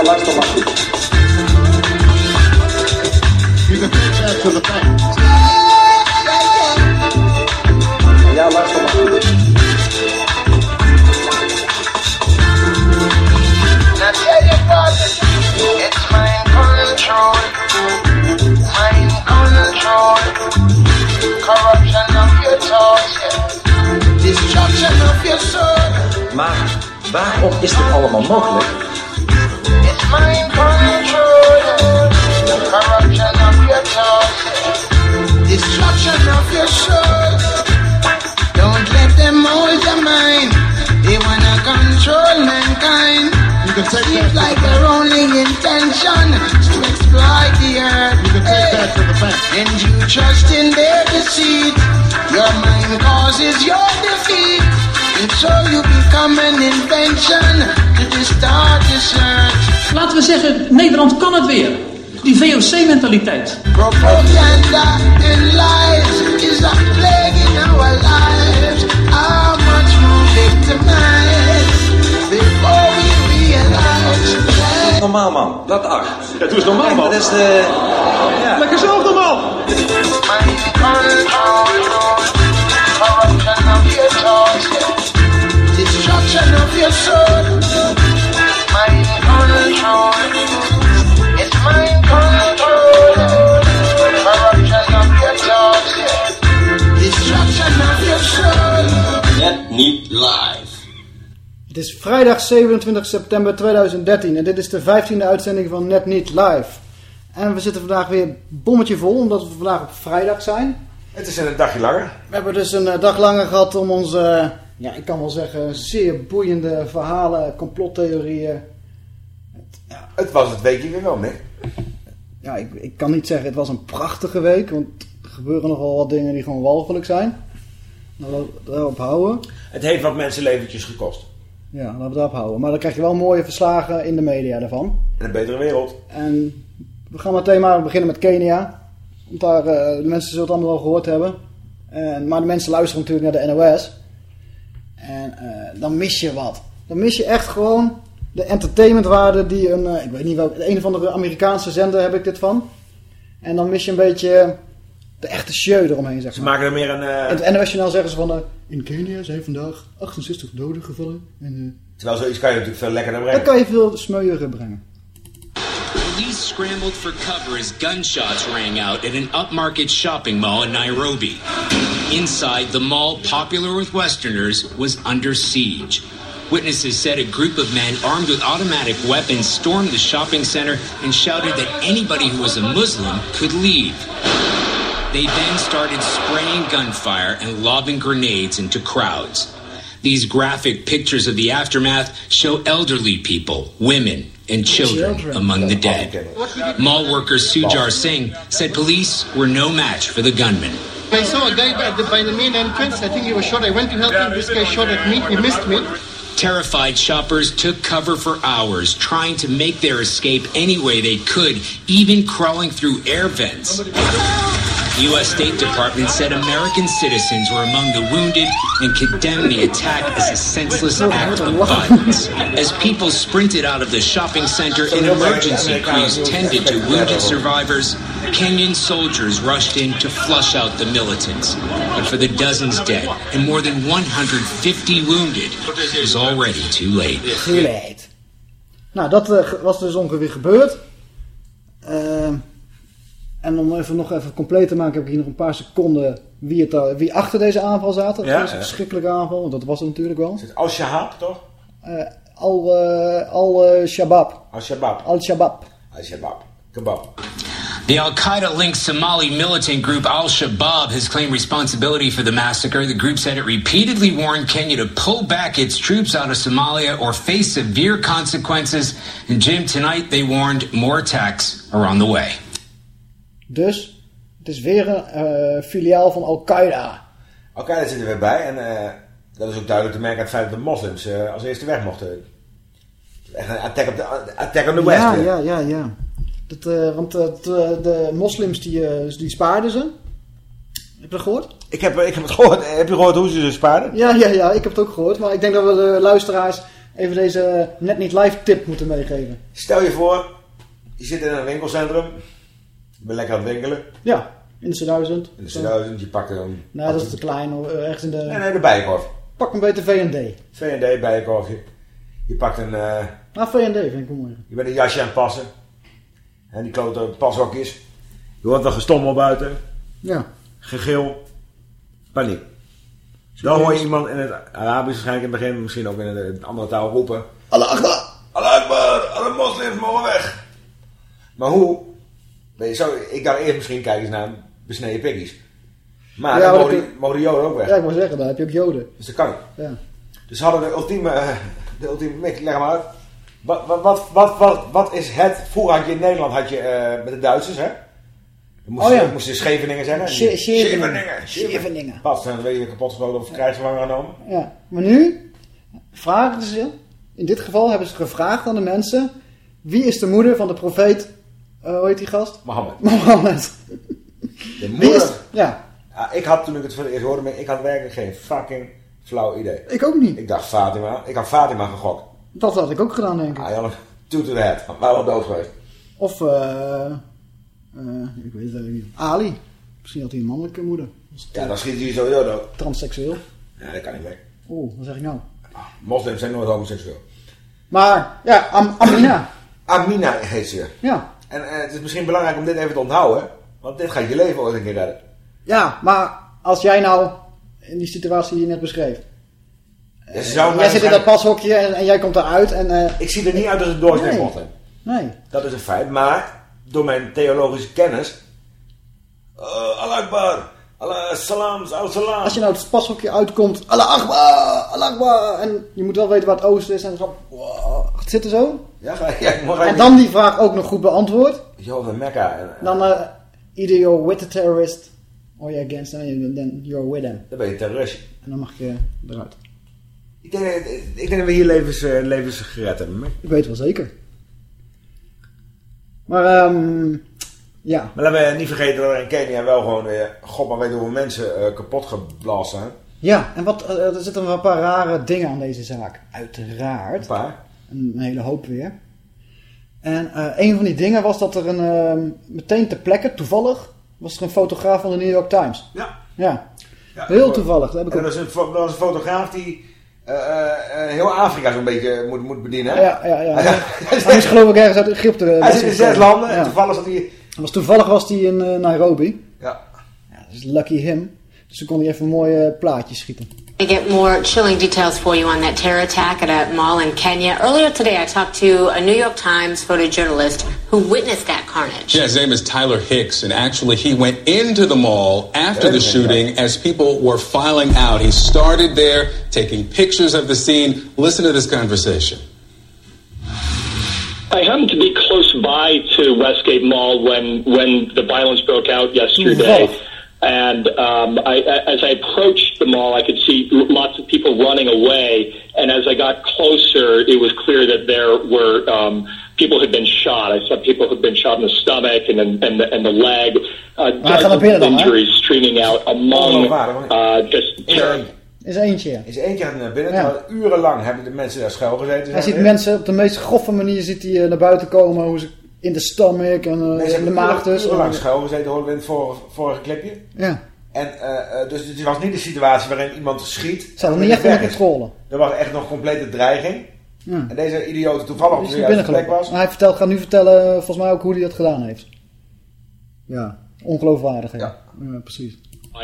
Ja, luister maar goed. You can take that to the bank. Ja, luister maar goed. Now tell your father, it's mind control. Mind control. Corruption of your thoughts, yeah. Destruction of your soul. Maar waarom is dit allemaal mogelijk? Mind control. Corruption of your thoughts. Destruction of your soul. Don't let them your mind. They wanna control mankind. Like the their only intention is to exploit the earth. The. And you trust in their deceit. Your mind causes your defeat. And so you become an invention to distort the search. Laten we zeggen, Nederland kan het weer. Die VOC-mentaliteit. Propaganda and lies is a plague in our lives. How much more victimized before we realize that Normaal man, dat ach. Ja, doe eens normaal, man. dat is de... Ja. Lekker zelf normaal. Het is vrijdag 27 september 2013 en dit is de 15e uitzending van Net Niet Live. En we zitten vandaag weer bommetje vol, omdat we vandaag op vrijdag zijn. Het is een dagje langer. We hebben dus een eh, dag langer gehad om onze, eh, ja ik kan wel zeggen, zeer boeiende verhalen, complottheorieën. Het was het weekje weer wel, Nick. Ja, ik, ik kan niet zeggen het was een prachtige week, want er gebeuren nogal wat dingen die gewoon walgelijk zijn. Laten we daarop houden. Het heeft wat mensen leventjes gekost. Ja, laten we daarop houden. Maar dan krijg je wel mooie verslagen in de media daarvan. En een betere wereld. En we gaan meteen maar beginnen met Kenia. Want daar, eh, de mensen zullen het allemaal wel gehoord hebben. En, maar de mensen luisteren natuurlijk naar de NOS. En eh, dan mis je wat. Dan mis je echt gewoon de entertainmentwaarde die een... eh, ik weet niet welke... Een of andere Amerikaanse zender heb ik dit van. En dan mis je een beetje de echte show eromheen, zeg Ze maar. maken er meer een... eh, In het NOS-journaal zeggen ze van... in Kenia zijn vandaag 68 doden gevallen. En Terwijl zoiets kan je natuurlijk veel lekkerder dan brengen. kan je veel smeuiger brengen. Police scrambled for cover as gunshots rang out at an upmarket shopping mall in Nairobi. Inside, the mall, popular with Westerners, was under siege. Witnesses said a group of men armed with automatic weapons stormed the shopping center and shouted that anybody who was a Muslim could leave. They then started spraying gunfire and lobbing grenades into crowds. These graphic pictures of the aftermath show elderly people, women, and children Children. among the dead. Mall worker Sujar Singh said police were no match for the gunman. I saw a guy by the, by the main entrance. I think he was shot. I went to help him. This guy shot at me. He missed me. Terrified shoppers took cover for hours, trying to make their escape any way they could, even crawling through air vents. The U.S. State Department said American citizens were among the wounded and condemned the attack as a senseless act of violence. As people sprinted out of the shopping center and emergency crews tended to wounded survivors, Kenyan soldiers rushed in to flush out the militants. But for the dozens dead and more than 150 wounded, it was already too late. Too late. Nou, dat ge- was dus ongeveer gebeurd. Ehm, en om even nog even compleet te maken, heb ik hier nog een paar seconden wie, het, wie achter deze aanval zaten. Ja, was een ja. verschrikkelijke aanval, want dat was het natuurlijk wel. Al-Shahab, toch? Eh, al, eh, al Shabab. Al-Shabaab. Al-Shabab. Al-Shabaab. Kebab. The Al Qaeda linked Somali militant group Al Shabaab has claimed responsibility for the massacre. The group said it repeatedly warned Kenya to pull back its troops out of Somalia or face severe consequences. And Jim, tonight they warned more attacks are on the way. Dus, het is weer een eh, filiaal van Al-Qaeda. Oké, daar zitten we bij. En eh, dat is ook duidelijk te merken aan het feit dat de moslims eh, als eerste weg mochten. Echt een attack, op de, attack on the west. Ja, weer. ja, ja, ja. Dat, want de, de moslims die, die spaarden ze. Heb je dat gehoord? Ik, heb, ik heb het gehoord. Heb je gehoord hoe ze ze spaarden? Ja, ja, ja, ik heb het ook gehoord. Maar ik denk dat we de luisteraars even deze net niet live tip moeten meegeven. Stel je voor, je zit in een winkelcentrum. Je bent lekker aan het winkelen. Ja, in de C1000. In de C1000, je pakt een... Nee, dat is te klein. Eh, Ergens in de... Nee, nee, de bijenkorf. Pak een beetje V&D. V&D, bijenkorfje. Je pakt een... eh, Nou, V&D vind ik wel mooi. je bent een jasje aan het passen. En die klote pashokjes. Je hoort wel gestommel buiten. Ja. Gegil. Paniek. Dan hoor je iemand in het Arabisch waarschijnlijk in het begin, misschien ook in een andere taal roepen. Allah Akbar! Allah Akbar! Alle moslims mogen weg! Maar hoe? Je zo, ik dacht eerst misschien kijken eens naar besneden piggies. Maar Ja, dan maar mogen joden ook weg. Ja, ik wil zeggen, daar heb je ook joden. Dus dat kan niet. Ja. Dus hadden de ultieme, eh, de ultieme mix, leg maar uit. Wat, wat, wat, wat, wat, is het? Vroeger had je in Nederland had je, eh, met de Duitsers, hè? Dan moesten, Oh ja. moesten ze Scheveningen zeggen. Sche- Scheveningen. Scheveningen. Scheveningen. Pas, dan weet je kapot gesloten of krijgsgevangen genomen. Ja, maar nu vragen ze, in dit geval hebben ze gevraagd aan de mensen, wie is de moeder van de profeet, eh, hoe heet die gast? Mohammed. Mohammed. De moeder. is, ja, Ja, ik had toen ik het voor het eerst hoorde, maar ik had werkelijk geen fucking flauw idee. ik ook niet. Ik dacht Fatima. Ik had Fatima gegokt. Dat had ik ook gedaan, denk ik. Ah, Janne, toe to the head. Maar wel dood geweest. Of, eh, eh, ik weet het eigenlijk niet. Ali. Misschien had hij een mannelijke moeder. Ja, dan schiet hij sowieso dood. Transseksueel. Ja, dat kan niet weg. Oeh, wat zeg ik nou? Moslims zijn nooit homoseksueel. Maar, ja, Am- Amina. Amina heet ze. Ja. En eh, het is misschien belangrijk om dit even te onthouden. Want dit gaat je leven ooit een keer redden. Ja, maar als jij nou, in die situatie die je net beschreef. Ja, mij jij zit in dat pashokje en, en jij komt eruit en... eh, Ik zie er niet uit als een doorsnee Nee. nee. Dat is een feit. Maar door mijn theologische kennis... Uh, Allah Akbar. Allah salam, salam. Als je nou het pashokje uitkomt, Allah Akbar, Allah Akbar. En je moet wel weten waar het oosten is en zo. wow, het zitten zo. Ja, ga, ja, En dan die vraag ook nog goed beantwoord. Yo. En, en Dan eh either you're with the terrorist or you're against them, then you're with them. dan ben je terrorist. En dan mag je eruit. Ik denk, ik denk dat we hier levens, eh, levens gered hebben. Ik weet wel zeker. Maar ehm ja, Maar laten we niet vergeten dat er in Kenia wel gewoon weer... God maar weet hoeveel mensen eh, kapot geblazen zijn. ja. En wat, eh, er zitten wel een paar rare dingen aan deze zaak. Uiteraard. Een paar. Een hele hoop weer. En eh, een van die dingen was dat er een, ehm, meteen ter plekke, toevallig, was er een fotograaf van de New York Times. Ja. Ja, ja heel toevallig. Dat heb ik En dat was een, dat was een fotograaf die eh, eh, heel Afrika zo'n beetje moet, moet bedienen. hè? Ja, ja, ja. Hij, is geloof ik ergens uit Egypte. hij zit in zes landen en toevallig zat hij... Was toevallig was hij in Nairobi. Ja. Ja, dat is lucky him. Dus toen kon hij even mooie plaatjes schieten. I get more chilling details for you on that terror attack at a mall in Kenya. Earlier today, I talked to a New York Times photojournalist who witnessed that carnage. Yeah, his name is Tyler Hicks, and actually, he went into the mall after the shooting as people were filing out. He started there, taking pictures of the scene. Listen to this conversation. I happened to be close by to Westgate Mall when when the violence broke out yesterday. Toevallig. And um, I, I- as I approached the mall, I could see lots of people running away. And as I got closer, it was clear that there were um, people had been shot. I saw people who had been shot in the stomach and and, and, the, and the leg. Uh, gaat dozens of dan, hè? injuries streaming out among Ongeloofwaardig, uh, just Is terror. er Is eentje, ja. is er eentje gaat naar binnen. Ja. terwijl Urenlang hebben de mensen daar schuil gezeten. Hij ziet mensen op de meest grove manier ziet hij, eh, naar buiten komen. Hoe ze in de stomach en eh, in de maag uren- dus. urenlang En- schuil gezeten, hoorden we in het vorige, vorige clipje. Ja, En, eh, eh, dus het was niet de situatie waarin iemand schiet. ze hadden en niet echt weg onder is. controle. Er was echt nog complete dreiging. Ja. En deze idioot toevallig op de plek was. Maar hij vertelt, gaat nu vertellen, volgens mij ook hoe hij dat gedaan heeft. Ja, ongeloofwaardig. hè. Ja. ja precies.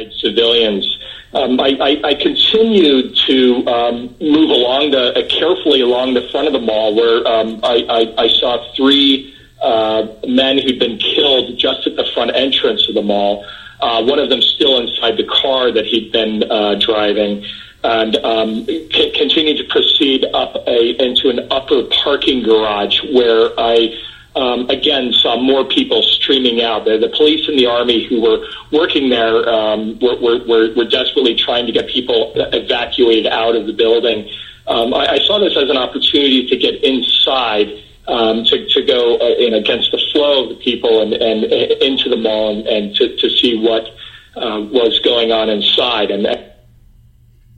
civilians. Um, I, I, I continued to um, move along the uh, carefully along the front of the mall, where um, I, I, I saw three uh, men who'd been killed just at the front entrance of the mall. Uh, one of them still inside the car that he'd been uh, driving. And um, c- continued to proceed up a, into an upper parking garage where I um, again saw more people streaming out. The, the police and the army who were working there um, were, were, were, desperately trying to get people evacuated out of the building. Um, I, I saw this as an opportunity to get inside. Um, to, to go uh, in against the flow of the people and, and uh, into the mall and, and to, to see what uh, was going on inside. And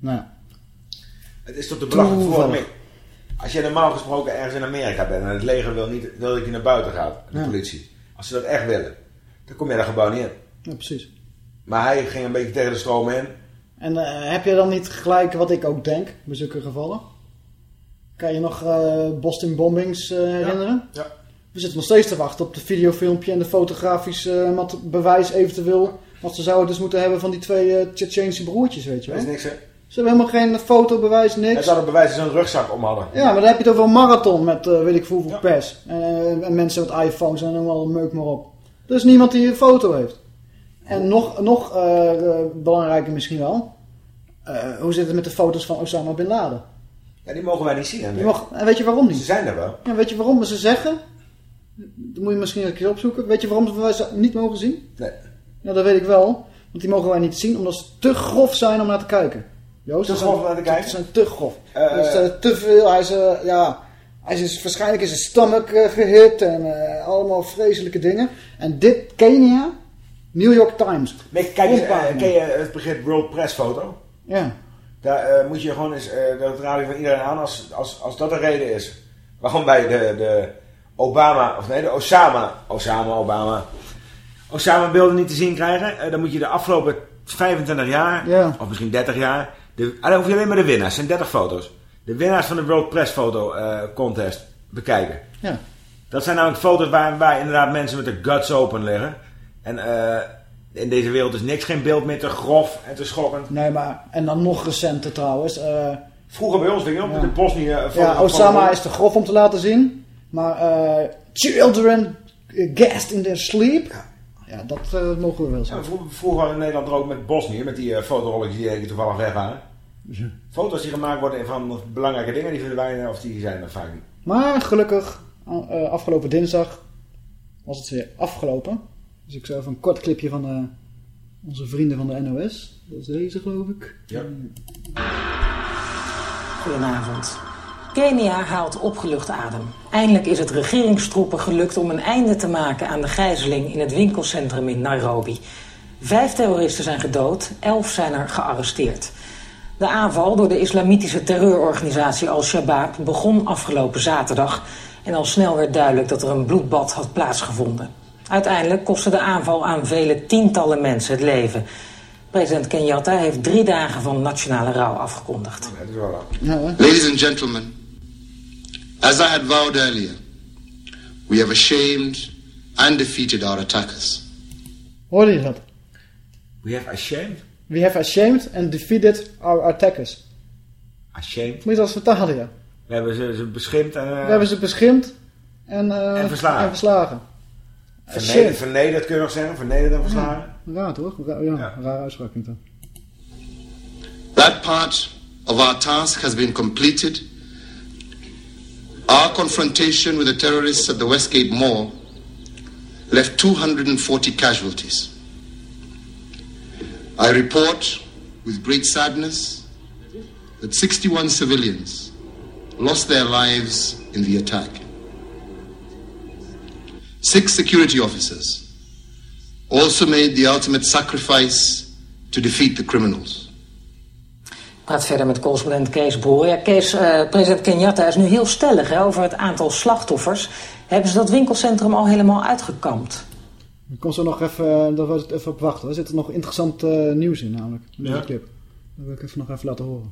Nou, Het is tot de belachelijke vorming. Als je normaal gesproken ergens in Amerika bent en het leger wil, niet, wil dat je naar buiten gaat, de Ja. politie. Als ze dat echt willen, dan kom je daar gewoon niet in. Ja, precies. Maar hij ging een beetje tegen de stroom in. En eh, heb je dan niet gelijk wat ik ook denk bij zulke gevallen? Kan je nog eh, Boston Bombings eh, herinneren? Ja. We zitten nog steeds te wachten op de videofilmpje en de fotografisch eh, bewijs eventueel. Wat ze zouden dus moeten hebben van die twee Tsjetsjeense broertjes, weet je Dat wel. is niks, hè? Ze hebben helemaal geen fotobewijs, niks. zou het bewijs dat ze een rugzak om hadden. Ja, maar dan heb je het over een marathon met weet ik veel hoeveel pers. En, en mensen met iPhones en allemaal meuk maar op. Er is niemand die een foto heeft. En nog, nog belangrijker misschien wel. hoe zit het met de foto's van Osama Bin Laden? Ja, die mogen wij niet zien. Mag, en weet je waarom Ze niet? zijn er wel. Ja, weet je waarom ze zeggen? Dat moet je misschien een keer opzoeken. Weet je waarom wij ze niet mogen zien? Nee. Ja, dat weet ik wel. Want die mogen wij niet zien omdat ze te grof zijn om naar te kijken. Joost, Te ze grof om naar te kijken? Ze zijn te grof. Dus, eh, te veel. Hij is, eh, ja, hij is waarschijnlijk is zijn stomach eh, gehit en allemaal vreselijke dingen. En dit, Kenia, New York Times. Nee, kijk eens, ken je het begrip World Press Foto? Ja. Daar eh, moet je gewoon eens, eh dat raad ik van iedereen aan, als, als, als dat de reden is waarom wij de, de Obama, of nee, de Osama, Osama, Obama, Osama beelden niet te zien krijgen, eh, dan moet je de afgelopen 25 jaar, Ja. of misschien 30 jaar, de, dan hoef je alleen maar de winnaars, zijn 30 foto's, de winnaars van de World Press Foto eh, Contest bekijken. Ja. Dat zijn namelijk foto's waar, waar inderdaad mensen met de guts open liggen. En eh, in deze wereld is niks geen beeld meer te grof en te schokkend. Nee, maar, en dan nog recenter trouwens. eh, Vroeger bij ons, je wel, Ja. de Bosnië... eh, ja, van- Osama is te grof om te laten zien. Maar eh, children gassed in their sleep. Ja, dat mogen we wel Ja, zeggen. vroeger, vroeger in Nederland er ook met Bosnië, met die uh, fotorolletjes die toevallig weg waren. Foto's die gemaakt worden van belangrijke dingen, die verdwijnen of die zijn er vaak niet. Maar gelukkig, afgelopen dinsdag was het weer afgelopen. Dus ik zou even een kort clipje van eh, onze vrienden van de NOS. Dat is deze geloof ik. Ja. Goedenavond. Kenia haalt opgelucht adem. Eindelijk is het regeringstroepen gelukt om een einde te maken aan de gijzeling in het winkelcentrum in Nairobi. Vijf terroristen zijn gedood, elf zijn er gearresteerd. De aanval door de islamitische terreurorganisatie Al-Shabaab begon afgelopen zaterdag. En al snel werd duidelijk dat er een bloedbad had plaatsgevonden. Uiteindelijk kostte de aanval aan vele tientallen mensen het leven. President Kenyatta heeft drie dagen van nationale rouw afgekondigd. Ladies and gentlemen, as I had vowed earlier, we have ashamed and defeated our attackers. Hoorde je dat? We have ashamed. We have ashamed and defeated our attackers. Ashamed. Moet je dat vertalen, ja. We hebben ze, ze beschimpt en... eh, We hebben ze beschimd en, eh, En verslagen. En verslagen. Vernederd, Ashamed. vernederd kun je nog zeggen, vernederd en verslagen. Raar toch? Ra- ja, raar uitspraak niet dan. That part of our task has been completed. Our confrontation with the terrorists at the Westgate Mall left 240 casualties. I report with great sadness that 61 civilians lost their lives in the attack. Six security officers also made the ultimate sacrifice to defeat the criminals. Ik praat verder met correspondent Kees Boer. Ja, Kees, eh, president Kenyatta is nu heel stellig hè, over het aantal slachtoffers. Hebben ze dat winkelcentrum al helemaal uitgekampt? Ik kom zo nog even, daar wil ik even op wachten. Er zit er nog interessant eh, nieuws in namelijk. In Ja. clip. Dat wil ik even nog even laten horen.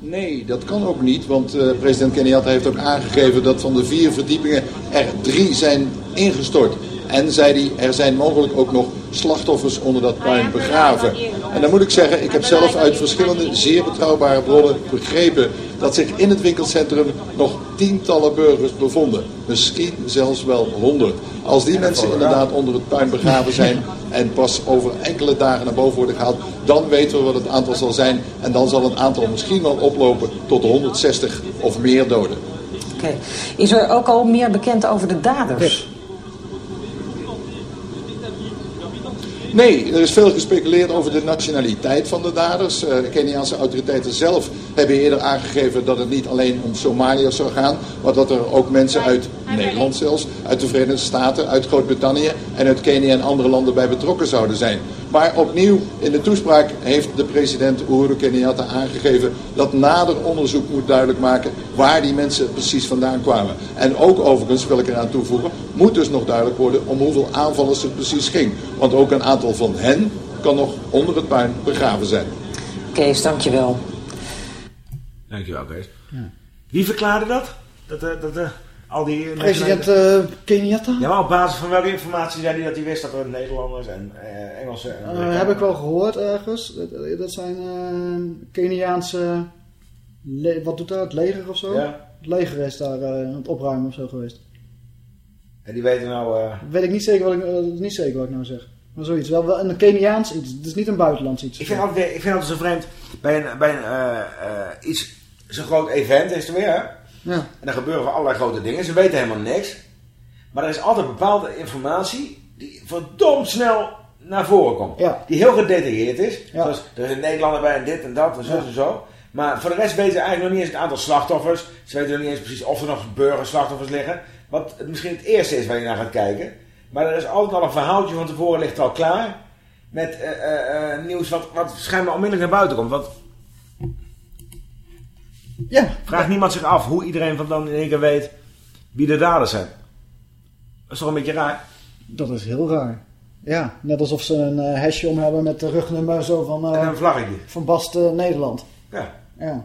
Nee, dat kan ook niet, want eh, president Kenyatta heeft ook aangegeven dat van de vier verdiepingen er drie zijn ingestort. En zei hij, er zijn mogelijk ook nog slachtoffers onder dat puin begraven. En dan moet ik zeggen, ik heb zelf uit verschillende zeer betrouwbare bronnen begrepen dat zich in het winkelcentrum nog tientallen burgers bevonden. Misschien zelfs wel honderd. Als die mensen inderdaad onder het puin begraven zijn en pas over enkele dagen naar boven worden gehaald, dan weten we wat het aantal zal zijn. En dan zal het aantal misschien wel oplopen tot de 160 of meer doden. Oké. Is er ook al meer bekend over de daders? Nee, er is veel gespeculeerd over de nationaliteit van de daders. Eh, de Keniaanse autoriteiten zelf hebben eerder aangegeven dat het niet alleen om Somaliërs zou gaan, maar dat er ook mensen uit Nederland zelfs, uit de Verenigde Staten, uit Groot-Brittannië en uit Kenia en andere landen bij betrokken zouden zijn. Maar opnieuw in de toespraak heeft de president Uhuru Kenyatta aangegeven dat nader onderzoek moet duidelijk maken waar die mensen precies vandaan kwamen. En ook overigens, wil ik eraan toevoegen, moet dus nog duidelijk worden om hoeveel aanvallers het precies ging. Want ook een aantal van hen kan nog onder het puin begraven zijn. Kees, dankjewel. Dankjewel, Kees. Wie verklaarde dat? Dat, eh, dat eh, al die... President eh, Kenyatta? Ja, maar op basis van welke informatie zei hij dat hij wist dat er Nederlanders en eh Engelsen... En Eh, heb ik wel gehoord ergens. Dat, dat zijn Keniaanse... wat doet dat? Het leger of zo? Ja. Het leger is daar aan het opruimen of zo geweest. En die weten nou... Weet ik niet zeker wat ik, niet zeker wat ik nou zeg. Maar zoiets. Wel, wel een Keniaans iets. Het is niet een buitenlands iets. Ik vind altijd, ik vind altijd zo vreemd, bij een, bij een iets, zo'n groot event is er weer, hè? Ja. En dan gebeuren er allerlei grote dingen, ze weten helemaal niks. Maar er is altijd bepaalde informatie die verdomd snel naar voren komt. Die heel gedetailleerd is. Zoals, er is een Nederlander bij en dit en dat en zo en zo. Maar voor de rest weten ze eigenlijk nog niet eens het aantal slachtoffers. Ze weten nog niet eens precies of er nog burgerslachtoffers liggen. Wat misschien het eerste is waar je naar gaat kijken. Maar er is altijd al een verhaaltje van tevoren ligt al klaar. Met eh, eh, eh, nieuws wat, wat schijnbaar onmiddellijk naar buiten komt. Want Ja. Vraagt niemand zich af hoe iedereen van dan in één keer weet wie de daders zijn. Dat is toch een beetje raar? Dat is heel raar. Ja, net alsof ze een eh, hesje om hebben met de rugnummer zo van... eh, En een vlaggetje. Van Bast eh, Nederland. Ja. Ja.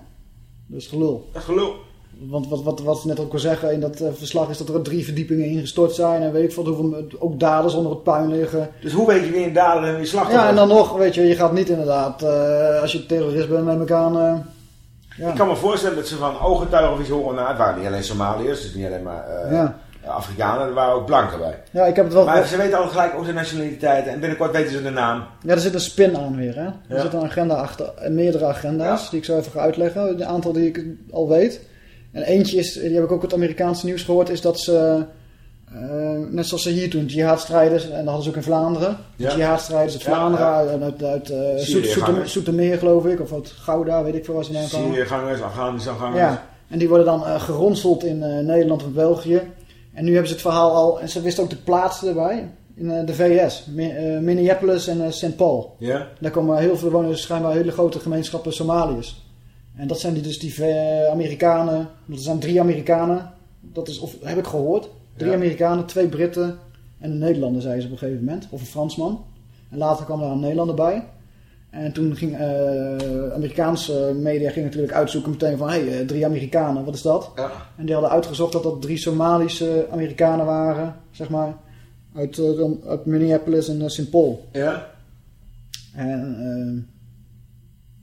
Dat is gelul. Dat is gelul. Want wat, wat, wat ze net ook al zeggen in dat verslag is dat er drie verdiepingen ingestort zijn. En weet ik veel hoeveel ook daders onder het puin liggen. Dus hoe weet je wie een dader en wie slachtoffer Ja, en dan nog, weet je, je gaat niet inderdaad, als je terrorist bent, neem ik aan... eh, ja. Ik kan me voorstellen dat ze van ooggetuigen of iets horen. Nou, het waren niet alleen Somaliërs, dus niet alleen maar eh, Ja. Afrikanen. Er waren ook blanken bij. Ja, ik heb het wel... Maar ze weten altijd gelijk ook de nationaliteiten. En binnenkort weten ze de naam. Ja, er zit een spin aan weer, hè. Er Ja. zit een agenda achter, en meerdere agenda's, die ik zo even ga uitleggen. Een aantal die ik al weet. En eentje is, die heb ik ook het Amerikaanse nieuws gehoord, is dat ze, eh, net zoals ze hier toen, jihadstrijders, en dat hadden ze ook in Vlaanderen. Ja. Jihadstrijders uit Vlaanderen, ja. uit, uit, uit eh, Zoetermeer geloof ik, of uit Gouda, weet ik veel waar ze vandaan komen. Syriëgangers, Afghanistan-gangers. Ja, en die worden dan eh, geronseld in eh, Nederland of België. En nu hebben ze het verhaal al, en ze wisten ook de plaatsen erbij, in de VS. Mi- Minneapolis en St. Paul. Ja. Daar komen heel veel, er wonen schijnbaar hele grote gemeenschappen Somaliërs. En dat zijn die, dus die Amerikanen, dat zijn drie Amerikanen, dat is, of, heb ik gehoord. Drie. Amerikanen, twee Britten en een Nederlander, zei ze op een gegeven moment. Of een Fransman. En later kwam daar een Nederlander bij. En toen ging eh Amerikaanse media ging natuurlijk uitzoeken meteen van... hé, hey, drie Amerikanen, wat is dat? Ja. En die hadden uitgezocht dat dat drie Somalische Amerikanen waren, zeg maar... uit, eh, uit Minneapolis en eh, St. Paul. Ja. En,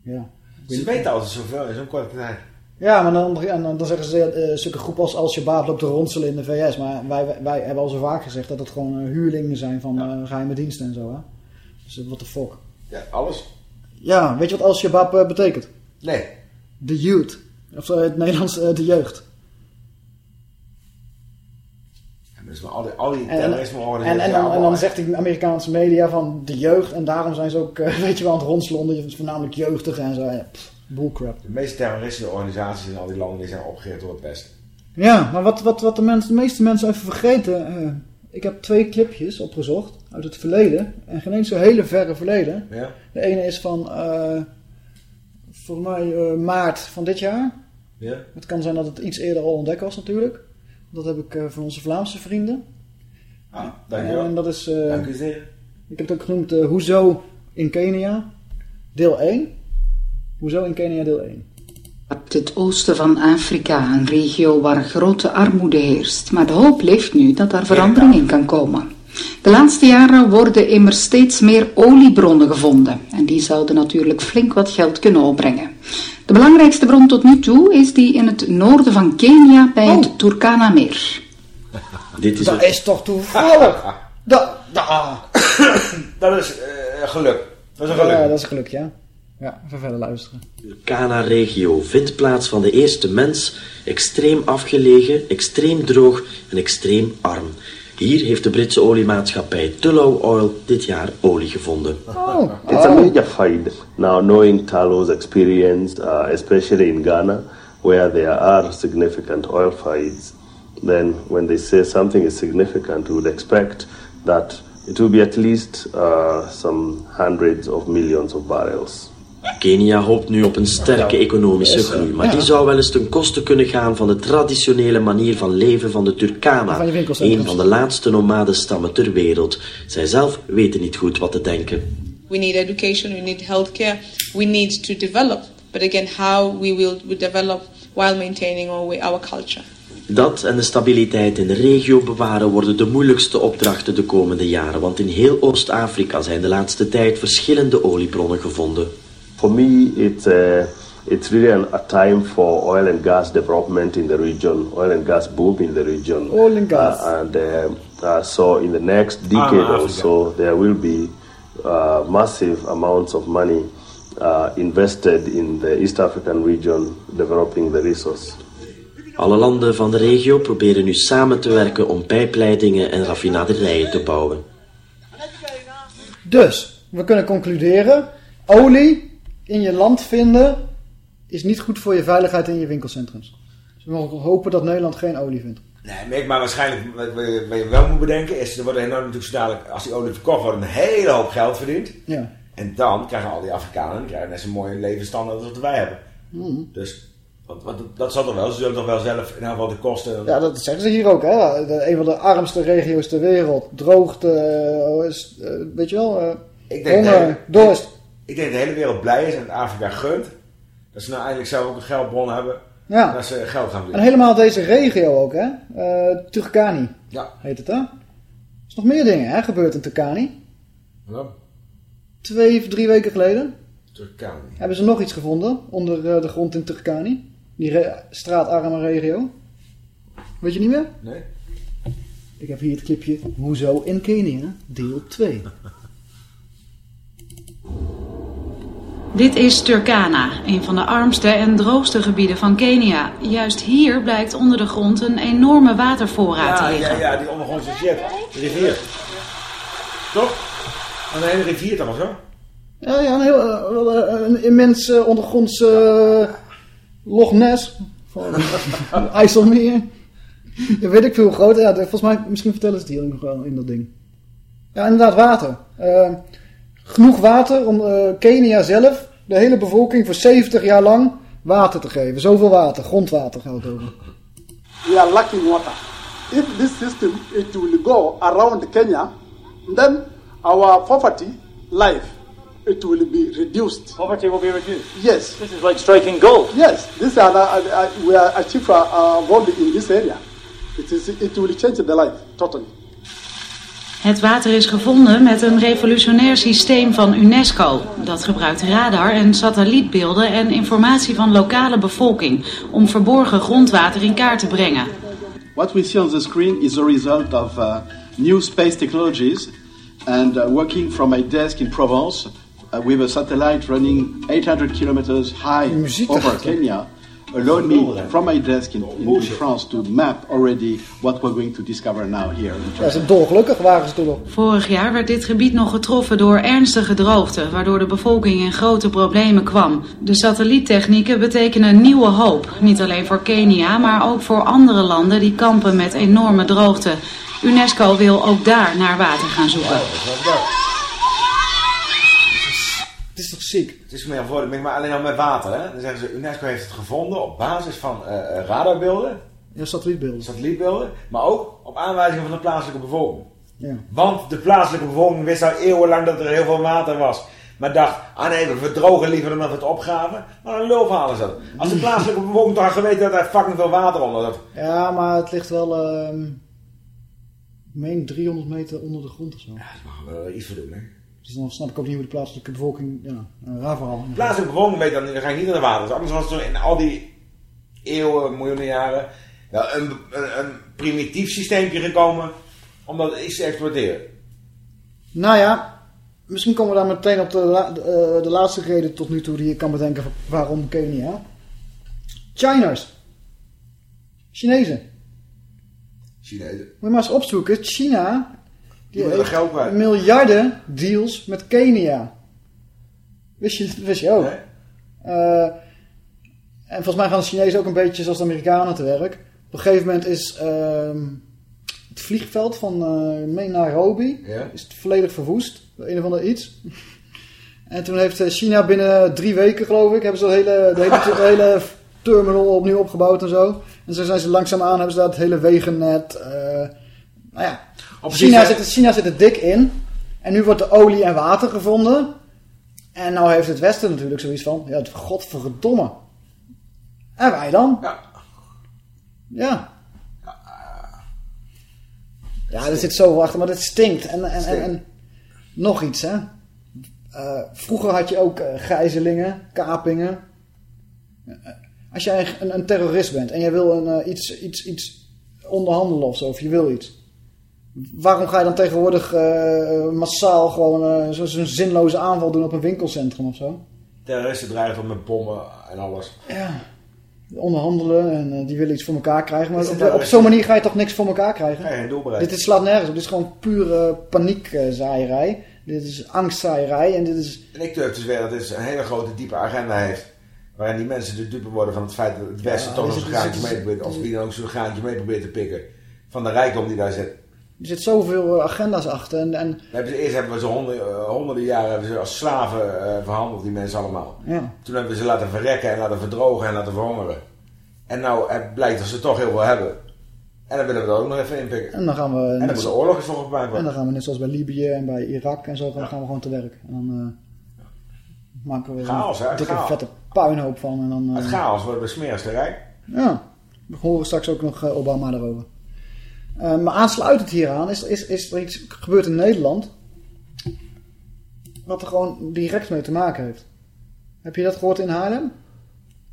eh, ja. Ze weten altijd zoveel in zo'n korte tijd. Ja, maar dan, en dan, zeggen ze, eh zulke groepen als Al-Shabaab loopt te ronselen in de VS. Maar wij, wij, hebben al zo vaak gezegd dat het gewoon eh, huurlingen zijn van eh, geheime diensten en zo. Hè? Dus what the fuck. Ja, alles. Ja, weet je wat Al-Shabaab betekent? Nee. De youth. Of het Nederlands de jeugd. Ja, maar dus al die, al die En, en, terrorisme en, en, dan, en dan zegt die Amerikaanse media van de jeugd. En daarom zijn ze ook, weet je wel, aan het ronselen onder je- voornamelijk jeugdigen en zo. Ja, pff, bullcrap. De meeste terroristische organisaties in al die landen die zijn opgericht door het Westen. Ja, maar wat, wat, wat de, mensen, de meeste mensen even vergeten. eh, ik heb twee clipjes opgezocht uit het verleden. En geen eens zo hele verre verleden. Ja. De ene is van, eh, volgens mij, eh, maart van dit jaar. Ja. Het kan zijn dat het iets eerder al ontdekt was natuurlijk. Dat heb ik eh, van onze Vlaamse vrienden. Ah, dankjewel. En dat is... Dank u zeer. ik heb het ook genoemd Hoezo in Kenia, deel 1. Hoezo in Kenia, deel 1. Op het oosten van Afrika, een regio waar grote armoede heerst. Maar de hoop leeft nu dat daar verandering in kan komen. De laatste jaren worden immers steeds meer oliebronnen gevonden. En die zouden natuurlijk flink wat geld kunnen opbrengen. De belangrijkste bron tot nu toe is die in het noorden van Kenia bij het Turkana-meer. Dit is Dat het. is toch toevallig? Dat, dat, Dat is eh, geluk. Dat is een geluk. Ja, dat is geluk, ja. Ja, even verder luisteren. Kana-regio, vindplaats van de eerste mens, extreem afgelegen, extreem droog en extreem arm. Hier heeft de Britse oliemaatschappij Tullow Oil dit jaar olie gevonden. Oh. It's a major find. Now, knowing Talo's experience, uh, especially in Ghana, where there are significant oil fields, then when they say something is significant, we would expect that it will be at least uh, some hundreds of millions of barrels. Kenia hoopt nu op een sterke economische groei, maar die zou wel eens ten koste kunnen gaan van de traditionele manier van leven van de Turkana, een van de laatste nomadenstammen ter wereld. Zij zelf weten niet goed wat te denken. We need education, we need healthcare, we need to develop. But again, how we will we develop while maintaining our, our culture. Dat en de stabiliteit in de regio bewaren worden de moeilijkste opdrachten de komende jaren, want in heel Oost-Afrika zijn de laatste tijd verschillende oliebronnen gevonden. For me, it's, uh, it's really an, a time for oil and gas development in the region, oil and gas boom in the region. Oil and gas. Uh, and uh, uh, so in the next decade Ah, or Africa. so, there will be uh, massive amounts of money uh, invested in the East African region developing the resource. Alle landen van de regio proberen nu samen te werken om pijpleidingen en raffinaderijen te bouwen. Dus, we kunnen concluderen. Olie in je land vinden is niet goed voor je veiligheid in je winkelcentrums. Dus we mogen hopen dat Nederland geen olie vindt. Nee, maar ik- maar waarschijnlijk, wat je, wel moet bedenken, is er wordt enorm natuurlijk zo dadelijk, als die olie verkocht wordt, een hele hoop geld verdiend. Ja. En dan krijgen al die Afrikanen, krijgen net zo'n mooie levensstandaard als wat wij hebben. Hmm. Dus, want, want dat zal toch wel, ze zullen toch wel zelf in ieder geval de kosten... Ja, dat zeggen ze hier ook. Hè? De, een van de armste regio's ter wereld. Droogte, eh, eh, weet je wel, eh, Ik denk, honger, dorst. Ik denk dat de hele wereld blij is en Afrika gunt. Dat ze nou eindelijk zelf ook een geldbron hebben. Ja. En dat ze geld gaan En verdienen. helemaal deze regio ook, hè? Eh Turkani Ja. heet het, hè? Er is nog meer dingen, hè, gebeurd in Turkani. Ja. Twee of drie weken geleden Turkani. hebben ze nog iets gevonden onder eh, de grond in Turkani. Die straatarme regio. Weet je niet meer? Nee. Ik heb hier het clipje Hoezo in Kenia, deel 2. Dit is Turkana, een van de armste en droogste gebieden van Kenia. Juist hier blijkt onder de grond een enorme watervoorraad te liggen. ja, ja, die ondergrondse shit. De rivier. Toch? Een hele rivier toch of zo? Ja, ja, een, heel, eh, eh, een immens eh, ondergronds Loch Ness. Van een IJsselmeer. Ja, weet ik veel hoe groot. Ja, volgens mij, misschien vertellen ze het hier nog wel in dat ding. Ja, inderdaad, water. Genoeg water om eh, Kenia zelf, de hele bevolking, voor 70 jaar lang water te geven. Zoveel water, grondwater gaat het over. we are lacking water. If this system it will go around Kenya, then our poverty life it will be reduced. Poverty will be reduced. Yes. This is like striking gold. Yes, this are uh, uh, we are achieve uh, uh, gold in this area. It is it will change the life totally. Het water is gevonden met een revolutionair systeem van UNESCO. Dat gebruikt radar en satellietbeelden en informatie van lokale bevolking om verborgen grondwater in kaart te brengen. What we see on the screen is a result of uh, new space technologies and uh, working from my desk in Provence uh, with a satellite running 800 kilometers high over Kenya allowed me from my desk in, in, in France to map already what we're going to discover now here Ja, ze dolgelukkig waren ze toen nog. Vorig jaar werd dit gebied nog getroffen door ernstige droogte, waardoor de bevolking in grote problemen kwam. De satelliettechnieken betekenen nieuwe hoop, niet alleen voor Kenia, maar ook voor andere landen die kampen met enorme droogte. UNESCO wil ook daar naar water gaan zoeken. Ziek? Het is meer voor, maar alleen al met water. Hè? Dan zeggen ze, UNESCO heeft het gevonden op basis van eh, radarbeelden, Ja, satellietbeelden. satellietbeelden, maar ook op aanwijzingen van de plaatselijke bevolking. Ja. Want de plaatselijke bevolking wist al eeuwenlang dat er heel veel water was. Maar dacht, ah nee, we verdrogen liever dan dat we het opgaven. Maar een lulverhaal is dat. Als de plaatselijke bevolking toch had geweten dat er fucking veel water onder zat. Ja, maar het ligt wel, ehm ik meen 300 meter onder de grond of zo. Daar gaan we iets voor doen, hè. Dus dan snap ik ook niet hoe de plaatselijke bevolking, ja, een raar verhaal. De plaatselijke bevolking weet dan, dan ga je niet naar de water. Anders was er in al die eeuwen, miljoenen jaren, wel een, een, een primitief systeempje gekomen om dat iets te exploiteren. Nou ja, misschien komen we daar meteen op de, la- de, eh, de laatste reden tot nu toe die je kan bedenken van waarom Kenia. Chiners. Chinezen. Chinezen. Moet je maar eens opzoeken. China die willen heeft geld kwijt. miljarden deals met Kenia. Wist je, wist je ook? Eh, en volgens mij gaan de Chinezen ook een beetje zoals de Amerikanen te werk. Op een gegeven moment is ehm, het vliegveld van meen Nairobi Ja. is het volledig verwoest. Een of ander iets. En toen heeft eh, China binnen drie weken, geloof ik, hebben ze de hele, de hele, de hele terminal opnieuw opgebouwd en zo. En zo zijn ze langzaamaan, hebben ze het hele wegennet. nou ja, China zit, China zit er dik in. En nu wordt er olie en water gevonden. En nou heeft het Westen natuurlijk zoiets van, ja, godverdomme. En wij dan? Ja. Ja. Ja, er zit zo achter, maar dat stinkt. En, en, en, nog iets, hè. Eh, vroeger had je ook eh, gijzelingen, kapingen. Eh, als jij een, een terrorist bent en jij wil een, iets, iets, iets onderhandelen of zo, of je wil iets. Waarom ga je dan tegenwoordig eh, massaal gewoon eh, zo- zo'n zinloze aanval doen op een winkelcentrum of zo? Terroristen dreigen met bommen en alles. Ja. Onderhandelen en eh, die willen iets voor elkaar krijgen. Maar op, zo'n manier ga je toch niks voor elkaar krijgen? Bereiken. Dit is, slaat nergens op. Dit is gewoon pure paniekzaaierij. Dit is angstzaaierij. En dit is... En ik durf te zweren dat dit een hele grote, diepe agenda heeft. Waarin die mensen de dupe worden van het feit dat het Westen Ja, toch nog zo'n graantje mee probeert, of wie dan ook zo'n graantje mee probeert te pikken. Van de rijkdom die daar zit. Er zit zoveel eh, agenda's achter. En, en ze, eerst hebben we ze honderden, eh, honderden jaren hebben ze als slaven eh, verhandeld, die mensen allemaal. ja. Toen hebben we ze laten verrekken en laten verdrogen en laten verhongeren. En nou het blijkt dat ze toch heel veel hebben. En dan willen we er ook nog even inpikken. En dan gaan we... En dan moet de oorlog eens En dan gaan we net zoals bij Libië en bij Irak en zo, gaan, gaan we gewoon te werk. En dan maken we Chaos, een dikke vette puinhoop van. En dan, eh, Het chaos te rijk. Ja, we horen straks ook nog Obama daarover. Eh, maar aansluitend hieraan is, is, is er iets gebeurd in Nederland. Wat er gewoon direct mee te maken heeft. Heb je dat gehoord in Haarlem?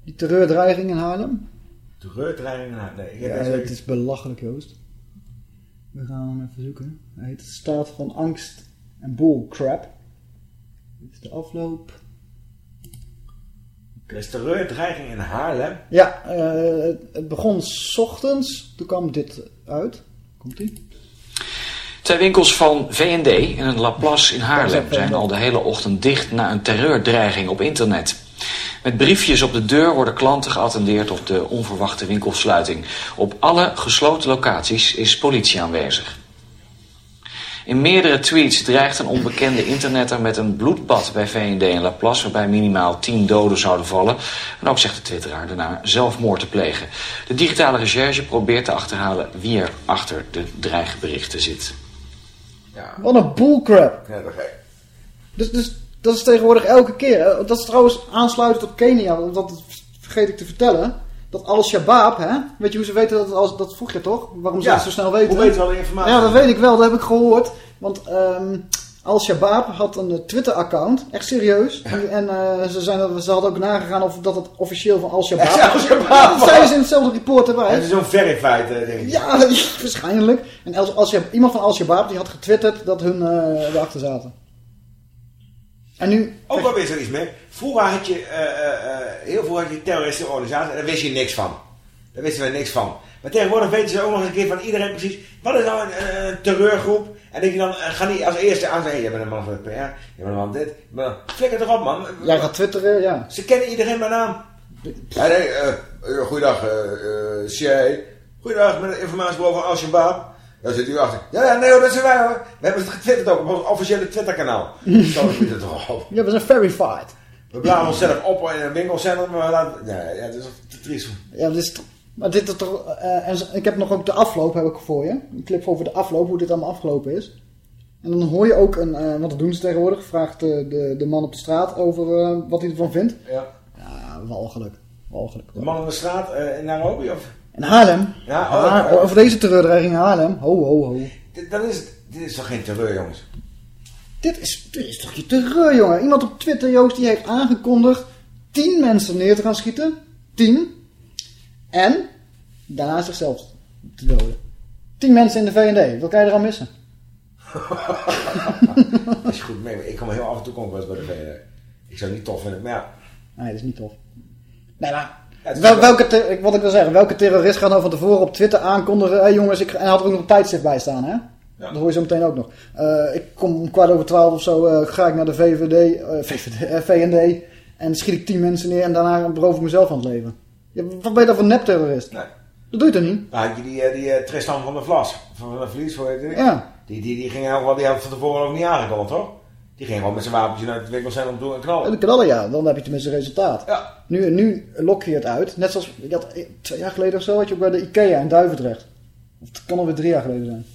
Die terreurdreiging in Haarlem? Terreurdreiging? Nee, ik heb Ja, het is belachelijk, Joost. We gaan hem even zoeken. Hij heet Staat van Angst en Bullcrap. Dit is de afloop. Er is terreurdreiging in Haarlem. Ja, eh, het- het begon s ochtends. Toen kwam dit uit. Komt ie? Twee winkels van V&D in een Laplace in Haarlem zijn al de hele ochtend dicht na een terreurdreiging op internet. Met briefjes op de deur worden klanten geattendeerd op de onverwachte winkelsluiting. Op alle gesloten locaties is politie aanwezig. In meerdere tweets dreigt een onbekende internetter met een bloedbad bij V&D in Laplace... waarbij minimaal 10 doden zouden vallen. En ook zegt de twitteraar daarna zelfmoord te plegen. De digitale recherche probeert te achterhalen wie er achter de dreigberichten zit. Wat een bullcrap. Ja, dat gek. Dus, dus dat is tegenwoordig elke keer. Dat is trouwens aansluitend op Kenia. Want dat vergeet ik te vertellen. Dat Al-Shabaab, hè? Weet je hoe ze weten dat het al Dat vroeg je toch? Waarom ze Ja, dat zo snel weten? hoe weten we al die informatie? Ja, dat weet ik wel. Dat heb ik gehoord. Want ehm Al-Shabaab had een eh, Twitter-account. Echt serieus. En, en eh, ze, zijn, er- ze hadden ook nagegaan of dat het officieel van Al-Shabaab Echt Al-Shabaab Ja, dat was? zeiden ze in hetzelfde report erbij. Het is zo'n verified eh, ding. Ja, waarschijnlijk. En als, als je, iemand van Al-Shabaab die had getwitterd dat hun eh erachter zaten. En nu... Ook al is er iets mee. Vroeger had je, eh, eh, eh, heel veel had je terroristische organisaties en daar wist je niks van. Daar wisten we niks van. Maar tegenwoordig weten ze ook nog eens een keer van iedereen precies, wat is nou een, terreurgroep? En denk je dan, ga niet als eerste aan zeggen, jij bent een man van het PR, jij bent een man dit. Maar flikker toch op man. Jij gaat twitteren, ja. Ze kennen iedereen bij naam. Ja, nee, goeiedag, eh, CIA. Goeiedag, met het informatiebureau van Al-Shabaab. Daar zit u achter. Ja, ja, nee hoor, dat zijn wij hoor. We hebben het getwitterd ook op ons officiële Twitterkanaal. Zo is het toch op. Ja, we zijn verified. We blazen onszelf op in een winkelcentrum, maar we laten... Ja, ja, het is te triest. Ja, dit is, maar dit is toch... eh, en ik heb nog ook de afloop heb ik voor je. Een clip over de afloop, hoe dit allemaal afgelopen is. En dan hoor je ook, een, eh, wat doen ze tegenwoordig? Vraagt de, de, de man op de straat over eh, wat hij ervan vindt. Ja. Ja, walgelijk. Walgelijk. De man aan de straat in Nairobi, of? In Haarlem. Ja, oh, Ha- oh. over deze terreurdreiging in Haarlem. Ho, ho, ho. Dit, dat is, dit is toch geen terreur, jongens? Dit is, dit is toch je terreur, jongen. Iemand op Twitter, Joost, die heeft aangekondigd tien mensen neer te gaan schieten. Tien. En daarna zichzelf te doden. Tien mensen in de V&D. Wat kan je eraan missen? Als je goed mee, ik kom heel af en toe kom ik bij de VN. Ik zou het niet tof vinden, maar ja. Nee, dat is niet tof. Nee, maar Wel, welke wat ik wil zeggen, welke terrorist gaat nou van tevoren op Twitter aankondigen... Hé jongens, ik, en hij had er ook nog een tijdstip bij staan, hè? Dat hoor je zo meteen ook nog. Eh, ik kom om kwart over twaalf of zo, eh, ga ik naar de VVD, eh, VVD, VND... en schiet ik tien mensen neer en daarna beroof ik mezelf van het leven. Ja, wat ben je dan voor nepterrorist? Nee. Dat doe je toch niet? Nou, je die, die eh, Tristan van der Vlas, van der Vlies, hoe heet die? Ja. Die, die, die ging helemaal, die had van tevoren ook niet aangekondigd, hoor. Die ging gewoon met zijn wapentje naar het winkelcentrum toe en knallen. En knallen, ja. Dan heb je tenminste resultaat. Ja. Nu, nu lok je het uit. Net zoals, had, eh, twee jaar geleden of zo, had je ook bij de Ikea in Duivendrecht. Of het kan alweer drie jaar geleden zijn.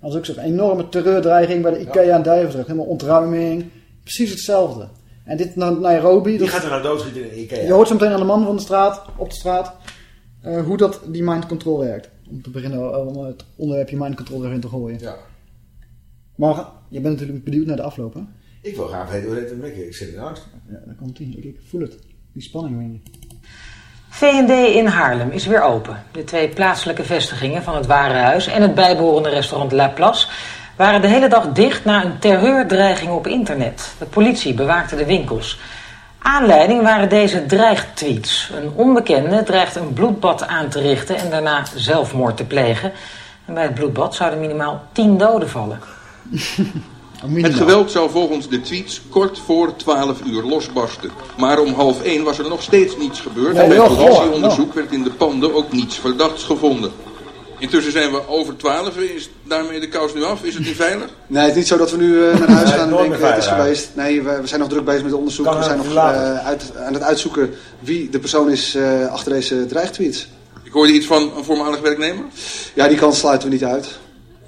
Dat was ook zo'n enorme terreurdreiging bij de Ikea in Duivendrecht. Helemaal ontruiming. Precies hetzelfde. En dit naar Nairobi. Die dat- gaat er nou doodschieten in Ikea. Je hoort zo meteen aan de man van de straat, op de straat, eh, hoe dat die mind control werkt. Om te beginnen eh, om het onderwerpje mind control erin te gooien. Ja. Maar je bent natuurlijk benieuwd naar de afloop, hè? Ik wil graag weten hoe dit met Ik zit in angst. Ja, daar komt ie. Ik, ik voel het. Die spanning, weet je. V&D in Haarlem is weer open. De twee plaatselijke vestigingen van het Warenhuis en het bijbehorende restaurant La Place waren de hele dag dicht na een terreurdreiging op internet. De politie bewaakte de winkels. Aanleiding waren deze dreigtweets. Een onbekende dreigt een bloedbad aan te richten en daarna zelfmoord te plegen. En bij het bloedbad zouden minimaal 10 doden vallen. Het geweld zou volgens de tweets kort voor 12 uur losbarsten. Maar om half 1 was er nog steeds niets gebeurd. En bij politieonderzoek werd in de panden ook niets verdachts gevonden. Intussen zijn we over 12. Is daarmee de kous nu af? Is het niet veilig? Nee, het is niet zo dat we nu eh, naar huis gaan nooit denken het is geweest. Nee, we, we zijn nog druk bezig met het onderzoek. Kan we zijn nog eh, uit, aan het uitzoeken wie de persoon is eh, achter deze dreigtweets. Ik hoorde iets van een voormalig werknemer. Ja, die kant sluiten we niet uit.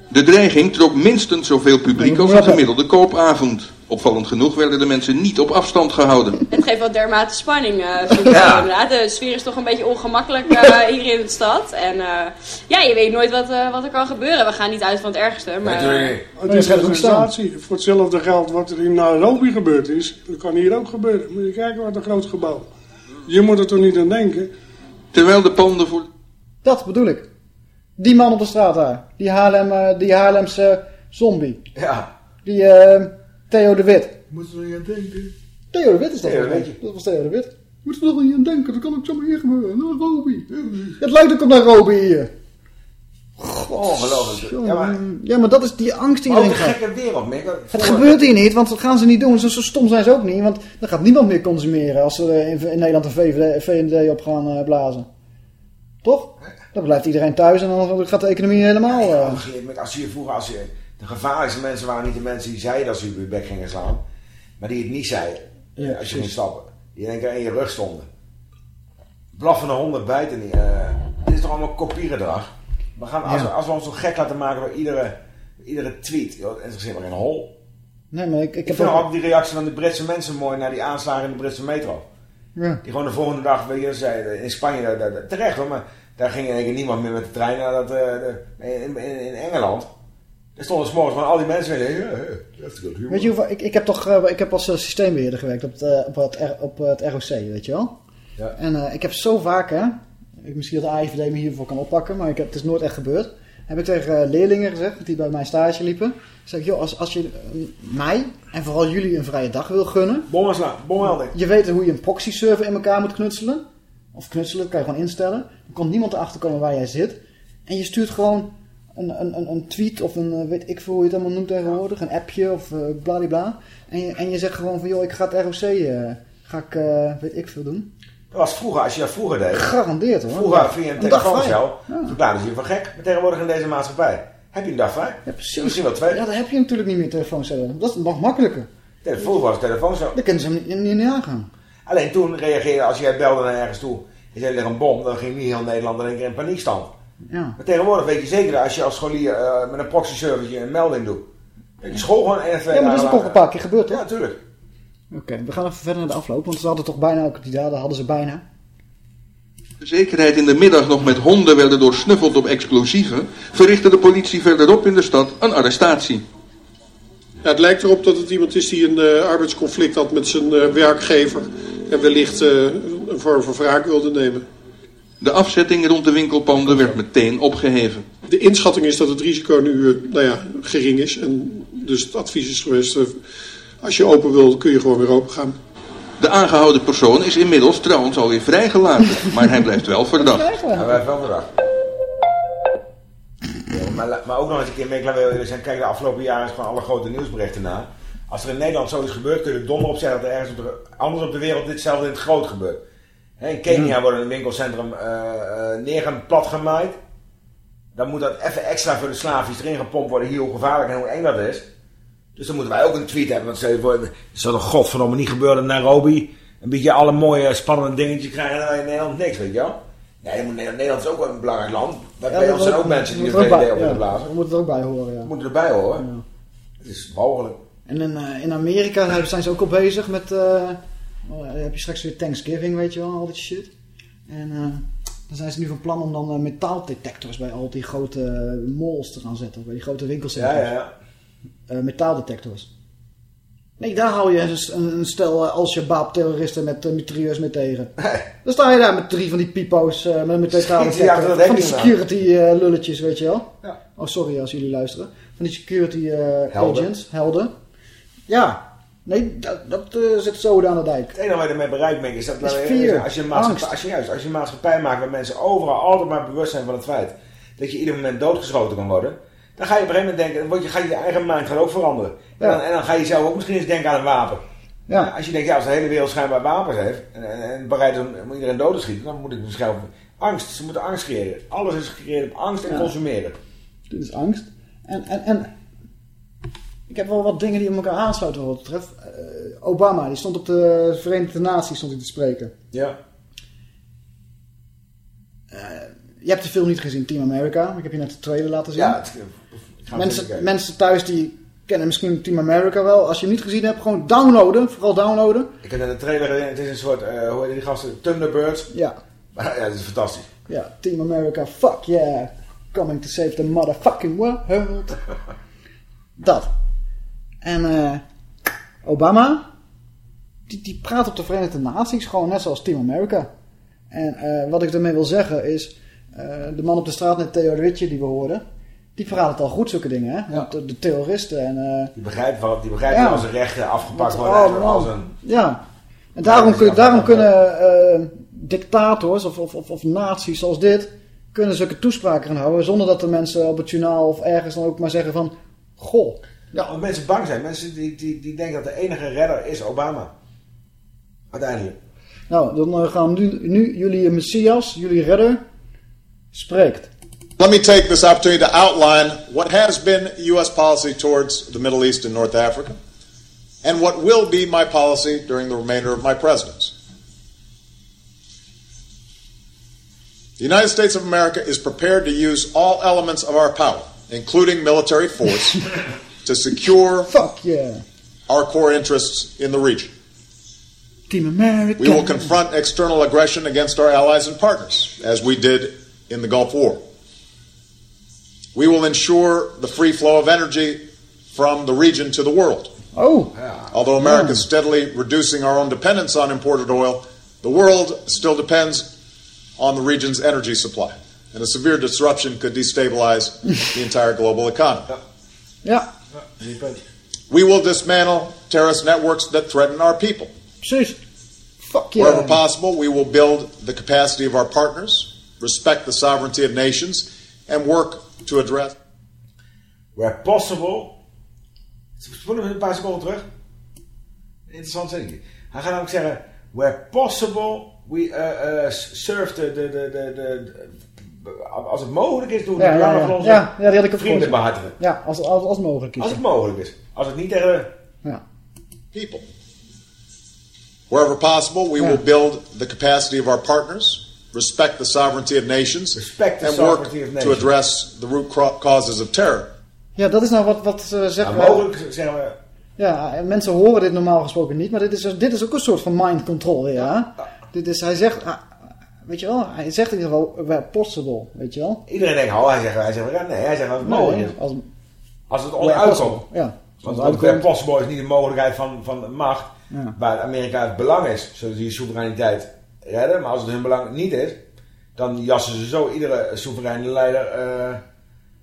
De dreiging trok minstens zoveel publiek als een gemiddelde koopavond. Opvallend genoeg werden de mensen niet op afstand gehouden. Het geeft wat dermate spanning, eh vind ik wel, inderdaad. De sfeer is toch een beetje ongemakkelijk eh, hier in de stad. En eh, ja, je weet nooit wat, eh, wat er kan gebeuren. We gaan niet uit van het ergste, maar... eh, Het is een sensatie. Voor hetzelfde geld wat er in Nairobi gebeurd is, dat kan hier ook gebeuren. Moet je kijken wat een groot gebouw. Je moet er toch niet aan denken. Terwijl de panden voor... Dat bedoel ik. Die man op de straat daar. Die, Haarlem, eh, die Haarlemse zombie. Ja. Die eh, Theo de Wit. Moet er niet aan denken. Theo de Wit is dat Theo mij. Wit. Dat was Theo de Wit. Moet er toch niet aan denken. Dat kan ook zomaar hier gebeuren. Nairobi. Het lijkt ook op Nairobi hier. Ongelooflijk. Ja, maar... Ja, maar dat is die angst die Wat een iedereen gaat. gekke wereld, Mick. Het gebeurt hier niet, want dat gaan ze niet doen. Zo, zo stom zijn ze ook niet, want dan gaat niemand meer consumeren als ze in, in Nederland een VVD, VND op gaan eh, blazen. Toch? Dan blijft iedereen thuis en dan gaat de economie helemaal... eh, Mick, Als je vroeger, als je, de gevaarlijkste mensen waren niet de mensen die zeiden dat ze je bek gingen slaan, maar die het niet zeiden. Ja, als je precies. stappen. Die in één keer in je rug stonden. Blaffende honden bijten niet. eh dit is toch allemaal kopiegedrag? We gaan, als, Ja. we, als we ons zo gek laten maken door iedere, iedere tweet, het interesseert maar geen hol. Nee, maar ik, ik Ik heb vind ook... ook die reactie van de Britse mensen mooi naar die aanslagen in de Britse metro. Ja. Die gewoon de volgende dag, weet je, zeiden, in Spanje, terecht hoor, maar daar ging in één keer niemand meer met de trein naar dat, eh, in, in, in Engeland. Er stonden s'morgens gewoon al die mensen weer, ja, good humor. Weet je hoeveel, ik, ik heb toch, eh, ik heb als eh, systeembeheerder gewerkt op het, op het, R- op het ROC, weet je wel? Ja. En ik heb zo vaak, hè, ik, misschien dat de AIVD me hiervoor kan oppakken, maar ik heb, het is nooit echt gebeurd. Heb ik tegen leerlingen gezegd, die bij mijn stage liepen. Zeg ik, joh, als, als je mij en vooral jullie een vrije dag wil gunnen. Bom slaan, bommelding. Je weet hoe je een proxy server in elkaar moet knutselen. Of knutselen, kan je gewoon instellen. Dan kan niemand erachter komen waar jij zit. En je stuurt gewoon een, een, een, tweet of een, eh, weet ik veel hoe je het allemaal noemt tegenwoordig. Een appje of eh bladibla. En je, en je zegt gewoon van, joh, ik ga het ROC, eh, ga ik, weet ik veel doen. Dat was vroeger, als je dat vroeger deed. Gegarandeerd hoor. Vroeger via een telefooncel. Ja. verklaarden ze je van gek. Maar tegenwoordig in deze maatschappij, heb je een dag vrij? Ja, precies. Misschien wel twee. Ja, dat heb je natuurlijk niet meer telefooncellen. Dat is nog makkelijker. Vroeger was het telefooncel. Daar kunnen ze hem niet, niet nagaan. Alleen toen reageerde, als jij belde naar ergens toe, je zei er ligt een bom, dan ging niet heel Nederland in één keer in paniekstand. Ja. Maar tegenwoordig weet je zeker dat als je als scholier eh, met een proxy servertje een melding doet, dat je school gewoon één of twee Ja, maar dat is een paar keer gebeurd, toch? Ja, tuurlijk. Oké, we gaan even verder naar de afloop. Want ze hadden toch bijna ook die daden, hadden ze bijna. De zekerheid in de middag nog met honden werden doorsnuffeld op explosieven, verrichtte de politie verderop in de stad een arrestatie. Ja, het lijkt erop dat het iemand is die een eh, arbeidsconflict had met zijn eh, werkgever. En wellicht eh, een vorm van wraak wilde nemen. De afzetting rond de winkelpanden werd meteen opgeheven. De inschatting is dat het risico nu eh, nou ja, gering is. En dus het advies is geweest, als je open wil, kun je gewoon weer open gaan. De aangehouden persoon is inmiddels trouwens alweer vrijgelaten, maar hij blijft wel verdacht. Hij blijft wel verdacht. Ja, maar, maar ook nog eens een keer laten we zijn, kijk de afgelopen jaren is gewoon alle grote nieuwsberichten na. Als er in Nederland zoiets gebeurt, kun je er donder op zeggen dat er ergens op de, anders op de wereld ditzelfde in het groot gebeurt. Hè, in Kenia Hmm. wordt een winkelcentrum uh, uh, neer en plat gemaaid. Dan moet dat even extra voor de slaafjes erin gepompt worden, hier hoe gevaarlijk en hoe eng dat is. Dus dan moeten wij ook een tweet hebben. Want stel je voor, zou toch godverdomme niet gebeuren in Nairobi. Een beetje alle mooie spannende dingetjes krijgen en dan in Nederland niks, weet je wel. Nee, Nederland is ook wel een belangrijk land. Maar ja, bij ons zijn ook mensen die de VVD op willen blazen. We moeten er ook bij horen, ja. We moeten erbij horen. Ja. Het is mogelijk. En in, uh, in Amerika zijn ze ook al bezig met... Uh, oh, heb je straks weer Thanksgiving, weet je wel, al die shit. En uh, dan zijn ze nu van plan om dan uh, metaaldetectors bij al die grote malls te gaan zetten. Bij die grote winkelcentra. Ja, ja, ja. metaaldetectors. Nee, daar hou je een, een stel uh, Al-Shabaab-terroristen met uh, mitrailleurs mee tegen. Dan sta je daar met drie van die pipo's uh, met metaaldetectors. Van die security-lulletjes, weet je wel. Ja. Oh, sorry als jullie luisteren. Van die security agents, helden. Ja, Nee, dat, dat zit zo aan de dijk. Het enige wat je ermee bereikt bent, is dat is fear, als, je een maatschappij, als, je, juist, als je maatschappij maakt waar mensen overal altijd maar bewust zijn van het feit dat je ieder moment doodgeschoten kan worden, dan ga je op een gegeven moment denken, dan je, ga je je eigen mind gaat ook veranderen. En, dan, en, dan, ga je zelf ook misschien eens denken aan een wapen. Ja. Als je denkt, ja, als de hele wereld schijnbaar wapens heeft en, en, en bereid is om iedereen dood te schieten, dan moet ik misschien angst. Ze moeten angst creëren. Alles is gecreëerd op angst en ja. consumeren. Dit is angst. En, en, en ik heb wel wat dingen die op elkaar aansluiten wat betreft. Uh, Obama, die stond op de Verenigde Naties stond hij te spreken. Ja. Uh, je hebt de film niet gezien, Team America. Ik heb je net de trailer laten zien. Ja, het, mensen, mensen thuis die kennen misschien Team America wel. Als je hem niet gezien hebt, gewoon downloaden. Vooral downloaden. Ik heb net de trailer gezien. Het is een soort, uh, hoe heet die gasten? Thunderbirds. Ja. ja, het is fantastisch. Ja, Team America, fuck yeah. Coming to save the motherfucking world. Dat. En uh, Obama, die, die praat op de Verenigde Naties gewoon net zoals Team America. En uh, wat ik ermee wil zeggen is, de man op de straat net Theo Ritje die we hoorden, die verraadt het al goed, zulke dingen. Hè? Ja. De, de, terroristen en... die begrijpen wat, die begrijpen ja. als een rechten afgepakt worden. Oh, als een... Ja, en daarom, kun, daarom kunnen dictators of, of, of, of naties zoals dit, kunnen zulke toespraken gaan houden, zonder dat de mensen op het journaal of ergens dan ook maar zeggen van, goh, ja, omdat mensen bang zijn. Mensen die, die, die denken dat de enige redder is Obama. Uiteindelijk. Nou, dan gaan nu, nu jullie Messias, jullie redder, spreekt. Let me take this opportunity to outline what has been U.S. policy towards the Middle East and North Africa, and what will be my policy during the remainder of my presidency. The United States of America is prepared to use all elements of our power, including military force, to secure Fuck yeah. our core interests in the region. Team America. We will confront external aggression against our allies and partners, as we did in the Gulf War. We will ensure the free flow of energy from the region to the world. Oh. Although America is hmm. steadily reducing our own dependence on imported oil, the world still depends on the region's energy supply. And a severe disruption could destabilize the entire global economy. Ja. We will dismantle terrorist networks that threaten our people. Precies. Fuck yeah. Wherever possible, we will build the capacity of our partners, respect the sovereignty of nations, and work to address. Where possible. Spoelen we een paar seconden terug. Interessant zinnetje. Hij gaat namelijk zeggen: Where possible, we uh, uh, serve the, the, the, the, the, Als het mogelijk is, doen we ja, het ja, ja. van onze ja, ja, die had ik ook vrienden gehoord. behartigen. Ja, als, als, als het mogelijk is. Als het mogelijk is. Als het niet tegen. Ja. People. Wherever possible, we Ja. will build the capacity of our partners, respect the sovereignty of nations, Respect the and work sovereignty of to nations. address the root causes of terror. Ja, dat is nou wat, wat ze zeggen. Nou, mogelijk zeggen we... Ja, en mensen horen dit normaal gesproken niet, maar dit is, dit is ook een soort van mind control, ja. Dit is, hij zegt, ah, weet je wel, hij zegt in ieder geval, where possible, weet je wel. Iedereen denkt, oh, hij zegt, hij zegt, nee, hij zegt het mogelijk Nee, is. als, Als het where onderuit possible, komt. Ja. Want het uitkomt. possible is niet de mogelijkheid van, van macht. Ja. Waar Amerika het belang is, zodat die soevereiniteit redden. Maar als het hun belang niet is, dan jassen ze zo iedere soevereine leider eh,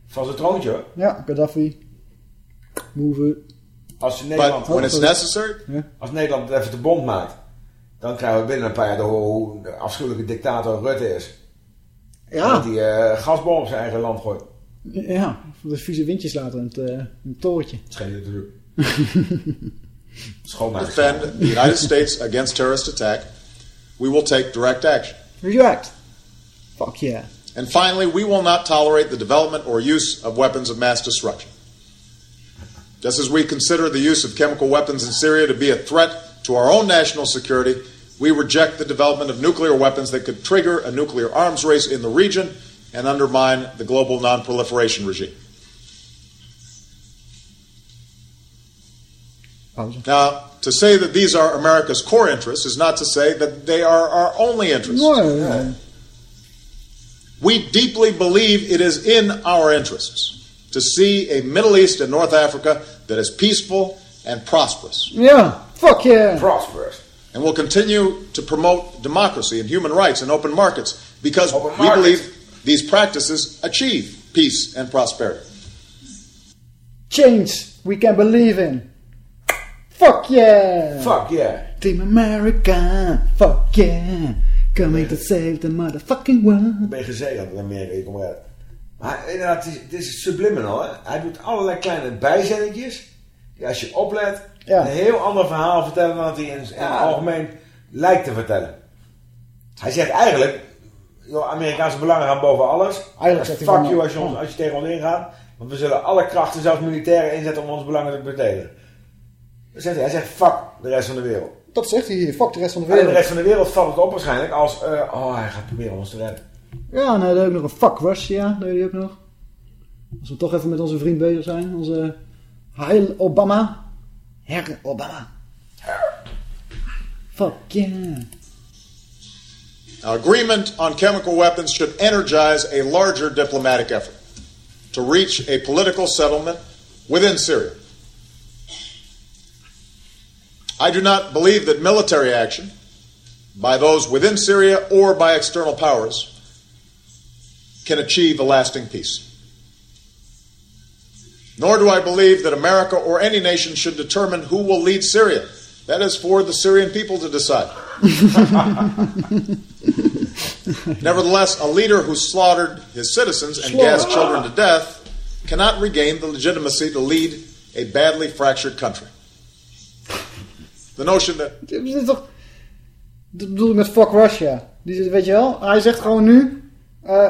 van zijn troontje. hoor. Ja, Gaddafi. Move it. Als Nederland, But when it's necessary, als Nederland even de bond maakt Dan krijgen we binnen een paar jaar te horen hoe de afschuwelijke dictator Rutte is. Ja. Dat hij eh, gasbom op zijn eigen land gooit. Ja, de vieze windjes laten in het, eh, in het torentje. Scheen natuurlijk. Schoonmaak. defend the United States against terrorist attack, we will take direct action. React. Fuck yeah. And finally, we will not tolerate the development or use of weapons of mass destruction. Just as we consider the use of chemical weapons in Syria to be a threat to our own national security, we reject the development of nuclear weapons that could trigger a nuclear arms race in the region and undermine the global non-proliferation regime. Now, to say that these are America's core interests is not to say that they are our only interests. No. We deeply believe it is in our interests to see a Middle East and North Africa that is peaceful and prosperous. Yeah, fuck yeah. Prosperous. And we'll continue to promote democracy and human rights and open markets because we markets. believe these practices achieve peace and prosperity. Change we can believe in. Fuck yeah. Fuck yeah. Team America. Fuck yeah. Coming to save the motherfucking world. Ik ben gezegend in Amerika, je komt eruit. Maar inderdaad, het is, het is subliminal. Hè? Hij doet allerlei kleine bijzinnetjes. Die als je oplet, een heel ander verhaal vertellen dan dat hij in, in het algemeen lijkt te vertellen. Hij zegt eigenlijk, joh, Amerikaanse belangen gaan boven alles. Eigenlijk zegt hij Fuck you als je, ons, als je tegen ons ingaat. Want we zullen alle krachten, zelfs militaire, inzetten om onze belangen te verdedigen. Zegt hij. hij zegt fuck de rest van de wereld. Dat zegt hij hier. Fuck de rest van de En de wereld. rest van de wereld valt het op waarschijnlijk als, eh, oh hij gaat proberen ons te redden. Ja, en dan heb ik nog een fuck Russia. Dat weet je ook nog. Als we toch even met onze vriend bezig zijn. Onze Heil Obama. Herr Obama. Fuck yeah. Now, agreement on chemical weapons should energize a larger diplomatic effort to reach a political settlement within Syria. I do not believe that military action by those within Syria or by external powers can achieve a lasting peace. Nor do I believe that America or any nation should determine who will lead Syria. That is for the Syrian people to decide. Nevertheless, a leader who slaughtered his citizens and gassed children to death cannot regain the legitimacy to lead a badly fractured country. The notion that is toch... Dat bedoel ik met fuck Russia. Die, weet je wel? Hij zegt gewoon nu... eh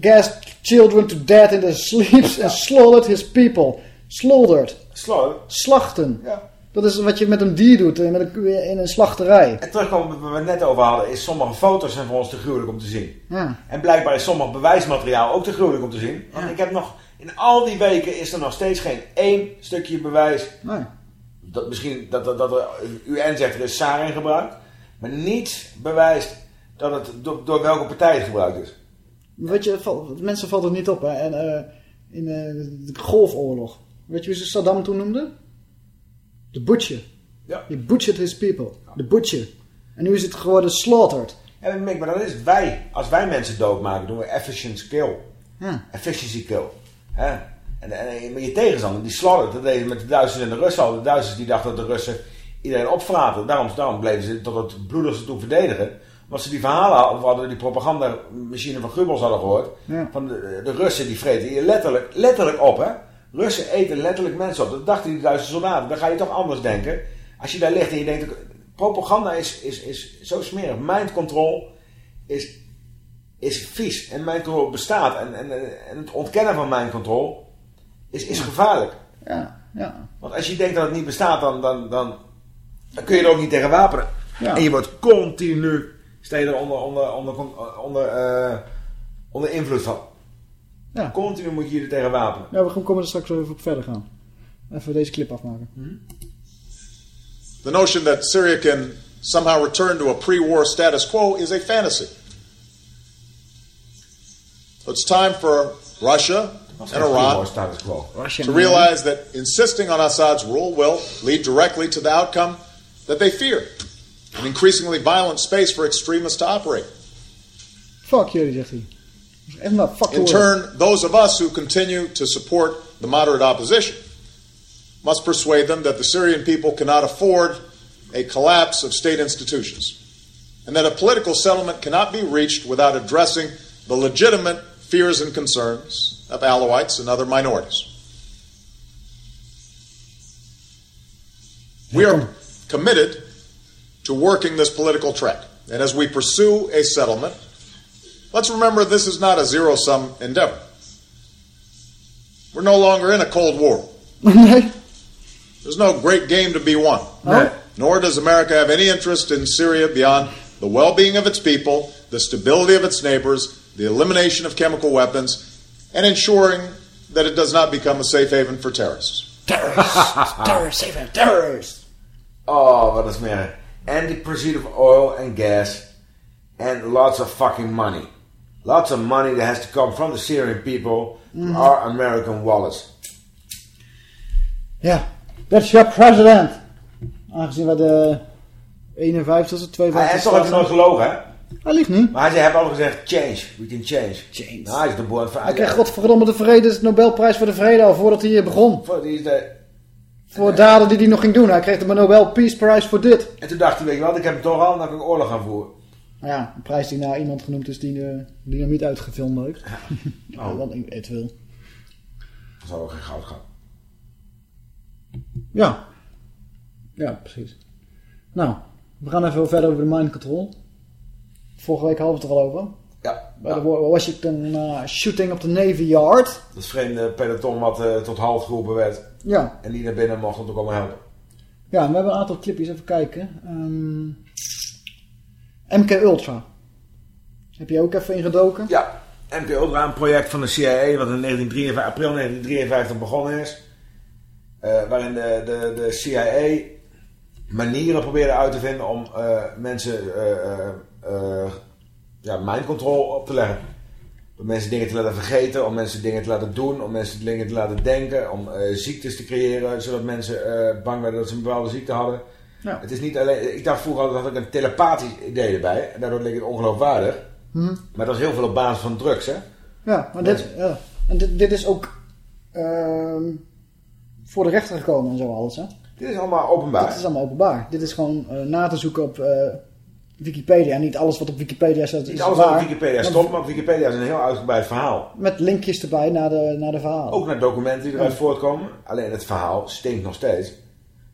gassed children to death in their sleeps and slaughtered his people. Slaughtered. Slaughtered? Slachten. Ja. Dat is wat je met een dier doet eh, met een, in een slachterij. En terugkomen op wat we het net over hadden, is sommige foto's zijn voor ons te gruwelijk om te zien. Ja. En blijkbaar is sommig bewijsmateriaal ook te gruwelijk om te zien. Want ik heb nog, in al die weken is er nog steeds geen één stukje bewijs. Nee. Dat misschien, dat, dat, dat de UN zegt er is sarin gebruikt. Maar niets bewijst dat het door, door welke partij het gebruikt is. Weet je, valt- mensen valt er niet op. Hè? En eh, in eh, de Golfoorlog. Weet je wie ze Saddam toen noemde? De Butcher. Ja. He butchered his people. De Butcher. En nu is het geworden slaughtered. Ja, maar dan is het wij. Als wij mensen doodmaken, doen we efficiency kill. Ja. Efficiency kill. Hè? En, en, maar je tegenstander, die slaughterd, dat deden met de Duitsers en de Russen al. De Duitsers die dachten dat de Russen iedereen opvraten. Daarom, daarom bleven ze tot het bloedigste toe verdedigen. Want ze die verhalen hadden, of hadden die propagandamachine van Goebbels hadden gehoord. Ja. Van de, de Russen die vreten je letterlijk, letterlijk op, hè. Russen eten letterlijk mensen op. Dat dachten die Duitse soldaten. Dan ga je toch anders denken. Als je daar ligt en je denkt... Propaganda is, is, is zo smerig. Mind control is, is vies. En mind control bestaat. En, en, en het ontkennen van mind control is, is gevaarlijk. Ja, ja. Want als je denkt dat het niet bestaat, dan, dan, dan, dan kun je er ook niet tegen wapenen. Ja. En je wordt continu steeds onder, onder, onder, onder, eh, onder invloed van. Ja. Continu moet je je er tegen wapenen. Ja, we komen er straks wel even op verder gaan. Even deze clip afmaken. the notion that Syria can somehow return to a pre war status quo is a fantasy. So it's time for Russia and Iran status quo. to realize that insisting on Assad's rule will lead directly to the outcome that they fear an increasingly violent space for extremists to operate. Fuck jullie, zegt hij. Even fuck In horen. turn, those of us who continue to support the moderate opposition must persuade them that the Syrian people cannot afford a collapse of state institutions. and that a political settlement cannot be reached without addressing the legitimate fears and concerns of Alawites and other minorities. We are committed to working this political track. And as we pursue a settlement, let's remember this is not a zero sum endeavor. We're no longer in a Cold War. There's no great game to be won. Nor does America have any interest in Syria beyond the well being of its people, the stability of its neighbors, the elimination of chemical weapons, and ensuring that it does not become a safe haven for terrorists. Terrorists, terrorists, Safe haven! terrorists. Oh, wat is meer. And the pursuit of oil and gas. And lots of fucking money. Lots of money that has to come from the Syrian people to Mhm. our American wallets. Ja, that's your president. Aangezien we de 51ste, 52ste... Hij heeft toch even nooit gelogen, hè? Hij niet. Maar hij heeft al gezegd, change, we can change. change. Nou, hij is de boer van... Hij kreeg godverdomme de vrede, de Nobelprijs voor de vrede al voordat hij hier begon. Voor, die is de... Voor daden die hij nog ging doen. Hij kreeg de Nobel Peace Prize voor dit. En toen dacht hij, weet je wat, ik heb hem toch al, dan kan ik oorlog gaan voeren. Nou ja, een prijs die naar iemand genoemd is die uh, dynamiet uitgefilmd heeft. Ja, Oh. wat het wil. Dat zal ook geen goud gaan. Ja. Ja, precies. Nou, we gaan even verder over de mind control. Vorige week hadden we het er al over. Ja. Bij de Washington uh, shooting op de Navy Yard. Dat vreemde peloton wat uh, tot halt geroepen werd. Ja. En die naar binnen mocht om te komen helpen. Ja, we hebben een aantal clipjes even kijken. Um, MK Ultra. Heb je ook even ingedoken? Ja, MK Ultra, een project van de CIA wat in 1953, april 1953 begonnen is. Uh, waarin de, de, de CIA manieren probeerde uit te vinden om mensen uh, ja, mind control op te leggen. Om mensen dingen te laten vergeten, om mensen dingen te laten doen, om mensen dingen te laten denken, om ziektes te creëren, zodat mensen bang werden dat ze een bepaalde ziekte hadden. Ja. Het is niet alleen, ik dacht vroeger altijd dat ik een telepathisch idee erbij, en daardoor leek het ongeloofwaardig. Hmm. Maar dat is heel veel op basis van drugs, hè? Ja, maar dit, ja. En dit, dit is ook uh, voor de rechter gekomen en zo alles, hè? Dit is allemaal openbaar. Dit is allemaal openbaar. Dit is gewoon na te zoeken op Wikipedia. Niet alles wat op Wikipedia staat Niet alles wat op Wikipedia stond, maar op Wikipedia is een heel uitgebreid verhaal. Met linkjes erbij naar de, naar de verhalen. Ook naar documenten die eruit ja. voortkomen. Alleen het verhaal stinkt nog steeds.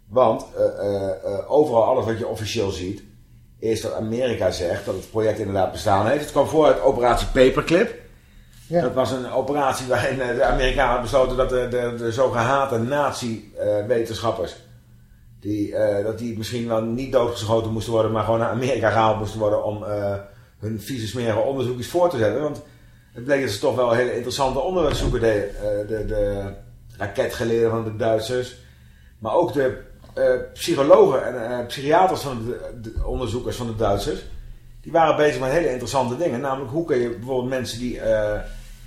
Want uh, overal alles wat je officieel ziet, is dat Amerika zegt dat het project inderdaad bestaan heeft. Het kwam voor uit operatie Paperclip. Ja. Dat was een operatie waarin de Amerikanen besloten dat de, de, de zo gehate nazi-wetenschappers... Die, uh, dat die misschien wel niet doodgeschoten moesten worden, maar gewoon naar Amerika gehaald moesten worden om uh, hun vieze smerige onderzoekjes voor te zetten. Want het bleek dat ze toch wel hele interessante onderzoeken deden. Uh, de, de raketgeleerden van de Duitsers, maar ook de psychologen en psychiaters van de, de, onderzoekers van de Duitsers. Die waren bezig met hele interessante dingen. Namelijk, hoe kun je bijvoorbeeld mensen die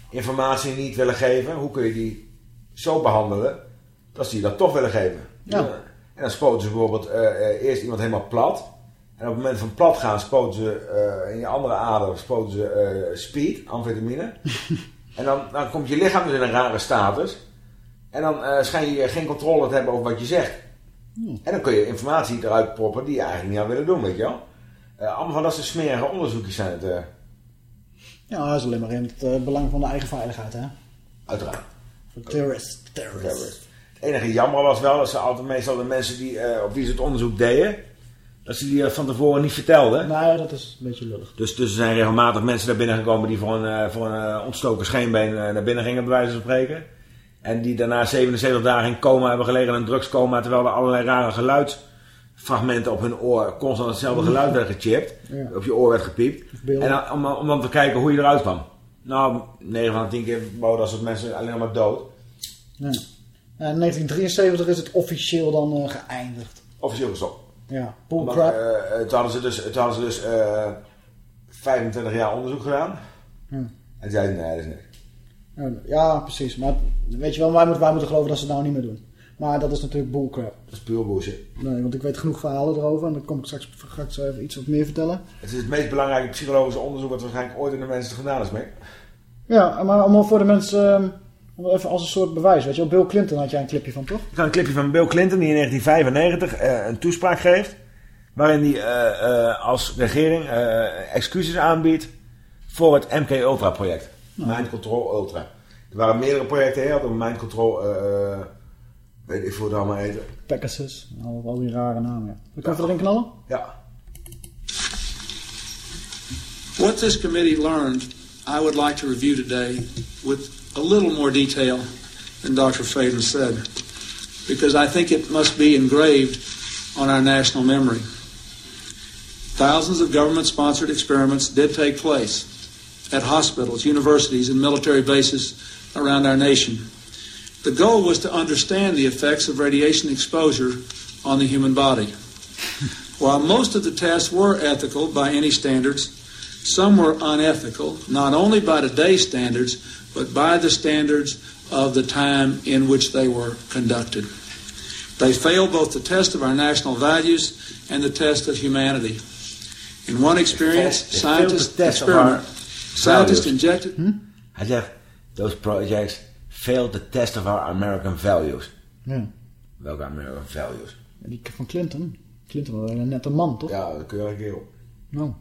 informatie niet willen geven, hoe kun je die zo behandelen dat ze die dat toch willen geven. Ja. En dan spoten ze bijvoorbeeld uh, uh, eerst iemand helemaal plat. En op het moment van plat gaan spoten ze uh, in je andere ader spoten ze speed, amfetamine. en dan, dan komt je lichaam dus in een rare status. En dan schijn je geen controle te hebben over wat je zegt. Hmm. En dan kun je informatie eruit proppen die je eigenlijk niet aan willen doen, weet je wel. allemaal van dat soort smerige onderzoekjes zijn het. Ja, dat is alleen maar in het belang van de eigen veiligheid, hè? Uiteraard. Voor terrorist. Terrorist. terrorist. Het enige jammer was wel dat ze altijd meestal de mensen die, uh, op wie ze het onderzoek deden, dat ze die van tevoren niet vertelden. Nou, dat is een beetje lullig. Dus, dus er zijn regelmatig mensen naar binnen gekomen die voor een, uh, voor een ontstoken scheenbeen naar binnen gingen, bij wijze van spreken. En die daarna 77 dagen in coma hebben gelegen, een drugscoma, terwijl er allerlei rare geluidsfragmenten op hun oor constant hetzelfde geluid werden gechipt. Ja. Op je oor werd gepiept. En dan, om, om dan te kijken hoe je eruit kwam. Nou, 9 van de 10 keer boden dat soort mensen alleen maar dood. Ja. In 1973 is het officieel dan uh, geëindigd. Officieel gestopt. Ja, bullcrap. Uh, toen hadden ze dus, toen hadden ze dus uh, 25 jaar onderzoek gedaan. Hm. En zeiden nee, dat is niks. Ja, precies. Maar weet je wel, wij moeten, wij moeten geloven dat ze het nou niet meer doen. Maar dat is natuurlijk bullcrap. Dat is puur bullshit. Nee, want ik weet genoeg verhalen erover. En dan kom ik straks, zo even iets wat meer vertellen. Het is het meest belangrijke psychologische onderzoek wat waarschijnlijk ooit in de mensen gedaan is, mee. Ja, maar allemaal voor de mensen... Even als een soort bewijs, weet je wel. Bill Clinton had jij een clipje van, toch? Ik had een clipje van Bill Clinton die in 1995 uh, een toespraak geeft. Waarin hij eh, eh, als regering eh, excuses aanbiedt voor het MK Ultra project. Mind Control Ultra. Er waren meerdere projecten. Had een Mind Control, eh, eh, weet ik hoe het allemaal heet. Pegasus. Al, al die rare namen. Ja. We kunnen erin knallen? Ja. What this committee learned, I would like to review today with a little more detail than Dr. Faden said, because I think it must be engraved on our national memory. Thousands of government sponsored experiments did take place at hospitals, universities, and military bases around our nation. The goal was to understand the effects of radiation exposure on the human body. While most of the tests were ethical by any standards, some were unethical, not only by today's standards, but by the standards of the time in which they were conducted. They failed both the test of our national values and the test of humanity. In one experience, They failed the scientists test of our experiment. Scientists values. injected. Hmm? Hij zegt, those projects failed the test of our American values. Ja. Welke American values? Die van Clinton. Clinton was een nette man, toch? Ja, dat kun je wel een keer op. Nou.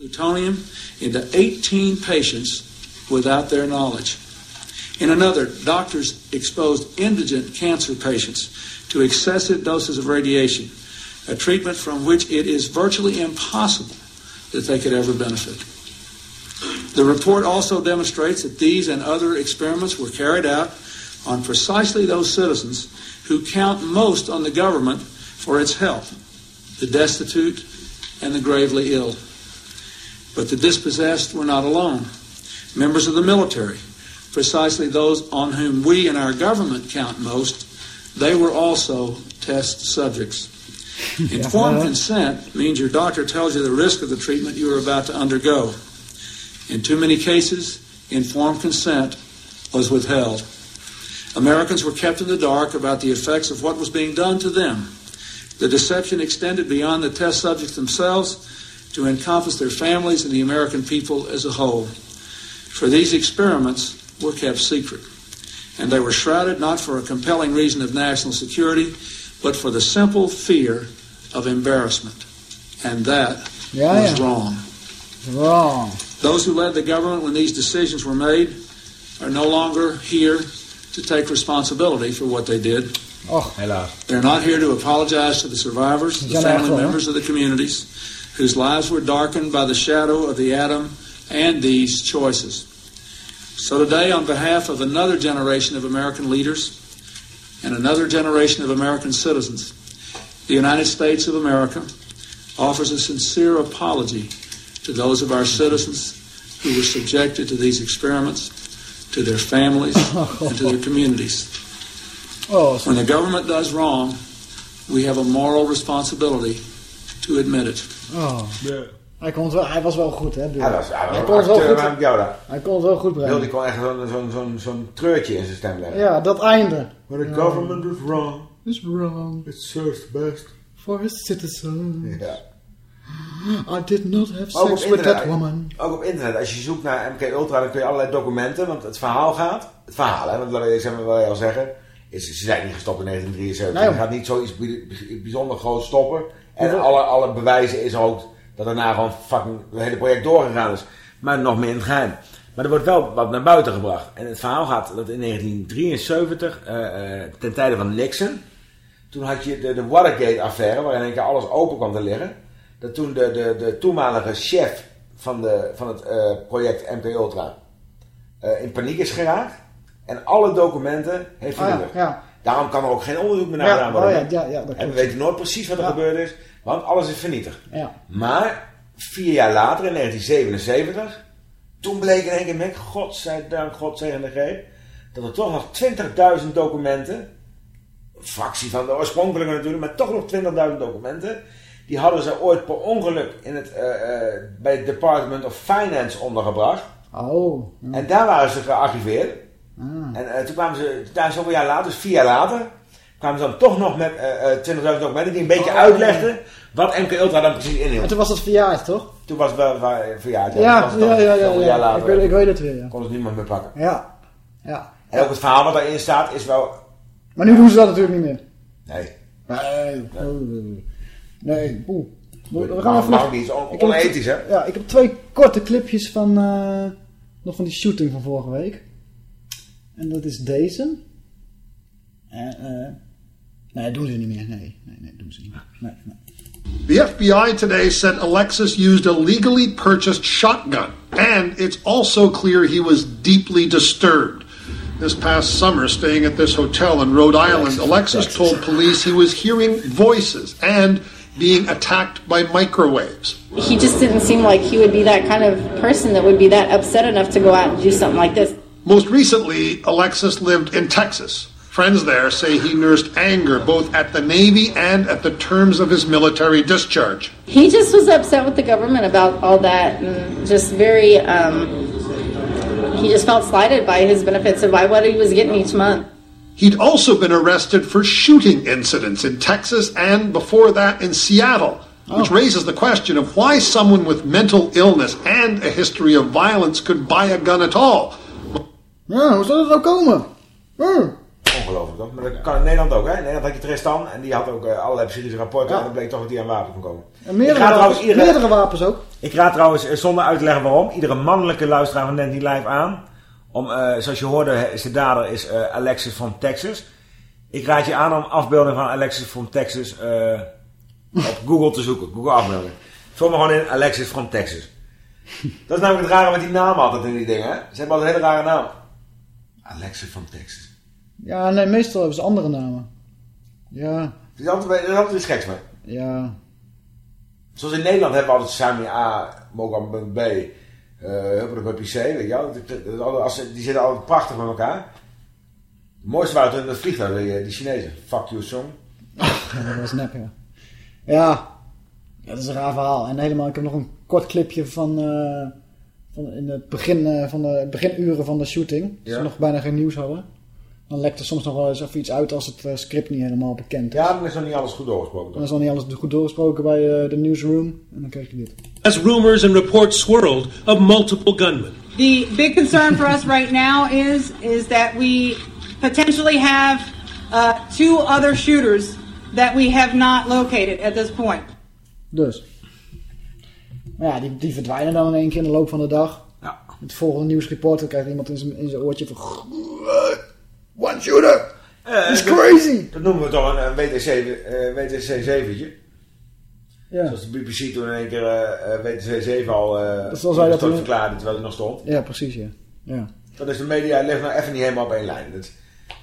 Plutonium into 18 patients without their knowledge. In another, doctors exposed indigent cancer patients to excessive doses of radiation, a treatment from which it is virtually impossible that they could ever benefit. The report also demonstrates that these and other experiments were carried out on precisely those citizens who count most on the government for its help the destitute and the gravely ill. But the dispossessed were not alone. Members of the military, precisely those on whom we and our government count most, they were also test subjects. Informed consent means your doctor tells you the risk of the treatment you are about to undergo. In too many cases, informed consent was withheld. Americans were kept in the dark about the effects of what was being done to them. The deception extended beyond the test subjects themselves to encompass their families and the American people as a whole. For these experiments were kept secret, and they were shrouded not for a compelling reason of national security, but for the simple fear of embarrassment. And that Ja, was ja. wrong. Wrong. Those who led the government when these decisions were made are no longer here to take responsibility for what they did. Oh, helaas. They're not here to apologize to the survivors, the family members of the communities whose lives were darkened by the shadow of the atom and these choices. So today, on behalf of another generation of American leaders and another generation of American citizens, the United States of America offers a sincere apology to those of our citizens who were subjected to these experiments, to their families, and to their communities. Oh, When the government does wrong, we have a moral responsibility to admit it. Oh. Hij, kon het wel, hij was wel goed, hè? Hij was, hij was hij kon het wel goed. maar. Hij kon het wel goed brengen. die kon echt zo'n zo'n zo'n zo'n treurtje in zijn stem leggen. Ja, dat einde. But the Ja. government is wrong. Is wrong. It serves the best. For its citizens. Ja. I did not have Ook op, sex with internet, that woman. ook op internet, als je zoekt naar MK Ultra, dan kun je allerlei documenten, want het verhaal gaat, het verhaal, hè, want wat je zeg maar, wat je al zeggen, is, ze zijn niet gestopt in 1973. Nee, je gaat niet zoiets bij- bijzonder groot stoppen. En alle, alle bewijzen is ook dat daarna gewoon fucking het hele project doorgegaan is. Maar nog meer in het geheim. Maar er wordt wel wat naar buiten gebracht. En het verhaal gaat dat in 1973, eh, eh, ten tijde van Nixon, toen had je de, de Watergate-affaire, waarin in één keer alles open kwam te liggen. Dat toen de, de, de toenmalige chef van, de, van het eh, project MK Ultra in paniek is geraakt. En alle documenten heeft Ah, ja, vernietigd. ja. Daarom kan er ook geen onderzoek meer naar Ja, gedaan worden. oh ja, ja, ja, dat en we weten nooit precies wat er gebeurd is, want alles is vernietigd. Ja. Maar vier jaar later, in 1977, toen bleek in één keer met, godzijdank, godzijdank de greep, dat er toch nog 20.000 documenten, een fractie van de oorspronkelijke natuurlijk, maar toch nog 20.000 documenten, die hadden ze ooit per ongeluk in het, eh, eh, bij het Department of Finance ondergebracht. Oh. ja. En daar waren ze gearchiveerd. Ah. En eh, toen kwamen ze, daar zoveel jaar later, dus vier jaar later, kwamen ze dan toch nog met eh, eh, 20.000 documenten die een beetje Oh. uitlegden wat MK Ultra dan precies En inhield. toen was het verjaard, toch? Toen was het wel wel verjaard. Ja, ja, ja, ja, later. Ik weet- ik weet het weer, ja. Kon het niemand meer pakken. Ja. Ja. En ook het verhaal wat daarin staat is wel... Maar nu doen ze dat natuurlijk niet meer. Nee. Nee. Nee, poeh. We, gaan even nog- niet, on- heb- onethisch, hè? Ja, ik heb twee korte clipjes van, eh, nog van die shooting van vorige week. En dat is deze. En, eh, nee, doen ze niet meer. Nee, nee, nee, doen ze niet meer. Nee, nee. The FBI today said Alexis used a legally purchased shotgun, and it's also clear he was deeply disturbed. This past summer, staying at this hotel in Rhode Island, Alexis told police he was hearing voices and being attacked by microwaves. He just didn't seem like he would be that kind of person that would be that upset enough to go out and do something like this. Most recently, Alexis lived in Texas. Friends there say he nursed anger both at the Navy and at the terms of his military discharge. He just was upset with the government about all that and just very, um, he just felt slighted by his benefits and by what he was getting each month. He'd also been arrested for shooting incidents in Texas and before that in Seattle, which raises the question of why someone with mental illness and a history of violence could buy a gun at all. Ja, hoe zou dat nou komen? Ongelooflijk toch? Maar dat kan in Nederland ook, hè? In Nederland had je Tristan en die had ook eh, allerlei psychische rapporten en dan bleek toch dat hij aan wapen kon komen. En meerdere, wapens, iedere- meerdere wapens ook. Ik raad trouwens, eh, zonder uit te leggen waarom, iedere mannelijke luisteraar van Niet Live aan. Om, eh, zoals je hoorde, de dader is Alexis van Texas. Ik raad je aan om afbeelding van Alexis van Texas op Google te zoeken. Google afbeelding. Vul maar gewoon in Alexis van Texas. Dat is namelijk het rare met die namen altijd in die dingen. Hè? Ze hebben altijd een hele rare naam. Alexis van Texas. Ja, nee, meestal hebben ze andere namen. Ja, Het is altijd, er is altijd iets geks mee. ja. Zoals in Nederland hebben we altijd Sami A, Mogam B, uh, C, weet je wel. Die zitten altijd prachtig met elkaar. Het mooiste waren toen in het vliegtuig, die, die Chinezen. Fuck you, song. Ja, dat was nep, ja. Ja. Ja, dat is een raar verhaal. En helemaal, ik heb nog een kort clipje van, eh, van in het begin, eh, van de beginuren van de shooting. Ja. ze nog bijna geen nieuws hadden. Dan lekt er soms nog wel eens even iets uit als het eh, script niet helemaal bekend is. Ja, dan is nog niet alles goed doorgesproken. Dan is nog niet alles goed doorgesproken bij eh, de newsroom. En dan krijg je dit. As rumors and reports swirled of multiple gunmen. The big concern for us right now is is that we potentially have uh, two other shooters that we have not located at this point. Dus. Maar ja, die, die verdwijnen dan in één keer in de loop van de dag. Ja. Met de volgende nieuwsreport dan krijgt iemand in zijn, in zijn oortje van... One shooter! It's crazy! Dat noemen we toch een, een WTC, eh, WTC 7'tje. Ja. Zoals de BBC toen in één keer eh, eh, WTC 7 al eh Dat is dat verklaarde terwijl hij nog stond. Ja, precies, ja. ja. Dat is de media ligt nou even niet helemaal op één lijn. Dat,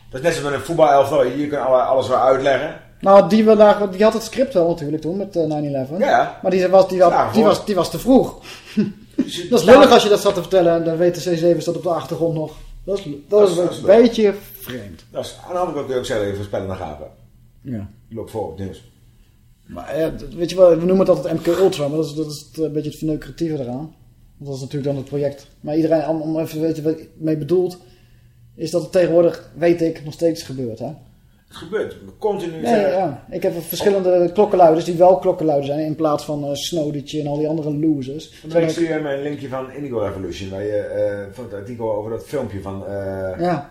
dat is net zoals met een voetbalelftal. Je kan alle- alles wel uitleggen. Nou, die, daar, die had het script wel natuurlijk toen met eh, 9-11. Ja. Maar die was, die, Ja, die, was, die was te vroeg. dat is lullig als je dat zat te vertellen en de WTC 7 staat op de achtergrond nog. Dat is, dat Dat is, is- dat is een beetje vreemd. Dat is, aan de andere kant kun je ook zeggen, je voorspellende gapen. Ja. Je loopt voor op nieuws. Maar ja, weet je wel, we noemen het altijd MK Ultra, maar dat is, dat is het, een beetje het verneukeratieve eraan. Want dat is natuurlijk dan het project. Maar iedereen, om, om even te weten wat ik mee bedoeld, is dat het tegenwoordig, weet ik, nog steeds gebeurt. Hè? Het gebeurt continu. Nee, ja, ja. Ik heb verschillende klokkenluiders die wel klokkenluiders zijn, in plaats van Snowditje en al die andere losers. Dan ik stuur je mij een linkje van Indigo Revolution. Waar je, eh, van het artikel over dat filmpje van eh Ja.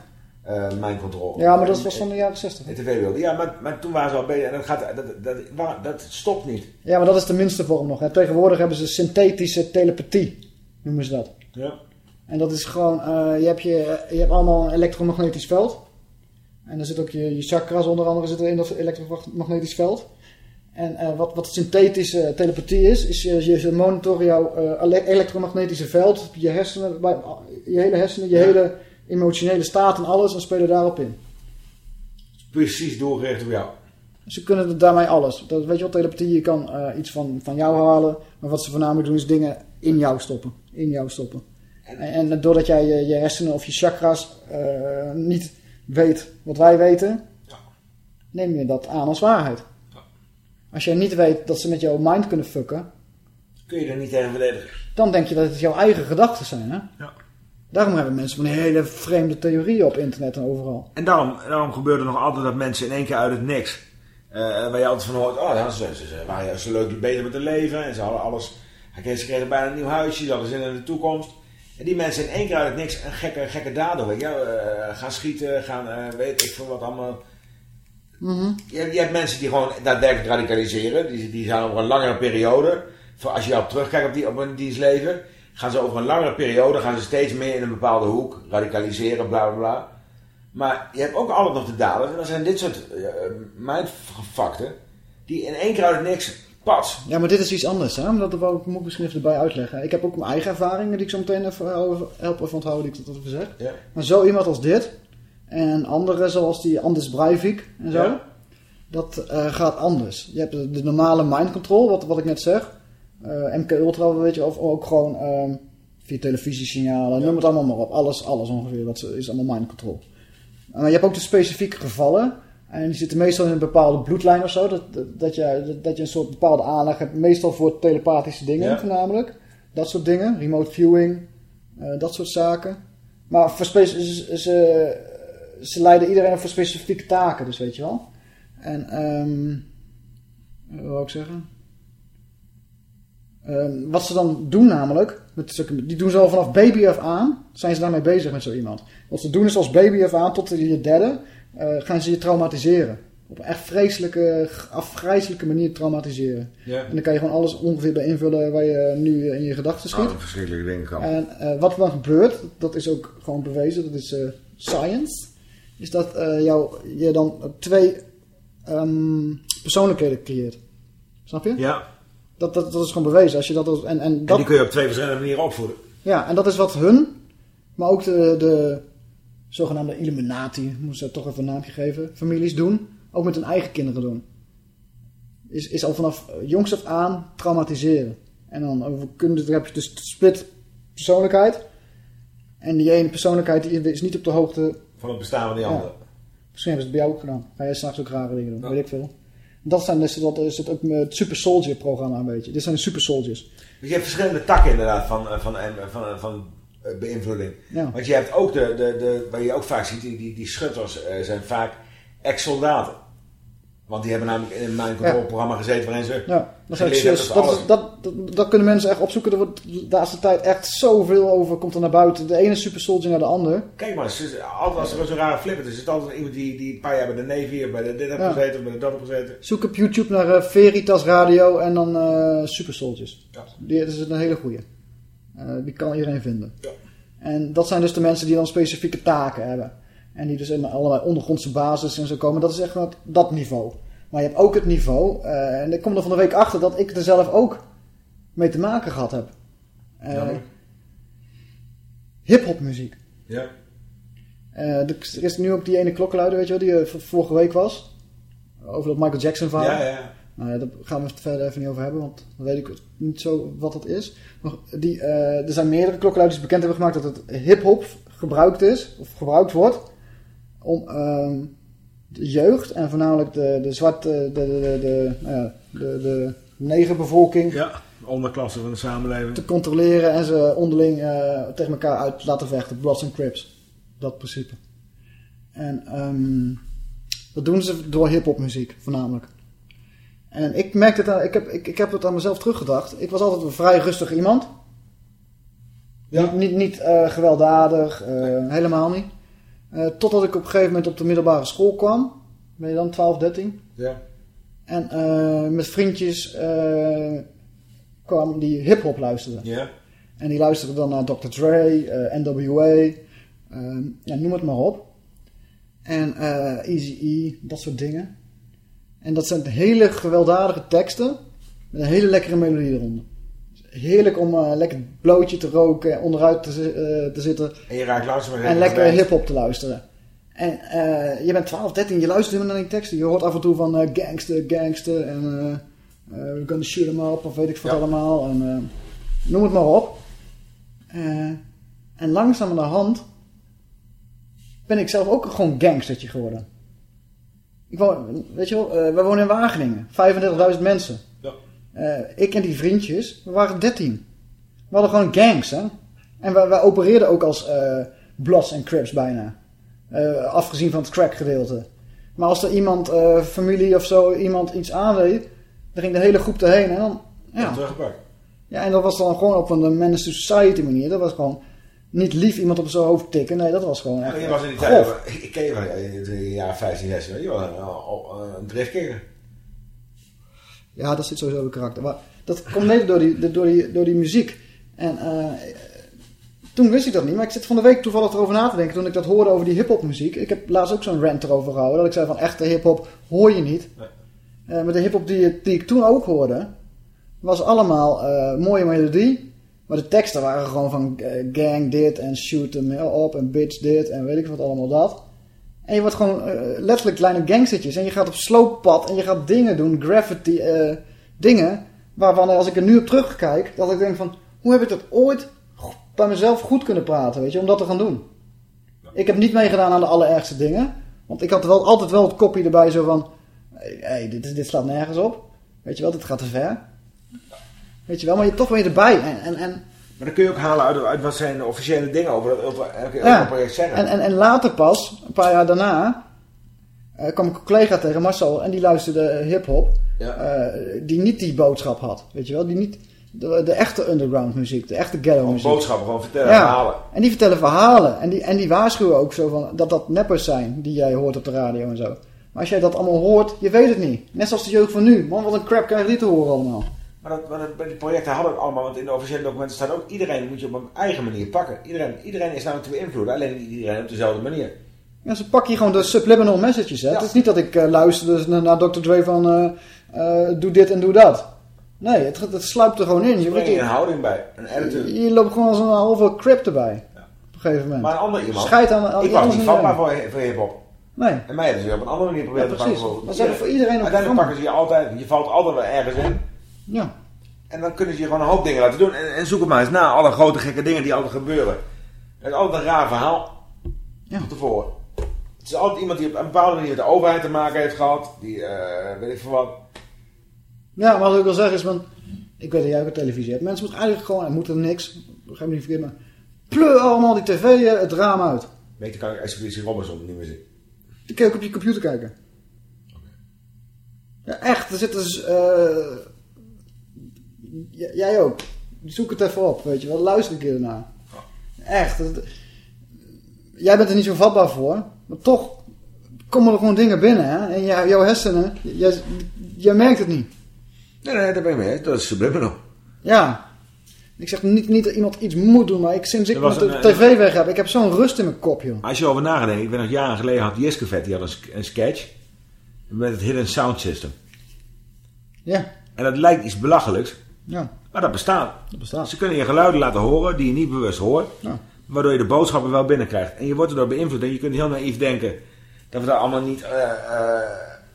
Mind Control. Ja, maar dat was van de jaren 60. In tv-beelden. Ja, maar, maar toen waren ze al bezig. En dat, gaat, dat, dat, dat, dat stopt niet. Ja, maar dat is de minste vorm nog. Hè. Tegenwoordig hebben ze synthetische telepathie, noemen ze dat. Ja. En dat is gewoon, je, hebt je, je hebt allemaal een elektromagnetisch veld. En daar zit ook je, je chakras onder andere zitten in dat elektromagnetisch veld. En eh, wat, wat synthetische telepathie is, is je, je monitoren jouw eh, ele- elektromagnetische veld, je hersenen, je hele hersenen, je hele emotionele staat en alles en spelen daarop in. Precies doelgericht op jou. Ze kunnen daarmee alles. Dat, weet je wat, telepathie, je kan eh, iets van, van jou halen. Maar wat ze voornamelijk doen is dingen in jou stoppen. In jou stoppen. En, en doordat jij je, je hersenen of je chakras eh, niet weet wat wij weten, neem je dat aan als waarheid. Als jij niet weet dat ze met jouw mind kunnen fucken, Kun je er niet tegen verdedigen. dan denk je dat het jouw eigen gedachten zijn. Hè? Ja. Daarom hebben mensen van hele vreemde theorieën op internet en overal. En daarom, daarom gebeurt er nog altijd dat mensen in één keer uit het niks. eh, waar je altijd van hoort, oh, ja, ze, ze, ze waren juist zo leuk bezig met hun leven. En ze hadden alles. Ze kregen bijna een nieuw huisje, ze hadden zin in de toekomst. En die mensen in één keer uit het niks een gekke, gekke daad doen. weet je wel, eh, gaan schieten, gaan, eh, weet ik veel wat allemaal. Mhm. Je, hebt- je hebt mensen die gewoon daadwerkelijk radicaliseren. Die, die zijn over een langere periode. Voor als je daarop terugkijkt op, die, op hun dienstleven. Gaan ze over een langere periode. Gaan ze steeds meer in een bepaalde hoek. Radicaliseren, bla bla bla. Maar je hebt ook altijd nog de daders. En dat zijn dit soort uh, mindfacten. Die in één keer uit het niks. Pas. Ja, maar dit is iets anders, hè? Dat wou ik moet ik misschien even erbij uitleggen. Ik heb ook mijn eigen ervaringen die ik zo meteen even help even onthouden, die ik dat even zeg. Ja. Maar zo iemand als dit, en anderen zoals die Anders Breivik en zo, Ja. dat eh, gaat anders. Je hebt de, de normale mind control, wat, wat ik net zeg. Eh, MK Ultra, weet je, of ook gewoon ehm, via televisiesignalen, noem het allemaal maar op. Alles, alles ongeveer, dat is allemaal mind control. Maar je hebt ook de specifieke gevallen. En die zitten meestal in een bepaalde bloedlijn of zo. Dat, dat, dat je, dat, je een soort bepaalde aanleg hebt. Meestal voor telepathische dingen Ja. voornamelijk. Dat soort dingen. Remote viewing. eh, dat soort zaken. Maar voor ze, ze, ze leiden iedereen voor specifieke taken. Dus weet je wel. En ehm wat wil ik zeggen? Ehm, wat ze dan doen namelijk, met die doen ze al vanaf baby af aan, zijn ze daarmee bezig met zo iemand. Wat ze doen is als baby af aan tot je derde, eh, gaan ze je traumatiseren. Op een echt vreselijke, afgrijzelijke manier traumatiseren. Ja. En dan kan je gewoon alles ongeveer beïnvullen waar je nu in je gedachten schiet. Oh, verschrikkelijke dingen kan. En eh, wat er dan gebeurt, dat is ook gewoon bewezen, dat is eh, science, is dat jou, je dan twee ehm, persoonlijkheden creëert. Snap je? Ja. Dat, dat, dat is gewoon bewezen. Als je dat, en, en En dat, die kun je op twee verschillende manieren opvoeden. ja, en dat is wat hun, maar ook de, de zogenaamde Illuminati, moeten ze toch even een naampje geven, families doen, ook met hun eigen kinderen doen. Is, is al vanaf eh, jongs af aan traumatiseren. En dan, over kun- dan heb je dus de split persoonlijkheid. En die ene persoonlijkheid die is niet op de hoogte. Van het bestaan van die Ja. andere. Misschien hebben ze het bij jou ook gedaan. Ga jij straks ook rare dingen doen, weet ik veel. Dat zijn dus, dat is het ook met het Super Soldier programma een beetje. Dit zijn de Super Soldiers. Dus je hebt verschillende takken inderdaad van, eh, van, eh, van, van, van beïnvloeding. Ja. Want je hebt ook de, de, de, wat je ook vaak ziet, die, die, die schutters eh, zijn vaak ex-soldaten. Want die hebben namelijk in een mind control Ja. programma gezeten waarin ze Ja, dat, dat, dat, dat, dat kunnen mensen echt opzoeken. Er wordt de laatste tijd echt zoveel over komt er naar buiten. De ene super soldier naar de ander. Kijk maar, altijd als er zo'n rare flip is, is het altijd iemand die, die een paar jaar bij de Navy of bij de dit heeft Ja. gezeten of bij de dat heeft gezeten. Zoek op YouTube naar eh, Veritas Radio en dan eh Super Soldiers. Ja. Die, dat is een hele goeie. Eh, die kan iedereen vinden. En dat zijn dus de mensen die dan specifieke taken hebben. En die dus in allerlei ondergrondse basis en zo komen. Dat is echt dat, dat niveau. Maar je hebt ook het niveau. eh, en ik kom er van de week achter dat ik er zelf ook mee te maken gehad heb. Namelijk? Hip-hop muziek. Ja. Er is nu ook die ene klokkenluider, weet je wel, die vorige week was. Over dat Michael Jackson verhaal. Ja, ja. Nou ja, daar gaan we het verder even niet over hebben, want dan weet ik niet zo wat dat is. Maar die, eh, er zijn meerdere klokkenluiders die bekend hebben gemaakt dat het hip-hop gebruikt is, of gebruikt wordt, om ehm, de jeugd en voornamelijk de, de zwarte, de, de, de, de, nou ja, de, de negerbevolking Ja, onderklasse van de samenleving. te controleren en ze onderling eh, tegen elkaar uit laten vechten. Bloods en Crips. Dat principe. En ehm, dat doen ze door hip-hop muziek voornamelijk. En ik merkte het, ik heb, ik, ik heb het aan mezelf teruggedacht. Ik was altijd een vrij rustig iemand. Niet, niet, niet eh, gewelddadig, eh, helemaal niet. Eh, totdat ik op een gegeven moment op de middelbare school kwam. Ben je dan 12, 13? Ja. En met vriendjes kwam die hip-hop luisterden. Ja. En die luisterden dan naar Dr. Dre, NWA, ja, noem het maar op. En eh Easy-E, dat soort dingen. En dat zijn hele gewelddadige teksten met een hele lekkere melodie eronder. Heerlijk om eh, lekker blootje te roken, onderuit te, eh, te zitten. En je raakt langzaam En lekker hip-hop te luisteren. En eh, je bent 12, 13, je luistert helemaal naar die teksten. Je hoort af en toe van gangster, gangster en we're gonna shoot him up of weet ik wat allemaal. En, noem het maar op. En langzaam aan de hand ben ik zelf ook gewoon gangstertje geworden. Ik woon, weet je wel, eh, we wonen in Wageningen. 35.000 mensen. Ja. Eh, ik en die vriendjes, we waren 13. We hadden gewoon gangs, hè. En wij, wij opereerden ook als Bloods en Crips bijna. Afgezien van het crack gedeelte. Maar als er iemand, familie of zo, iemand iets aandeed, dan ging de hele groep erheen en dan... Ja. Ja, ja, en dat was dan gewoon op een to Society manier. Dat was gewoon... niet lief iemand op zijn hoofd tikken. Nee, dat was gewoon echt. Ja, je was in die tijd, ik ken je van in de jaren 15, 16, je was een, een, driftkikker. Ja, dat zit sowieso in karakter. Maar dat komt mede door die, door die, door die muziek. En eh, toen wist ik dat niet. Maar ik zit van de week toevallig erover na te denken. Toen ik dat hoorde over die hip-hop muziek. Ik heb laatst ook zo'n rant erover gehouden. Dat ik zei van echte hip-hop hoor je niet. Eh, maar de hip-hop die, die ik toen ook hoorde. Was allemaal eh, mooie melodie. Maar de teksten waren gewoon van eh, gang dit en shoot them op en bitch dit en weet ik wat allemaal dat. En je wordt gewoon eh, letterlijk kleine gangstertjes. En je gaat op slooppad en je gaat dingen doen, graffiti eh, dingen. Waarvan als ik er nu op terugkijk, dat ik denk van... Hoe heb ik dat ooit bij mezelf goed kunnen praten, weet je, om dat te gaan doen. Ik heb niet meegedaan aan de allerergste dingen. Want ik had wel, altijd wel het kopje erbij zo van... Hé, hey, dit, dit slaat nergens op. Weet je wel, dit gaat te ver. Weet je wel, maar je toch weer erbij. En, en, en Maar dan kun je ook halen uit, uit wat zijn de officiële dingen over dat over, elke, Ja. elke project zeggen. En, en, en later pas, een paar jaar daarna, eh, kwam ik een collega tegen, Marcel, en die luisterde hip-hop. eh, die niet die boodschap had, weet je wel? Die niet de, de echte underground muziek, de echte ghetto Gewoon muziek. boodschappen, gewoon vertellen, Ja, verhalen. En die vertellen verhalen. En die, en die waarschuwen ook zo van dat dat neppers zijn die jij hoort op de radio en zo. Maar als jij dat allemaal hoort, je weet het niet. Net zoals de jeugd van nu. Man, wat een crap krijg je die te horen allemaal. Maar, dat, maar dat, die projecten hadden het allemaal, want in de officiële documenten staat ook... Iedereen moet je op een eigen manier pakken. Iedereen, iedereen is nou te beïnvloeden, alleen niet iedereen op dezelfde manier. Ja, ze pakken hier gewoon de subliminal messages. Hè? Het is niet dat ik eh, luister dus naar, Dr. Dre van eh, eh, doe dit en doe dat. Nee, het, het sluipt er gewoon in. Je, brengt een houding bij, een attitude. je, je loopt gewoon als een halve crap erbij. Op een gegeven moment. Maar een ander iemand... Scheid aan, aan ik die was niet vatbaar voor, voor hip-hop. Nee. En mij hebben ze op een andere manier proberen Ja, te pakken. precies. voor- hebben voor iedereen een Uiteindelijk pakken ze je altijd, je valt altijd wel ergens in. Ja. En dan kunnen ze je gewoon een hoop dingen laten doen. En, en zoek het maar eens na, alle grote gekke dingen die altijd gebeuren. Het is altijd een raar verhaal. Ja. Van tevoren. Het is altijd iemand die op een bepaalde manier met de overheid te maken heeft gehad. Die, eh, weet ik veel wat. Ja, maar wat ik wil zeggen is, van, ik weet dat jij ook een televisie hebt. Mensen moeten eigenlijk gewoon, er moet er niks, begrijp me niet verkeerd, maar pleur allemaal die tv eh, het raam uit. Weet je, kan ik Expeditie Robinson niet meer zien. Dan kun je ook op je computer kijken. Ja, echt, er zit dus... eh, j- jij ook. Zoek het even op, weet je wel. Luister een keer ernaar. Echt. jij bent er niet zo vatbaar voor. Maar toch komen er gewoon dingen binnen, hè. En jou- jouw hersenen, jij, jij merkt het niet. Nee, nee, daar ben ik mee. Dat is subliminal. Ja. Ik zeg niet, niet dat iemand iets moet doen, maar ik, sinds ik de een, eh, tv weg heb, ik heb zo'n rust in mijn kop, joh. Als je erover nagedenkt, ik ben nog jaren geleden had Jiskevet, die had een sketch. Met het Hidden Sound System. Ja. En dat lijkt iets belachelijks. Ja. Maar dat bestaat. Dat bestaat. Ze kunnen je geluiden laten horen die je niet bewust hoort. Ja. Waardoor je de boodschappen wel binnenkrijgt. En je wordt erdoor beïnvloed. En je kunt heel naïef denken dat we daar allemaal niet...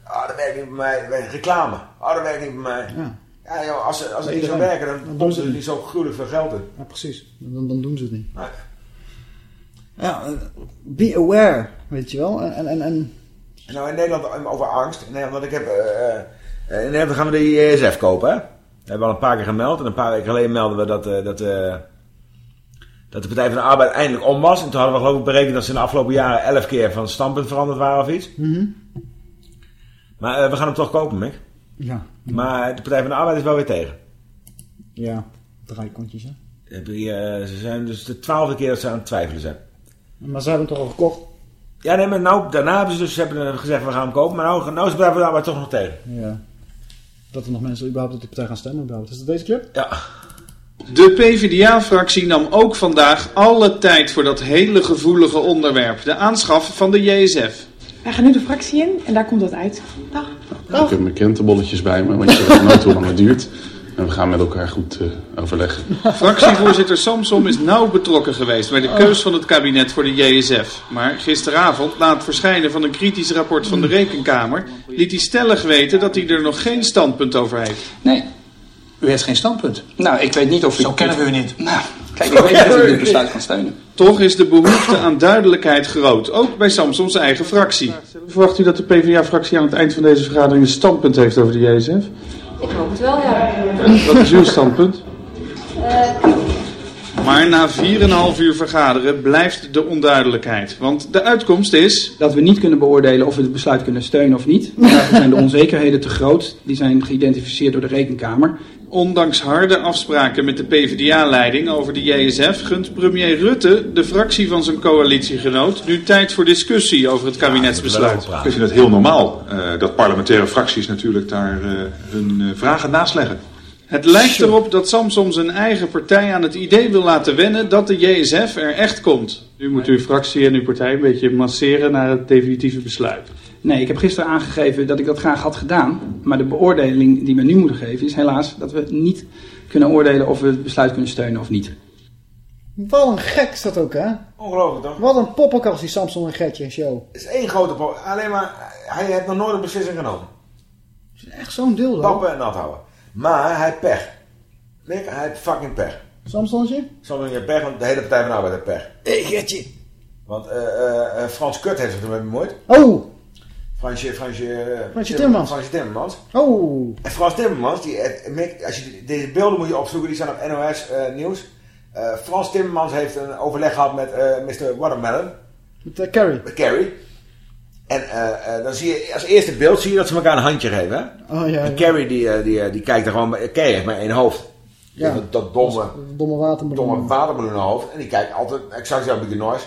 ah, dat werkt niet bij mij. Reclame. Ah, dat werkt niet bij mij. Ja. Ja, joh, als, ze- als niet zou werken, dan Dan doen ze het niet zo gruwelijk veel geld in. Ja, precies. Dan, dan doen ze het niet. Nee. Ja, eh, be aware, weet je wel. En, en, en, nou in Nederland over angst. In Nederland, want ik heb, in Nederland gaan we de JSF kopen, hè? Dat hebben we al een paar keer gemeld. En een paar weken geleden melden we dat, eh, dat, eh, dat de Partij van de Arbeid eindelijk om was. En toen hadden we geloof ik berekend dat ze in de afgelopen jaren elf keer van standpunt veranderd waren of iets. Mhm. Maar eh, we gaan hem toch kopen, Mick. Ja. Maar de Partij van de Arbeid is wel weer tegen. Ja, draaikontjes, hè. Ze zijn dus de twaalfde keer dat ze aan het twijfelen zijn. Maar ze hebben het toch al gekocht? Ja, nee, maar nou, daarna hebben ze dus hebben gezegd we gaan hem kopen. Maar nou, nou is de Arbeid toch nog tegen. Ja. Dat er nog mensen überhaupt op die partij gaan stemmen. Überhaupt. Is dat deze club? Ja. De PvdA-fractie nam ook vandaag alle tijd voor dat hele gevoelige onderwerp, de aanschaf van de JSF. Wij gaan nu de fractie in en daar komt dat uit. Dag. Ik heb mijn krentenbolletjes bij me, want je weet nooit hoe lang het duurt. En we gaan met elkaar goed eh, overleggen. Fractievoorzitter Samsom is nauw betrokken geweest bij de keus van het kabinet voor de JSF. Maar gisteravond, na het verschijnen van een kritisch rapport van de Rekenkamer, liet hij stellig weten dat hij er nog geen standpunt over heeft. Nee, u heeft geen standpunt. Nou, ik weet niet of u... Zo kennen we u niet. Nou, kijk, ik weet niet of u dit besluit kan steunen. Toch is de behoefte aan duidelijkheid groot, ook bij Samsoms eigen fractie. Verwacht u dat de PvdA-fractie aan het eind van deze vergadering een standpunt heeft over de JSF? Ik hoop het wel, ja. Wat is uw standpunt? Maar na 4,5 uur vergaderen blijft de onduidelijkheid. Want de uitkomst is... Dat we niet kunnen beoordelen of we het besluit kunnen steunen of niet. Daarvoor zijn de onzekerheden te groot. Die zijn geïdentificeerd door de Rekenkamer. Ondanks harde afspraken met de PvdA-leiding over de JSF gunt premier Rutte de fractie van zijn coalitiegenoot nu tijd voor discussie over het kabinetsbesluit. Ik vind het heel normaal uh, dat parlementaire fracties natuurlijk daar uh, hun uh, vragen naast leggen. Het lijkt erop dat Samsom zijn eigen partij aan het idee wil laten wennen dat de JSF er echt komt. Nu moet uw fractie en uw partij een beetje masseren naar het definitieve besluit. Nee, ik heb gisteren aangegeven dat ik dat graag had gedaan. Maar de beoordeling die we nu moeten geven is helaas dat we niet kunnen oordelen of we het besluit kunnen steunen of niet. Wat een gek is dat ook, hè? Ongelooflijk, toch? Wat een poppenkast die Samson en Getje show. Het is één grote pop. Alleen maar, hij heeft nog nooit een beslissing genomen. Het is echt zo'n deel, hoor. Tappen en nat houden. Maar hij heeft pech. Hij heeft fucking pech. Samsonje? Samson heeft pech, want de hele Partij van de Arbeid heeft pech. Hé, Getje. Want uh, uh, Frans Kut heeft zich ermee bemoeid. Oh! Fransje, Fransje, Fransje Timmermans. Fransje Timmermans. Oh. En Frans Timmermans, die, als je, deze beelden moet je opzoeken, die staan op NOS uh, Nieuws. Uh, Frans Timmermans heeft een overleg gehad met uh, Mr. Watermelon. Met Carrie. Met Carrie. En dan zie je, als eerste beeld zie je dat ze elkaar een handje geven. Hè? Oh, ja, en Carrie die, die, die kijkt er gewoon, Carrie heeft maar één hoofd. Ja. Dat, dat domme, domme. Domme watermeloenhoofd. En die kijkt altijd exact zo een noise.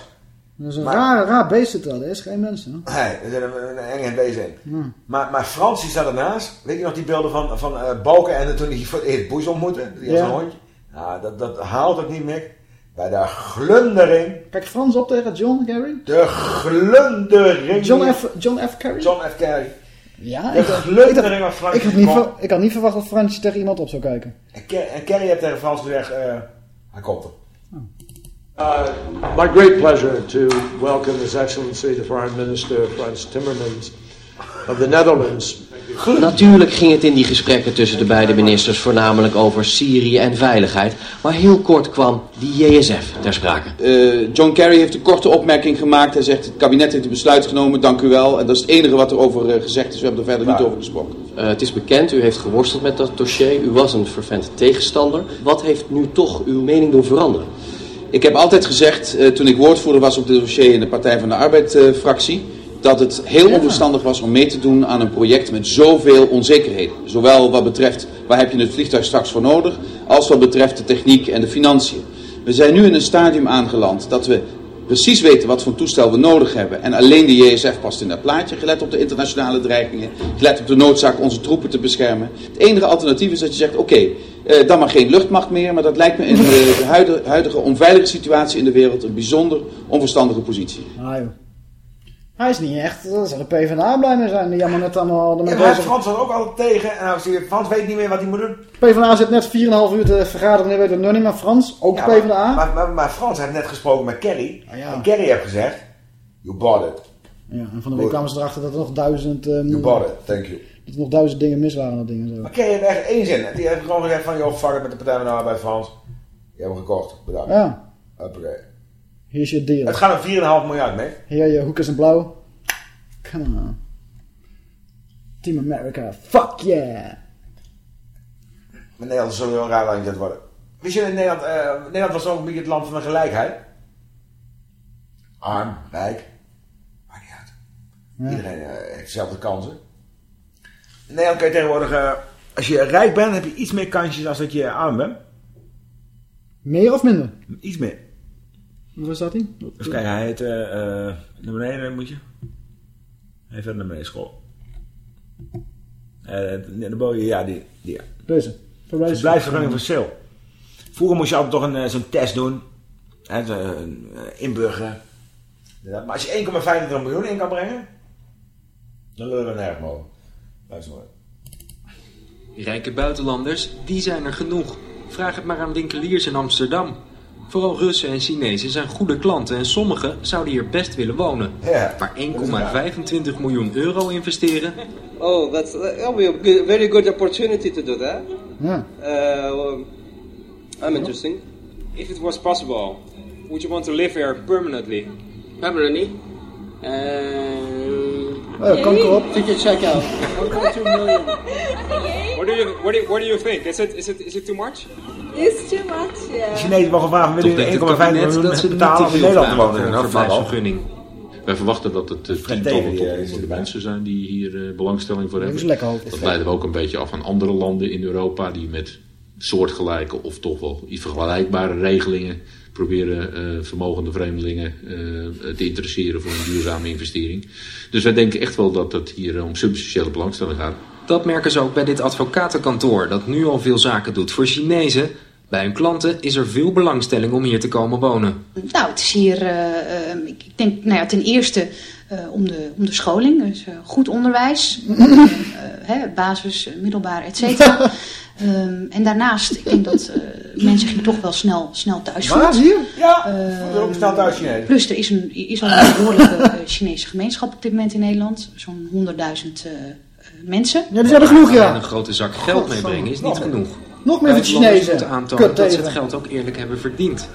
Dat is een maar, raar, raar beest het wel, dat is geen mens. Hè? Nee, er zit een, enge beest in. Ja. Maar, maar Frans die staat ernaast. Weet je nog die beelden van, van uh, Balken en toen hij voor het eerst Boes ontmoette? Die had ja. een hondje. Nou, dat, dat haalt het niet meer. Bij de glundering. Kijk Frans op tegen John Kerry. De glundering. John F. John F. Kerry. John F. Kerry. Ja, de ik, glundering van Frans. Ik had, niet ver, ik had niet verwacht dat Fransje tegen iemand op zou kijken. En, Ker en Kerry heeft tegen Frans gezegd, uh, hij komt er. Uh, my great pleasure to welcome His Excellency the Foreign Minister Frans Timmermans of the Netherlands. Natuurlijk ging het in die gesprekken tussen de beide ministers voornamelijk over Syrië en veiligheid. Maar heel kort kwam die JSF ter sprake. Uh, John Kerry heeft een korte opmerking gemaakt. Hij zegt het kabinet heeft een besluit genomen, dank u wel. En dat is het enige wat er over uh, gezegd is. We hebben er verder niet over gesproken. Uh, het is bekend, u heeft geworsteld met dat dossier. U was een fervent tegenstander. Wat heeft nu toch uw mening doen veranderen? Ik heb altijd gezegd, uh, toen ik woordvoerder was op dit dossier in de Partij van de Arbeid-fractie, uh, dat het heel ja. onverstandig was om mee te doen aan een project met zoveel onzekerheden. Zowel wat betreft waar heb je het vliegtuig straks voor nodig, als wat betreft de techniek en de financiën. We zijn nu in een stadium aangeland dat we precies weten wat voor toestel we nodig hebben. En alleen de JSF past in dat plaatje, gelet op de internationale dreigingen, gelet op de noodzaak onze troepen te beschermen. Het enige alternatief is dat je zegt, oké, okay, uh, dan maar geen luchtmacht meer. Maar dat lijkt me in de, huidige, huidige onveilige situatie in de wereld een bijzonder onverstandige positie. Ah. Hij is niet echt, daar zal de PvdA blij mee zijn. Die jammer net allemaal ja, maar Frans was ook altijd tegen. En als Frans weet niet meer wat hij moet doen. PvdA zit net 4,5 uur te vergaderen. En weet het nog niet. Maar Frans, ook ja, PvdA. Maar, maar, Frans heeft net gesproken met Kerry. Ah, ja. En Kerry heeft gezegd, you bought it. Ja, en van de week kwamen ze erachter dat er nog duizend... Um, you bought it, thank you. Dat er nog duizend dingen mis waren. Dat dingen, zo. Maar Kerry heeft echt één zin. Die heeft gewoon gezegd van, joh, fuck it met de Partij van de Arbeid Frans. Die hebben we gekocht, bedankt. Ja. Hoppakee. Hier is je deal. Het gaat om 4,5 miljard mee. Hier je hoek is een blauw. Come on. Team America, fuck yeah. Maar Nederland is sowieso een raar land dat worden. Wist je Nederland, uh, Nederland was ook een beetje het land van de gelijkheid? Arm, rijk. Maakt niet uit. Ja. Iedereen uh, heeft dezelfde kansen. In Nederland kan je tegenwoordig, uh, als je rijk bent, heb je iets meer kansjes als dat je arm bent. Meer of minder? Iets meer. Waar staat hij? Even kijken, hij heet, naar beneden moet je. Even naar beneden school. Uh, de boven, ja, die, die ja. Deze. Verblijfsvergunning voor sale. Vroeger moest je altijd toch een, zo'n test doen. Hè, inburgeren. Maar als je 1,25 miljoen in kan brengen, dan lullen we nergens mogen. Luister maar. Rijke buitenlanders, die zijn er genoeg. Vraag het maar aan winkeliers in Amsterdam. Vooral Russen en Chinezen zijn goede klanten en sommigen zouden hier best willen wonen. Ja, maar 1,25 miljoen euro investeren? Oh, that's that will be a very good opportunity to do that. Ja. Uh, well, I'm interesting. If it was possible, would you want to live here permanently? Permanently? Uh, oh, kanker op. Did you check out? 1.2 million. What do you what do you, what do you think? Is it is it is it too much? It's too much, yeah. De Chinezen mogen vragen, willen jullie 1,5 miljoen betalen om in Nederland te wonen? Nou, verblijfsvergunning. Wij verwachten dat het uh, tientallen tot honderden mensen zijn die hier uh, belangstelling voor hebben. Is dat leiden we ook een beetje af aan andere landen in Europa die met soortgelijke of toch wel iets vergelijkbare regelingen proberen uh, vermogende vreemdelingen uh, te interesseren voor een duurzame investering. Dus wij denken echt wel dat het hier om substantiële belangstelling gaat. Dat merken ze ook bij dit advocatenkantoor dat nu al veel zaken doet voor Chinezen. Bij hun klanten is er veel belangstelling om hier te komen wonen. Nou, het is hier, uh, ik denk, nou ja, ten eerste uh, om, de, om de scholing. Dus uh, goed onderwijs, hè, basis, middelbaar, et cetera. Um, en daarnaast, ik denk dat uh, mensen hier toch wel snel, snel thuis voelen. Waar, hier? Ja, uh, ook snel thuis Chinees. Plus er is, een, is al een behoorlijke uh, Chinese gemeenschap op dit moment in Nederland. Zo'n 100.000 mensen. Ja, die zijn er genoeg, ja. En een grote zak geld meebrengen is niet genoeg. Nog meer voor de Chinezen. moeten aantonen dat ze het geld ook eerlijk hebben verdiend.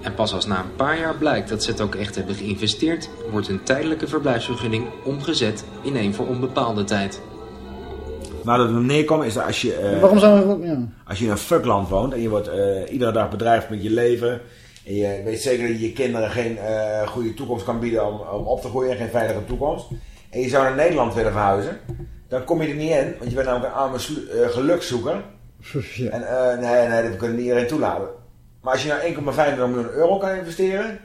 En pas als na een paar jaar blijkt dat ze het ook echt hebben geïnvesteerd... wordt hun tijdelijke verblijfsvergunning omgezet in een voor onbepaalde tijd. Maar dat we neerkomen is dat als je, uh, Waarom zou we, ja. als je in een fuckland woont en je wordt uh, iedere dag bedreigd met je leven. En je weet zeker dat je je kinderen geen uh, goede toekomst kan bieden om, om op te groeien en geen veilige toekomst. En je zou naar Nederland willen verhuizen. Dan kom je er niet in, want je bent namelijk een arme gelukszoeker. Ja. En nee, nee, dat kunnen niet iedereen toelaten. Maar als je nou 1,25 miljoen euro kan investeren,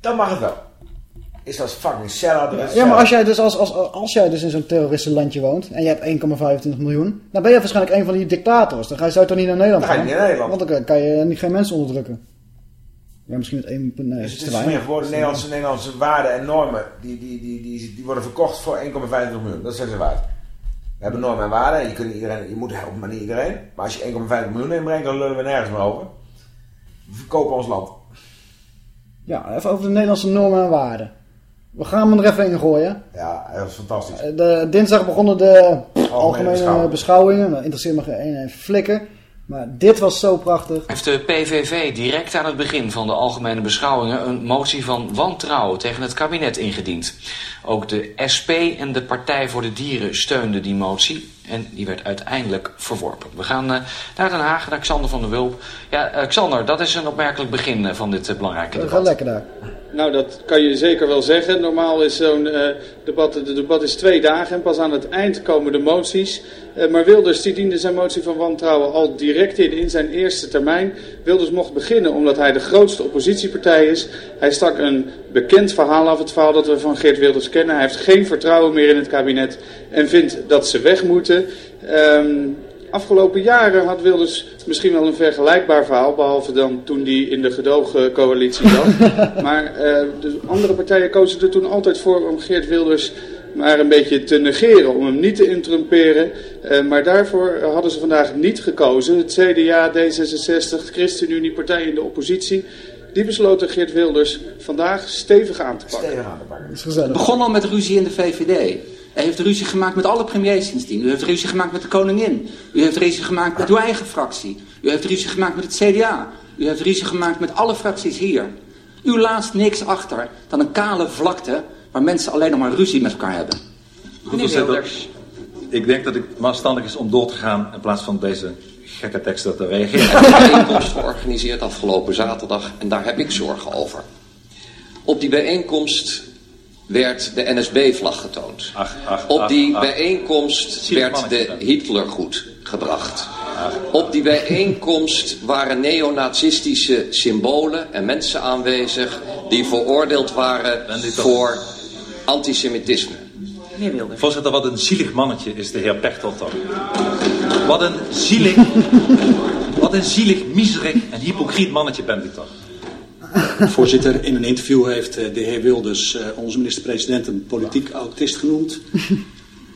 dan mag het wel is dat fucking cel Ja, ja, maar als jij dus, als, als, als jij dus in zo'n terroristenlandje woont en je hebt 1,25 miljoen, dan ben je waarschijnlijk een van die dictators. Dan ga je zo toch niet naar Nederland dan ga je niet naar Nederland. Want dan kan je niet, geen mensen onderdrukken. Ja, misschien met 1 nee, dus is het te is meer geworden Nederlandse, Nederlandse waarden en normen. Die, die, die, die, die worden verkocht voor 1,25 miljoen. Dat zijn ze waard. Hebben normen en waarden. En je, kunt iedereen, je moet helpen, maar niet iedereen. Maar als je 1,5 miljoen inbrengt, dan lullen we nergens meer over. We verkopen ons land. Ja, even over de Nederlandse normen en waarden. We gaan hem er even in gooien. Ja, dat is fantastisch. De, dinsdag begonnen de algemene, beschouwingen. beschouwingen. Dat interesseert me geen een flikker. Maar dit was zo prachtig. Heeft de PVV direct aan het begin van de algemene beschouwingen een motie van wantrouwen tegen het kabinet ingediend. Ook de SP en de Partij voor de Dieren steunden die motie. En die werd uiteindelijk verworpen. We gaan uh, naar Den Haag, naar Xander van der Wulp. Ja, uh, Xander, dat is een opmerkelijk begin uh, van dit belangrijke debat. We gaan lekker daar. Nou, dat kan je zeker wel zeggen. Normaal is zo'n uh, debat, de debat is twee dagen en pas aan het eind komen de moties. Uh, maar Wilders die diende zijn motie van wantrouwen al direct in, in zijn eerste termijn. Wilders mocht beginnen omdat hij de grootste oppositiepartij is. Hij stak een bekend verhaal af, het verhaal dat we van Geert Wilders kennen. Hij heeft geen vertrouwen meer in het kabinet en vindt dat ze weg moeten. Um, Afgelopen jaren had Wilders misschien wel een vergelijkbaar verhaal, behalve dan toen hij in de gedoogcoalitie zat. maar uh, de andere partijen kozen er toen altijd voor om Geert Wilders maar een beetje te negeren, om hem niet te interrumperen. Uh, maar daarvoor hadden ze vandaag niet gekozen. Het CDA, D66, ChristenUnie, partij in de oppositie. Die besloten Geert Wilders vandaag stevig aan te pakken. Stevig aan te pakken. Het begon al met ruzie in de VVD. U heeft ruzie gemaakt met alle premiers sindsdien. U heeft ruzie gemaakt met de koningin. U heeft ruzie gemaakt met uw eigen fractie. U heeft ruzie gemaakt met het CDA. U heeft ruzie gemaakt met alle fracties hier. U laat niks achter dan een kale vlakte waar mensen alleen nog maar ruzie met elkaar hebben. Meneer Wilders. Ik denk dat het maar verstandig is om door te gaan in plaats van deze gekke teksten te reageren. Er is een bijeenkomst georganiseerd afgelopen zaterdag en daar heb ik zorgen over. Op die bijeenkomst werd de NSB-vlag getoond. Ach, ach, Op die ach, bijeenkomst werd de Hitlergroet gebracht. Op die bijeenkomst waren neonazistische symbolen en mensen aanwezig die veroordeeld waren voor antisemitisme. Voorzitter, wat een zielig mannetje is de heer Pechtold toch. Wat een zielig, wat een zielig, miserig en hypocriet mannetje bent u toch. Voorzitter, in een interview heeft de heer Wilders onze minister-president een politiek autist genoemd.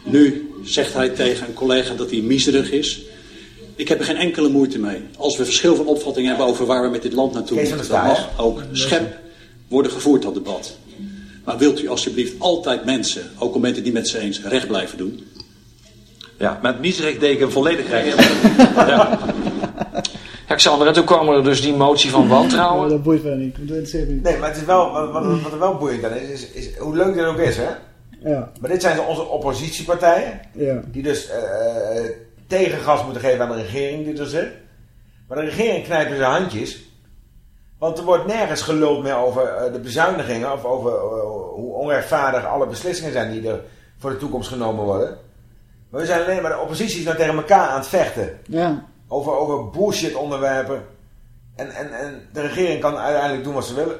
Nu zegt hij tegen een collega dat hij miserig is. Ik heb er geen enkele moeite mee. Als we verschil van opvatting hebben over waar we met dit land naartoe moeten, dan mag ook schep worden gevoerd dat debat. Maar wilt u alsjeblieft altijd mensen, ook al bent u het niet met ze eens, recht blijven doen? Ja, met miserig deken volledig recht. ja. Alexander, en toen kwam er dus die motie van wantrouwen. Oh, dat boeit wel niet. Dat interesseert niet. Nee, maar het is wel, wat, wat, er wel boeiend aan is, is, is, hoe leuk dit ook is, hè? Ja. Maar dit zijn onze oppositiepartijen, Ja. die dus uh, tegengas moeten geven aan de regering die er zit. Maar de regering knijpt zijn handjes, want er wordt nergens geluld meer over uh, de bezuinigingen of over uh, hoe onrechtvaardig alle beslissingen zijn die er voor de toekomst genomen worden. Maar we zijn alleen maar de oppositie is nou tegen elkaar aan het vechten. Ja. Over, over bullshit onderwerpen. En, en, en de regering kan uiteindelijk doen wat ze willen.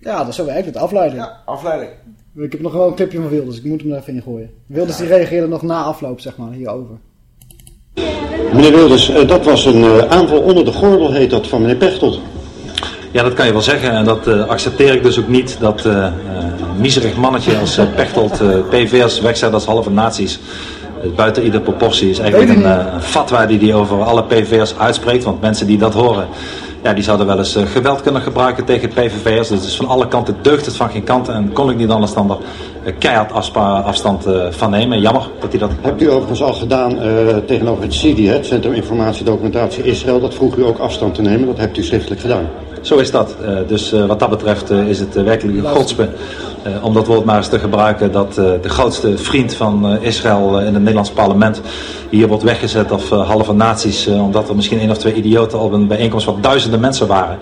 Ja, dat is zo werkt het. Afleiding. Ja, afleiding. Ik heb nog wel een clipje van Wilders. Ik moet hem er even in gooien. Wilders die reageerde nog na afloop, zeg maar, hierover. Meneer Wilders, eh, dat was een eh, aanval onder de gordel, heet dat, van meneer Pechtold. Ja, dat kan je wel zeggen. En dat eh, accepteer ik dus ook niet. Dat eh eh, een miserig mannetje als Pechtold eh, PV's wegzet als halve naties. Eh, buiten iedere proportie is eigenlijk een, een fatwa die hij over alle PV's uitspreekt. Want mensen die dat horen, ja, die zouden wel eens eh, geweld kunnen gebruiken tegen PVV'ers. Dus van alle kanten deugt het van geen kant. En kon ik niet anders dan er eh, keihard afstand van nemen. Jammer dat hij dat... Hebt u overigens al gedaan tegenover het CIDI, het Centrum Informatie Documentatie Israël. Dat vroeg u ook afstand te nemen, dat hebt u schriftelijk gedaan. Zo is dat. Eh, dus eh, wat dat betreft eh, is het werkelijk een godspe om dat woord maar eens te gebruiken dat de grootste vriend van Israël in het Nederlands parlement hier wordt weggezet eh, halve naties, omdat er misschien één of twee idioten op een bijeenkomst wat duizenden mensen waren.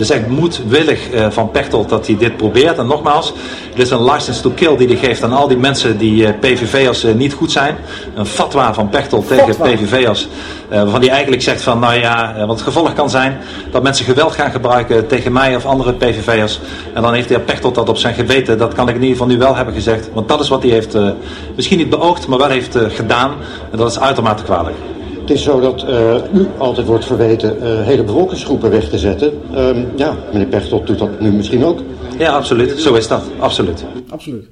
Het is echt moedwillig eh, van Pechtold dat hij dit probeert. En nogmaals, het is een license to kill die hij geeft aan al die mensen die eh, PVV'ers eh, niet goed zijn. Een fatwa van Pechtold tegen. PVV'ers, waarvan hij eigenlijk zegt van, nou ja, wat het gevolg kan zijn dat mensen geweld gaan gebruiken tegen mij of andere PVV'ers. En dan heeft de heer Pechtold dat op zijn geweten. Dat kan ik in ieder geval nu wel hebben gezegd. Want dat is wat hij heeft, misschien niet beoogd, maar wel heeft gedaan. En dat is uitermate kwalijk. Het is zo dat eh, u altijd wordt verweten eh, hele bevolkingsgroepen weg te zetten. Ehm, ja, meneer Pechtold doet dat nu misschien ook. Ja, absoluut. Zo is dat. Absoluut. Absoluut.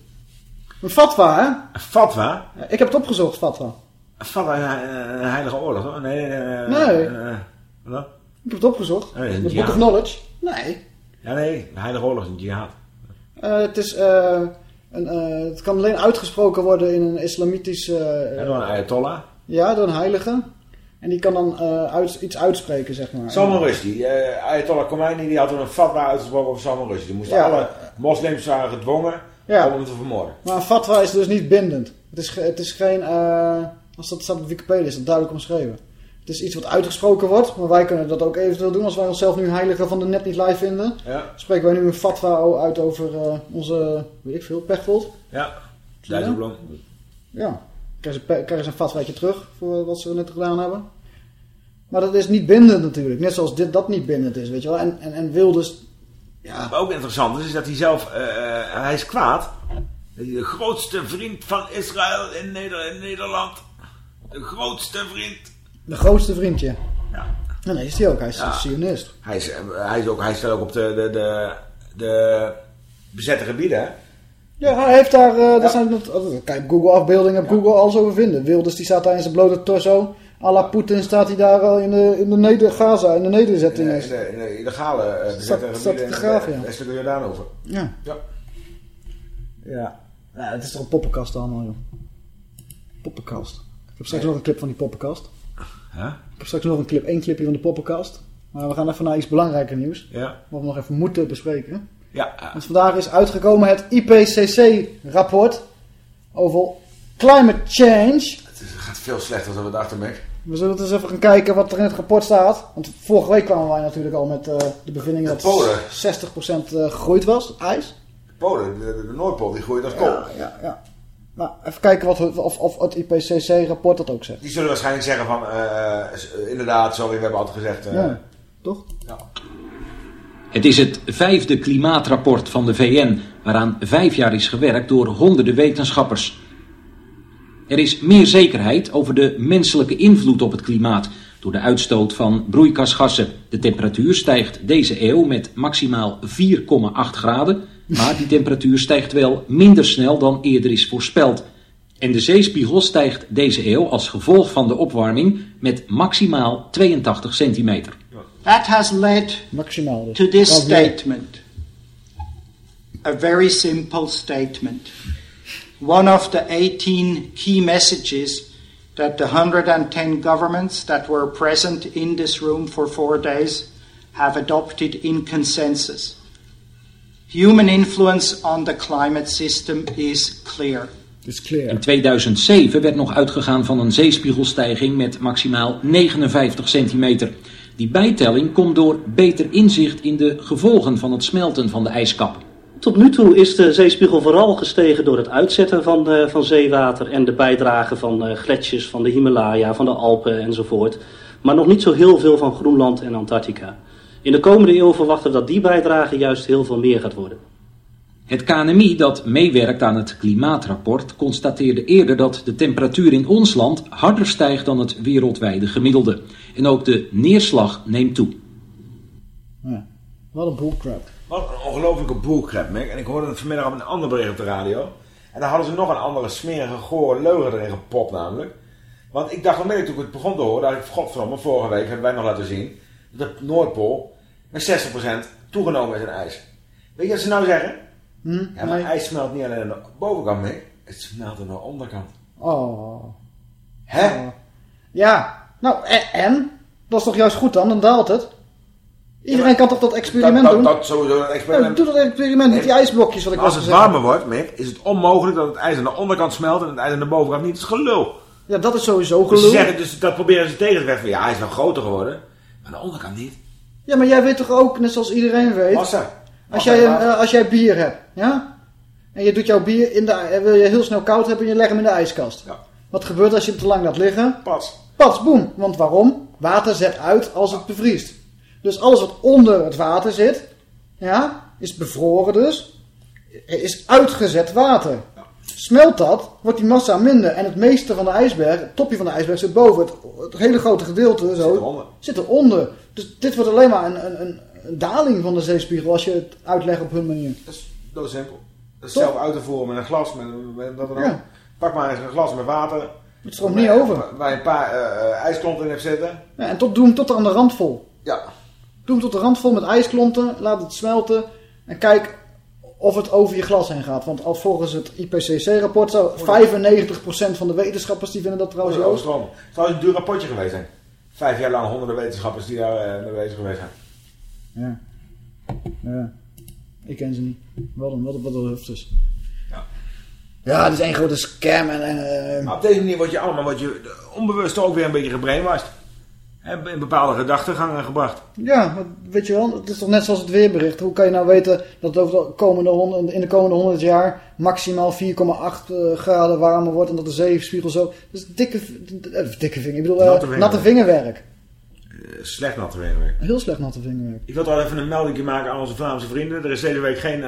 Een fatwa, hè? Fatwa? Ja, Ik heb het opgezocht, fatwa. Fatwa is een, een heilige oorlog, hoor. Nee, nee, eh, wat? Ik heb het opgezocht. Nee, The Book of Knowledge. Nee. Ja, nee. De heilige oorlog is een jihad. Eh, het, is, eh, een, eh, het kan alleen uitgesproken worden in een islamitisch... eh, En door een ayatollah. ja, door een heilige. En die kan dan eh, uit, iets uitspreken, zeg maar. Salman Rushdie. eh Ayatollah Khomeini die had een fatwa uitgesproken over Salman Rushdie. Die moesten Ja. alle moslims waren gedwongen Ja. om hem te vermoorden. Maar een fatwa is dus niet bindend. Het is, het is geen... eh, als dat staat op Wikipedia is dat duidelijk omschreven. Het is iets wat uitgesproken wordt, maar wij kunnen dat ook eventueel doen als wij onszelf nu heilige van de net niet live vinden. Ja. Spreken wij nu een fatwa uit over onze, weet ik veel, Pechtold. Ja. Dijsselbloem. Ja. Krijgen ze, pe- krijgen ze een fatwaatje terug voor wat ze net gedaan hebben. Maar dat is niet bindend natuurlijk. Net zoals dit dat niet bindend is, weet je wel. En, en, en Wilders... Wat ook interessant is, is dat hij zelf, eh, eh, hij is kwaad. De grootste vriend van Israël in, Neder in Nederland. De grootste vriend. De grootste vriendje. Ja. En nee, is hij ook. Hij is Ja. een sionist. Hij, is, eh, hij, is ook, hij staat ook op de, de, de, de bezette gebieden, hè? Ja, hij heeft daar... eh dat zijn, dat, oh, kijk, Google afbeeldingen, op Google alles over vinden. Wilders die staat daar in zijn blote torso. à la Poetin staat hij daar al in de, in de neder, Gaza, in de nederzetting. In de, in de illegale eh, bezette Staat- de graven, ja. westelijke Jordaan over. Ja. Ja. Ja. ja, het is toch een poppenkast allemaal, joh. Poppenkast. Ik heb straks nog een clip van die poppenkast. Huh? Ik heb straks nog een clip, één clipje van de poppenkast. Maar we gaan even naar iets belangrijker nieuws. Ja. Wat we nog even moeten bespreken. Ja. Want vandaag is uitgekomen het IPCC-rapport over climate change. Het is- gaat veel slechter dan we dachten, Mac. We zullen dus even gaan kijken wat er in het rapport staat. Want vorige week kwamen wij natuurlijk al met eh, de bevinding dat Polen. 60% eh, gegroeid was, het ijs. Polen, de, Noordpool, die groeit als kool. Ja, ja, ja. Nou, even kijken wat, of, of het IPCC-rapport dat ook zegt. Die zullen waarschijnlijk zeggen van, eh, eh, inderdaad, sorry, we hebben altijd gezegd... eh, Ja, toch? Het is het vijfde klimaatrapport van de VN, waaraan vijf jaar is gewerkt door honderden wetenschappers. Er is meer zekerheid over de menselijke invloed op het klimaat door de uitstoot van broeikasgassen. De temperatuur stijgt deze eeuw met maximaal 4,8 graden, maar die temperatuur stijgt wel minder snel dan eerder is voorspeld. En de zeespiegel stijgt deze eeuw als gevolg van de opwarming met maximaal 82 centimeter. That has led to this statement. A very simple statement. One of the 18 key messages that the 110 governments that were present in this room for four days have adopted in consensus. Human influence on the climate system is clear. is clear. In 2007 werd nog uitgegaan van een zeespiegelstijging met maximaal 59 centimeter. Die bijtelling komt door beter inzicht in de gevolgen van het smelten van de ijskap. Tot nu toe is de zeespiegel vooral gestegen door het uitzetten van, eh, van zeewater en de bijdrage van eh gletsjers, van de Himalaya, van de Alpen enzovoort. Maar nog niet zo heel veel van Groenland en Antarctica. In de komende eeuw verwachten we dat die bijdrage juist heel veel meer gaat worden. Het KNMI, dat meewerkt aan het klimaatrapport, constateerde eerder dat de temperatuur in ons land harder stijgt dan het wereldwijde gemiddelde. En ook de neerslag neemt toe. Ja. Wat een bullcrap. Wat een ongelofelijke bullcrap, Mick. En ik hoorde het vanmiddag op een ander bericht op de radio. En daar hadden ze nog een andere smerige, gore leugen erin gepopt namelijk. Want ik dacht vanmiddag toen ik het begon te horen, dat ik, godverdomme, vorige week hebben wij nog laten zien, dat de Noordpool met 60% toegenomen is in ijs. Weet je wat ze nou zeggen? Hm? Ja, maar ijs smelt niet alleen aan de bovenkant, Mick. Het smelt aan de onderkant. Oh. Hè? Oh. Ja, nou en, en? Dat is toch juist goed dan? Dan daalt het. Iedereen kan toch dat experiment dat, doen? Dat, dat sowieso een experiment. Ja, doe dat experiment met die ijsblokjes wat ik Als het warmer wordt, Mick, is het onmogelijk dat het ijs aan de onderkant smelt en het ijs aan de bovenkant niet. Dat is gelul. Ja, dat is sowieso Dus, gelul. ze zeggen, dus dat proberen ze tegen te werken van ja, hij is wel groter geworden. Maar aan de onderkant niet. Ja, maar jij weet toch ook, net zoals iedereen weet... Massa. Als jij, eh, als jij bier hebt, ja? En je doet jouw bier in de... eh, Wil je heel snel koud hebben en je legt hem in de ijskast. Wat gebeurt als je hem te lang laat liggen? Pas. Pas, boem. Want waarom? Water zet uit als het bevriest. Dus alles wat onder het water zit, ja, is bevroren dus, is uitgezet water. Smelt dat, wordt die massa minder. En het meeste van de ijsberg, het topje van de ijsberg zit boven. Het, het hele grote gedeelte zo, eronder. zit eronder. Dus dit wordt alleen maar een, een, een, daling van de zeespiegel als je het uitlegt op hun manier. Dat is, dat is simpel. Dat is zelf uit te voeren met een glas. Met, met, dat. Ja. Pak maar eens een glas met water. Het stroomt niet over. Waar je een paar eh, eh, ijsklonten in hebt zitten. Ja, en tot, doe hem tot aan de rand vol. Ja. Doe hem tot de rand vol met ijsklonten, laat het smelten en kijk of het over je glas heen gaat. Want al volgens het IPCC-rapport zou 95% van de wetenschappers die vinden dat trouwens overstromen. Het zou een duur rapportje geweest zijn. Vijf jaar lang honderden wetenschappers die daar eh, mee bezig geweest zijn. Ja. ja. Ik ken ze niet. Wat een, wat een, wat een. Ja, het is één grote scam en... en eh, Maar op deze manier word je allemaal word je onbewust ook weer een beetje gebrainwashed. Hè, In bepaalde gedachtegangen gebracht. Ja, weet je wel, het is toch net zoals het weerbericht. Hoe kan je nou weten dat het over de komende honderd, in de komende 100 jaar maximaal 4,8 eh, graden warmer wordt en dat de zeespiegel zo... Dat is dikke, eh, dikke vinger, ik bedoel Natte natte, vingerwerk. vingerwerk. Eh, slecht nat te werken. Heel slecht natte vingerwerk. Ik wil toch even een melding maken aan onze Vlaamse vrienden. Er is deze week geen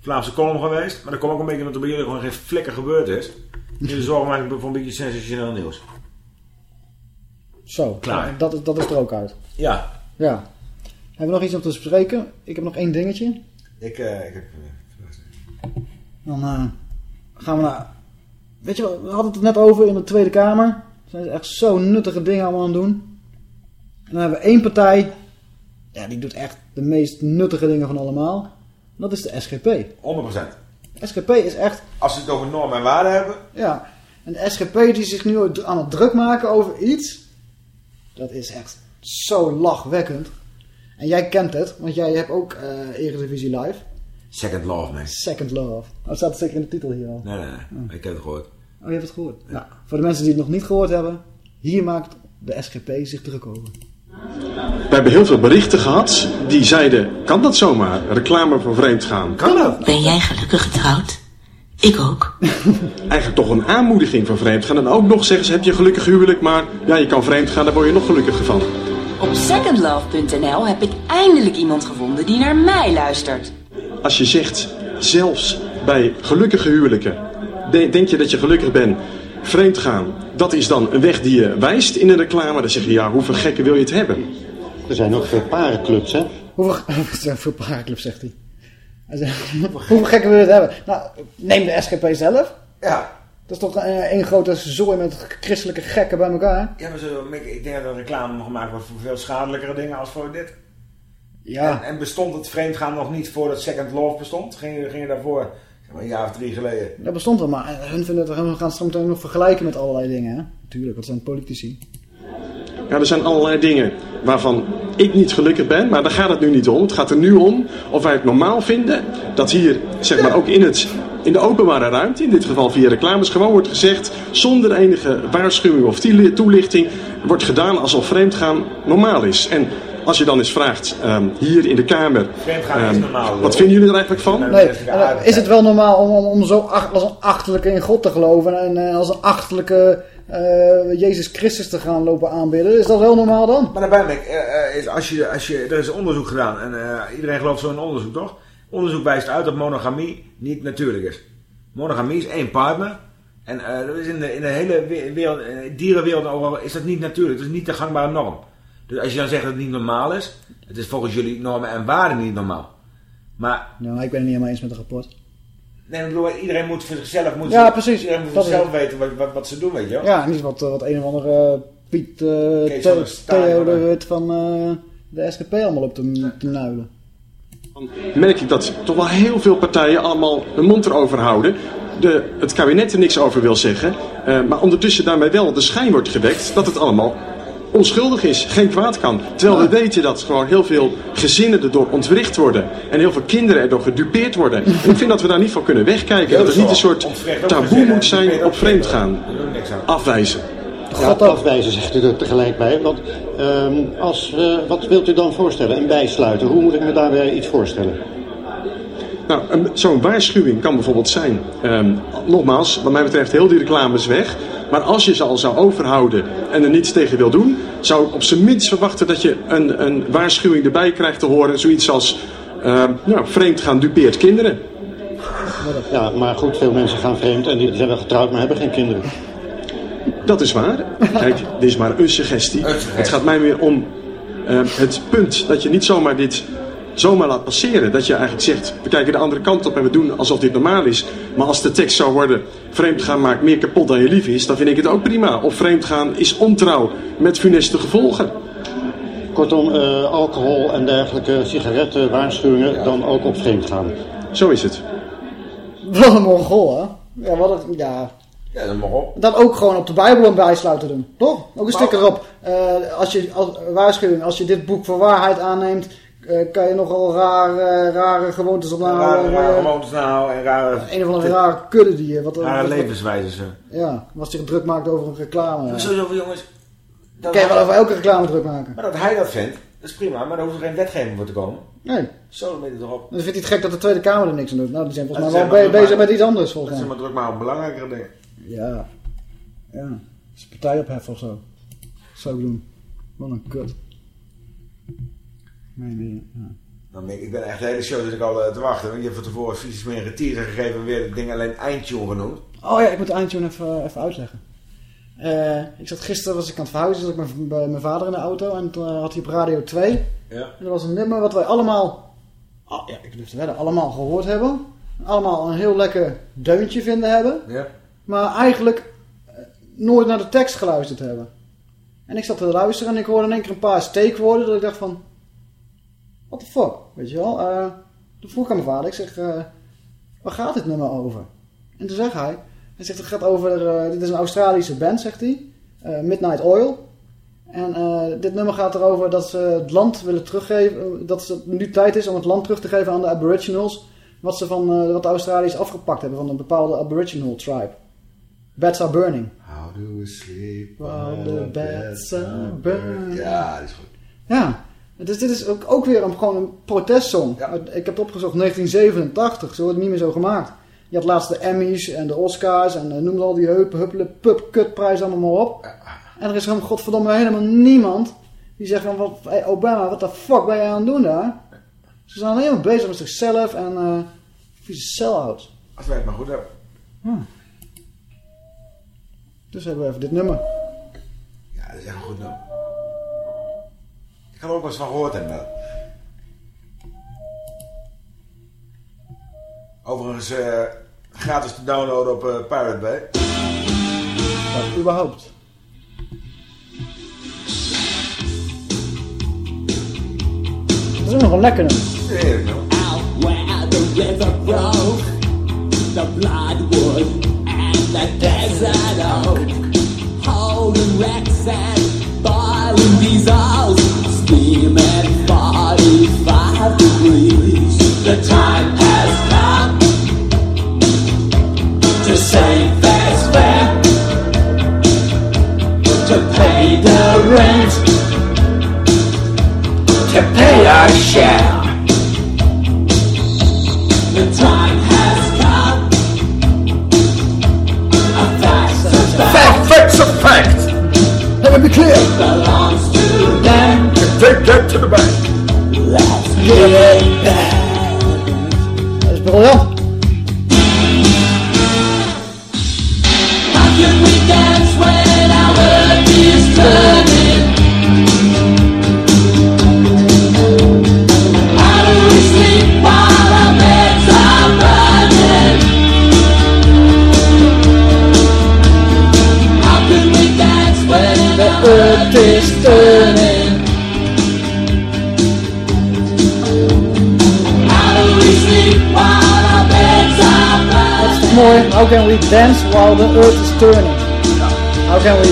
Vlaamse column geweest. Maar dat komt ook een beetje omdat er bij jullie gewoon geen flikker gebeurd is. Jullie zorgen maken voor een beetje sensationeel nieuws. Zo, Klaar. nou, dat, is, dat is er ook uit. Ja. Ja. Hebben we nog iets om te bespreken? Ik heb nog één dingetje. Ik, eh, ik heb... Dan eh, gaan we naar... Weet je wel, we hadden het er net over in de Tweede Kamer. Zijn ze echt zo nuttige dingen allemaal aan het doen. En dan hebben we één partij... Ja, die doet echt de meest nuttige dingen van allemaal. Dat is de SGP. 100%. SGP is echt... Als ze het over normen en waarden hebben... Ja. En de SGP die zich nu aan het druk maken over iets... Dat is echt zo lachwekkend. En jij kent het, want jij hebt ook eh Eredivisie Live. Second love, man. Second Love. Dat staat zeker in de titel hier al. Nee, nee, nee. Ik heb het gehoord. Oh, je hebt het gehoord? Nou, voor de mensen die het nog niet gehoord hebben... Hier maakt de SGP zich druk over. We hebben heel veel berichten gehad die zeiden, kan dat zomaar? Reclame voor vreemd gaan. Kan dat? Ben jij gelukkig getrouwd? Ik ook. Eigenlijk toch een aanmoediging van vreemd gaan. En ook nog zeggen ze, heb je een gelukkig huwelijk, maar ja, je kan vreemd gaan, daar word je nog gelukkiger van. Op secondlove.nl heb ik eindelijk iemand gevonden die naar mij luistert. Als je zegt, zelfs bij gelukkige huwelijken, de- denk je dat je gelukkig bent, vreemd gaan, dat is dan een weg die je wijst in een reclame. Dan zeg je, ja, hoeveel gekken wil je het hebben? Er zijn ook veel parenclubs, hè? Hoeveel, er zijn veel parenclubs, zegt hij. Hij zegt, Hoeveel gekken wil je het hebben? Nou, neem de SGP zelf. Ja. Dat is toch een, één grote zooi met christelijke gekken bij elkaar. Ja, maar zo, ik denk dat reclame nog gemaakt wordt voor veel schadelijkere dingen als voor dit. Ja. En, en bestond het vreemdgaan nog niet voordat Second Love bestond? Ging je, ging je daarvoor, maar een jaar of drie geleden? Dat bestond er maar. Hun vinden het, hun gaan het straks nog vergelijken met allerlei dingen. Hè? Natuurlijk, dat zijn politici. Ja, er zijn allerlei dingen waarvan ik niet gelukkig ben, maar daar gaat het nu niet om. Het gaat er nu om of wij het normaal vinden dat hier, zeg maar ook in, het, in de openbare ruimte, in dit geval via reclames, gewoon wordt gezegd, zonder enige waarschuwing of toeli- toelichting, wordt gedaan alsof vreemdgaan normaal is. En als je dan eens vraagt ehm, hier in de Kamer... Ehm, wat vinden jullie er eigenlijk van? Nee, eh, is het wel normaal om, om, om zo als een achterlijke in God te geloven en eh, als een achterlijke eh, Jezus Christus te gaan lopen aanbidden? Is dat wel normaal dan? Maar daarbij, Mick, is als je, als je, er is onderzoek gedaan en eh, iedereen gelooft zo in onderzoek, toch? Onderzoek wijst uit dat monogamie niet natuurlijk is. Monogamie is één partner. En eh, dat is in de, in de hele we- wereld, dierenwereld overal, is dat niet natuurlijk. Dat is niet de gangbare norm. Dus als je dan zegt dat het niet normaal is, het is volgens jullie normen en waarden niet normaal. Maar, Nou, ik ben het niet helemaal eens met het rapport. nee, ik bedoel, iedereen moet voor zichzelf, moet Ja, precies. Iedereen moet weten wat, wat, wat ze doen, weet je wel. Ja, niet wat, eh, wat een of andere eh, Piet eh, Kees Theo de. Hut van eh, de SGP allemaal op te, te nuilen. merk ik dat toch wel heel veel partijen allemaal hun mond erover houden. De, het kabinet er niks over wil zeggen. eh, maar ondertussen daarmee wel de schijn wordt gewekt dat het allemaal onschuldig is, geen kwaad kan. Terwijl we weten dat gewoon heel veel gezinnen erdoor ontwricht worden. En heel veel kinderen erdoor gedupeerd worden. En ik vind dat we daar niet van kunnen wegkijken. Dat het niet een soort taboe moet zijn op vreemdgaan. Afwijzen. Ja, afwijzen zegt u er tegelijk bij. Want ehm, als, eh, wat wilt u dan voorstellen? En bijsluiten? Hoe moet ik me daarbij iets voorstellen? Nou, een- zo'n waarschuwing kan bijvoorbeeld zijn, ehm, nogmaals, wat mij betreft heel die reclame is weg. Maar als je ze al zou overhouden en er niets tegen wil doen, zou ik op zijn minst verwachten dat je een, een waarschuwing erbij krijgt te horen. Zoiets als, ehm, nou, vreemd gaan dupeert kinderen. Ja, maar goed, veel mensen gaan vreemd en die zijn wel getrouwd, maar hebben geen kinderen. Dat is waar. Kijk, dit is maar een suggestie. Het gaat mij meer om eh, het punt dat je niet zomaar dit zomaar laat passeren. Dat je eigenlijk zegt, we kijken de andere kant op en we doen alsof dit normaal is. Maar als de tekst zou worden, vreemdgaan maakt meer kapot dan je lief is, dan vind ik het ook prima. Of vreemdgaan is ontrouw met funeste gevolgen. Kortom, eh, alcohol en dergelijke sigaretten, waarschuwingen, dan ook op vreemd gaan. Zo is het. Wat een mongool, hè? Ja, wat een, ja. Ja, dat mag op. Dat ook gewoon op de Bijbel een bijsluiter doen, toch? Ook een sticker op. Eh, als je, als, waarschuwing, als je dit boek voor waarheid aanneemt, kan je nogal raar, eh, rare gewoontes ophouden. Rare, rare gewoontes nou en rare... Een of andere rare kudde die je... Wat, Rare wat- levenswijzes. hè. Ja, wat zich druk maakt over een reclame. Maar sowieso voor jongens... dat kan je wel over elke reclame druk maken. Maar dat hij dat vindt, dat is prima. Maar daar hoeft er geen wetgeving voor te komen. Nee. Zo, dan ben je erop. Dan vindt hij het gek dat de Tweede Kamer er niks aan doet. Nou, die zijn Dat volgens mij wel bezig met iets anders, Dat volgens is mij. maar druk maar op belangrijkere dingen. Ja. Ja. Dat is partij opheffen of zo. Zou ik doen. Wat een kut. Ja. Dan ik, ik ben echt de hele show dus ik al eh, te wachten. Want je hebt van tevoren vies meer een teaser gegeven en weer het ding alleen eindtune genoemd. Oh ja, ik moet eindtune even, even uitleggen. Eh, ik zat gisteren was ik aan het verhuizen, zat ik met, bij mijn vader in de auto en toen eh, had hij op radio 2. Ja. En dat was een nummer wat wij allemaal, oh, ja, ik durf te wedden, allemaal gehoord hebben. Allemaal een heel lekker deuntje vinden hebben. Ja. Maar eigenlijk eh, nooit naar de tekst geluisterd hebben. En ik zat te luisteren en ik hoorde in één keer een paar steekwoorden dat ik dacht van... What the fuck, weet je wel? Eh, toen vroeg ik aan mijn vader, ik zeg, eh, waar gaat dit nummer over? En toen zegt hij, hij zegt het gaat over, eh, dit is een Australische band, zegt hij. Midnight Oil. En dit nummer gaat erover dat ze het land willen teruggeven, dat het nu tijd is om het land terug te geven aan de aboriginals. Wat, ze van, wat de Australiërs afgepakt hebben van een bepaalde aboriginal tribe. Beds are burning. How do we sleep While the beds are burning. Ja, dat is goed. Ja, dus dit is ook, ook weer een, gewoon een protestsong. Ik heb het opgezocht, 1987, zo wordt het niet meer zo gemaakt. Je had laatst de Emmys en de Oscars en eh, noem al die heup, huppelen, pup, kutprijs allemaal maar op. En er is gewoon godverdomme helemaal niemand die zegt van, wat, hey Obama, wat de fuck ben je aan het doen daar? Ze zijn alleen maar bezig met zichzelf en eh vieze sell-outs. Als wij het maar goed hebben. Dus hebben we even dit nummer. Ja, dat is echt een goed nummer. Ik had er ook wel eens van gehoord hebben. Overigens eh, gratis te downloaden op eh, Pirate Bay. Dat überhaupt. Dat is ook nog een lekker. Heerlijk nummer. Where the river broke, the bloodwood and the desert oak. Holding wrecks and boiling diesels, to save this land, to pay the rent. To pay our share. The time has come. A fact's Fact, fact's a fact. Let me be clear. belongs to them. Take that to the bank. Let's give it back. Dat is. How can we dance while the earth is turning? How can we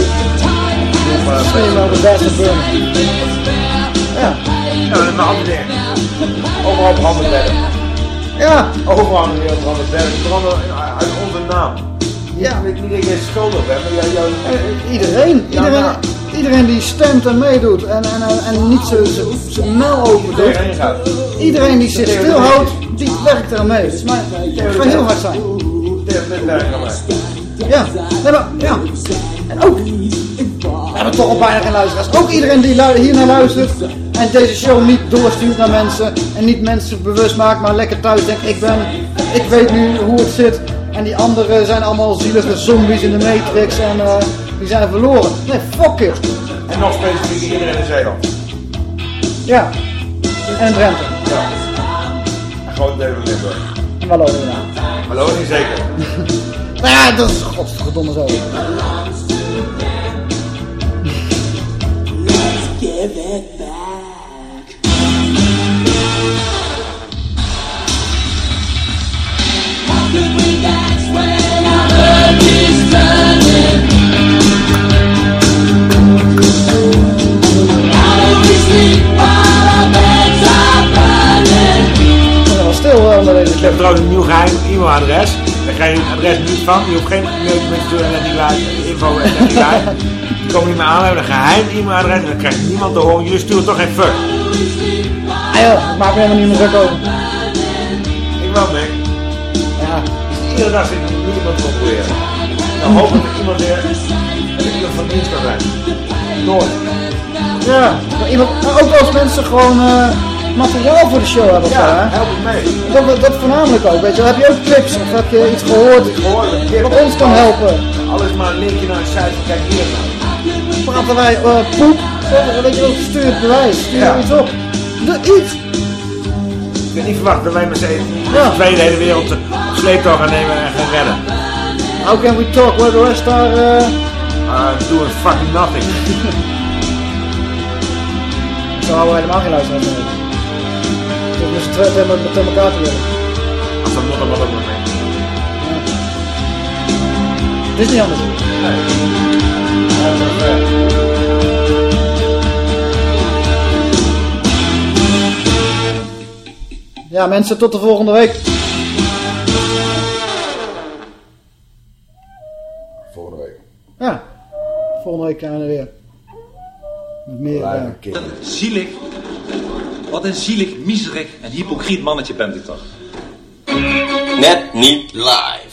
swim while the beds are burning? Ja. Ja, dat is maar altijd weer. Overal branden bedden. Ja. Overal in de wereld branden bedden. Die branden uit onze naam. Ja. Niet, niet dat er schuldig ben, maar jij... Eh, Iedereen, iedereen, iedereen die stemt en meedoet en, en, en, niet zijn- mel open doet. Iedereen die zich stilhoudt, die werkt er mee. Dus maar het gaat heel hard zijn. Ja, nee, maar, ja. En ook, we hebben toch al bijna geen luisteraars. Ook iedereen die hier naar luistert en deze show niet doorstuurt naar mensen. En niet mensen bewust maakt, maar lekker thuis denkt, ik ben, ik weet nu hoe het zit. En die anderen zijn allemaal zielige zombies in de Matrix en eh, die zijn verloren. Nee, fuck it. En nog specifiek iedereen in Zeeland. Ja. En Drenthe. Ja. En groot deel van Limburg. Wallonië. niet zeker. Nou ja, dat is godverdomme zo. Give it back. How could we eh, Ik heb trouwens een nieuw geheim e-mailadres. Daar krijg je het adres niet van. Je hoeft geen mailtje te sturen naar die lijn. Info en die lijn. Je komt niet meer aan. We hebben een geheim e-mailadres. En dan krijgt niemand te horen. Jullie sturen toch geen fuck. Ah joh, ik maak me helemaal niet meer druk over. Ik wel, Mick. Ja. Iedere dag zit er iemand te proberen. Dan hoop ik dat iemand weer dat ik iemand van dienst kan zijn. Nooit. Ja, maar iemand, ook als mensen gewoon eh, materiaal voor de show hebben. Ja, help ik mee. Dat, dat voornamelijk ook, weet je. Heb je ook tips of heb je iets gehoord wat ons kan helpen? Alles maar een linkje naar een site kijk hier. Praten wij eh, poep, eh, weet je wel, stuur het bewijs, stuur Ja. iets op. Doe iets. Ik had niet verwacht dat wij met z'n Ja. tweeën de hele wereld op sleeptouw gaan nemen en gaan redden. How can we talk where the rest are... eh, Uh, doing fucking nothing. Zo houden wij helemaal geen luisteraars. Dus we z'n tweeën tegen met, elkaar te willen. Als dat nog wat ook nog mee. Het is niet anders. Ja, dat is ver. Ja mensen, tot de volgende week. Volgende week. Ja, volgende week zijn we er weer. Met meer... een zielig, wat een zielig, miserig en hypocriet mannetje bent u toch. Net niet live.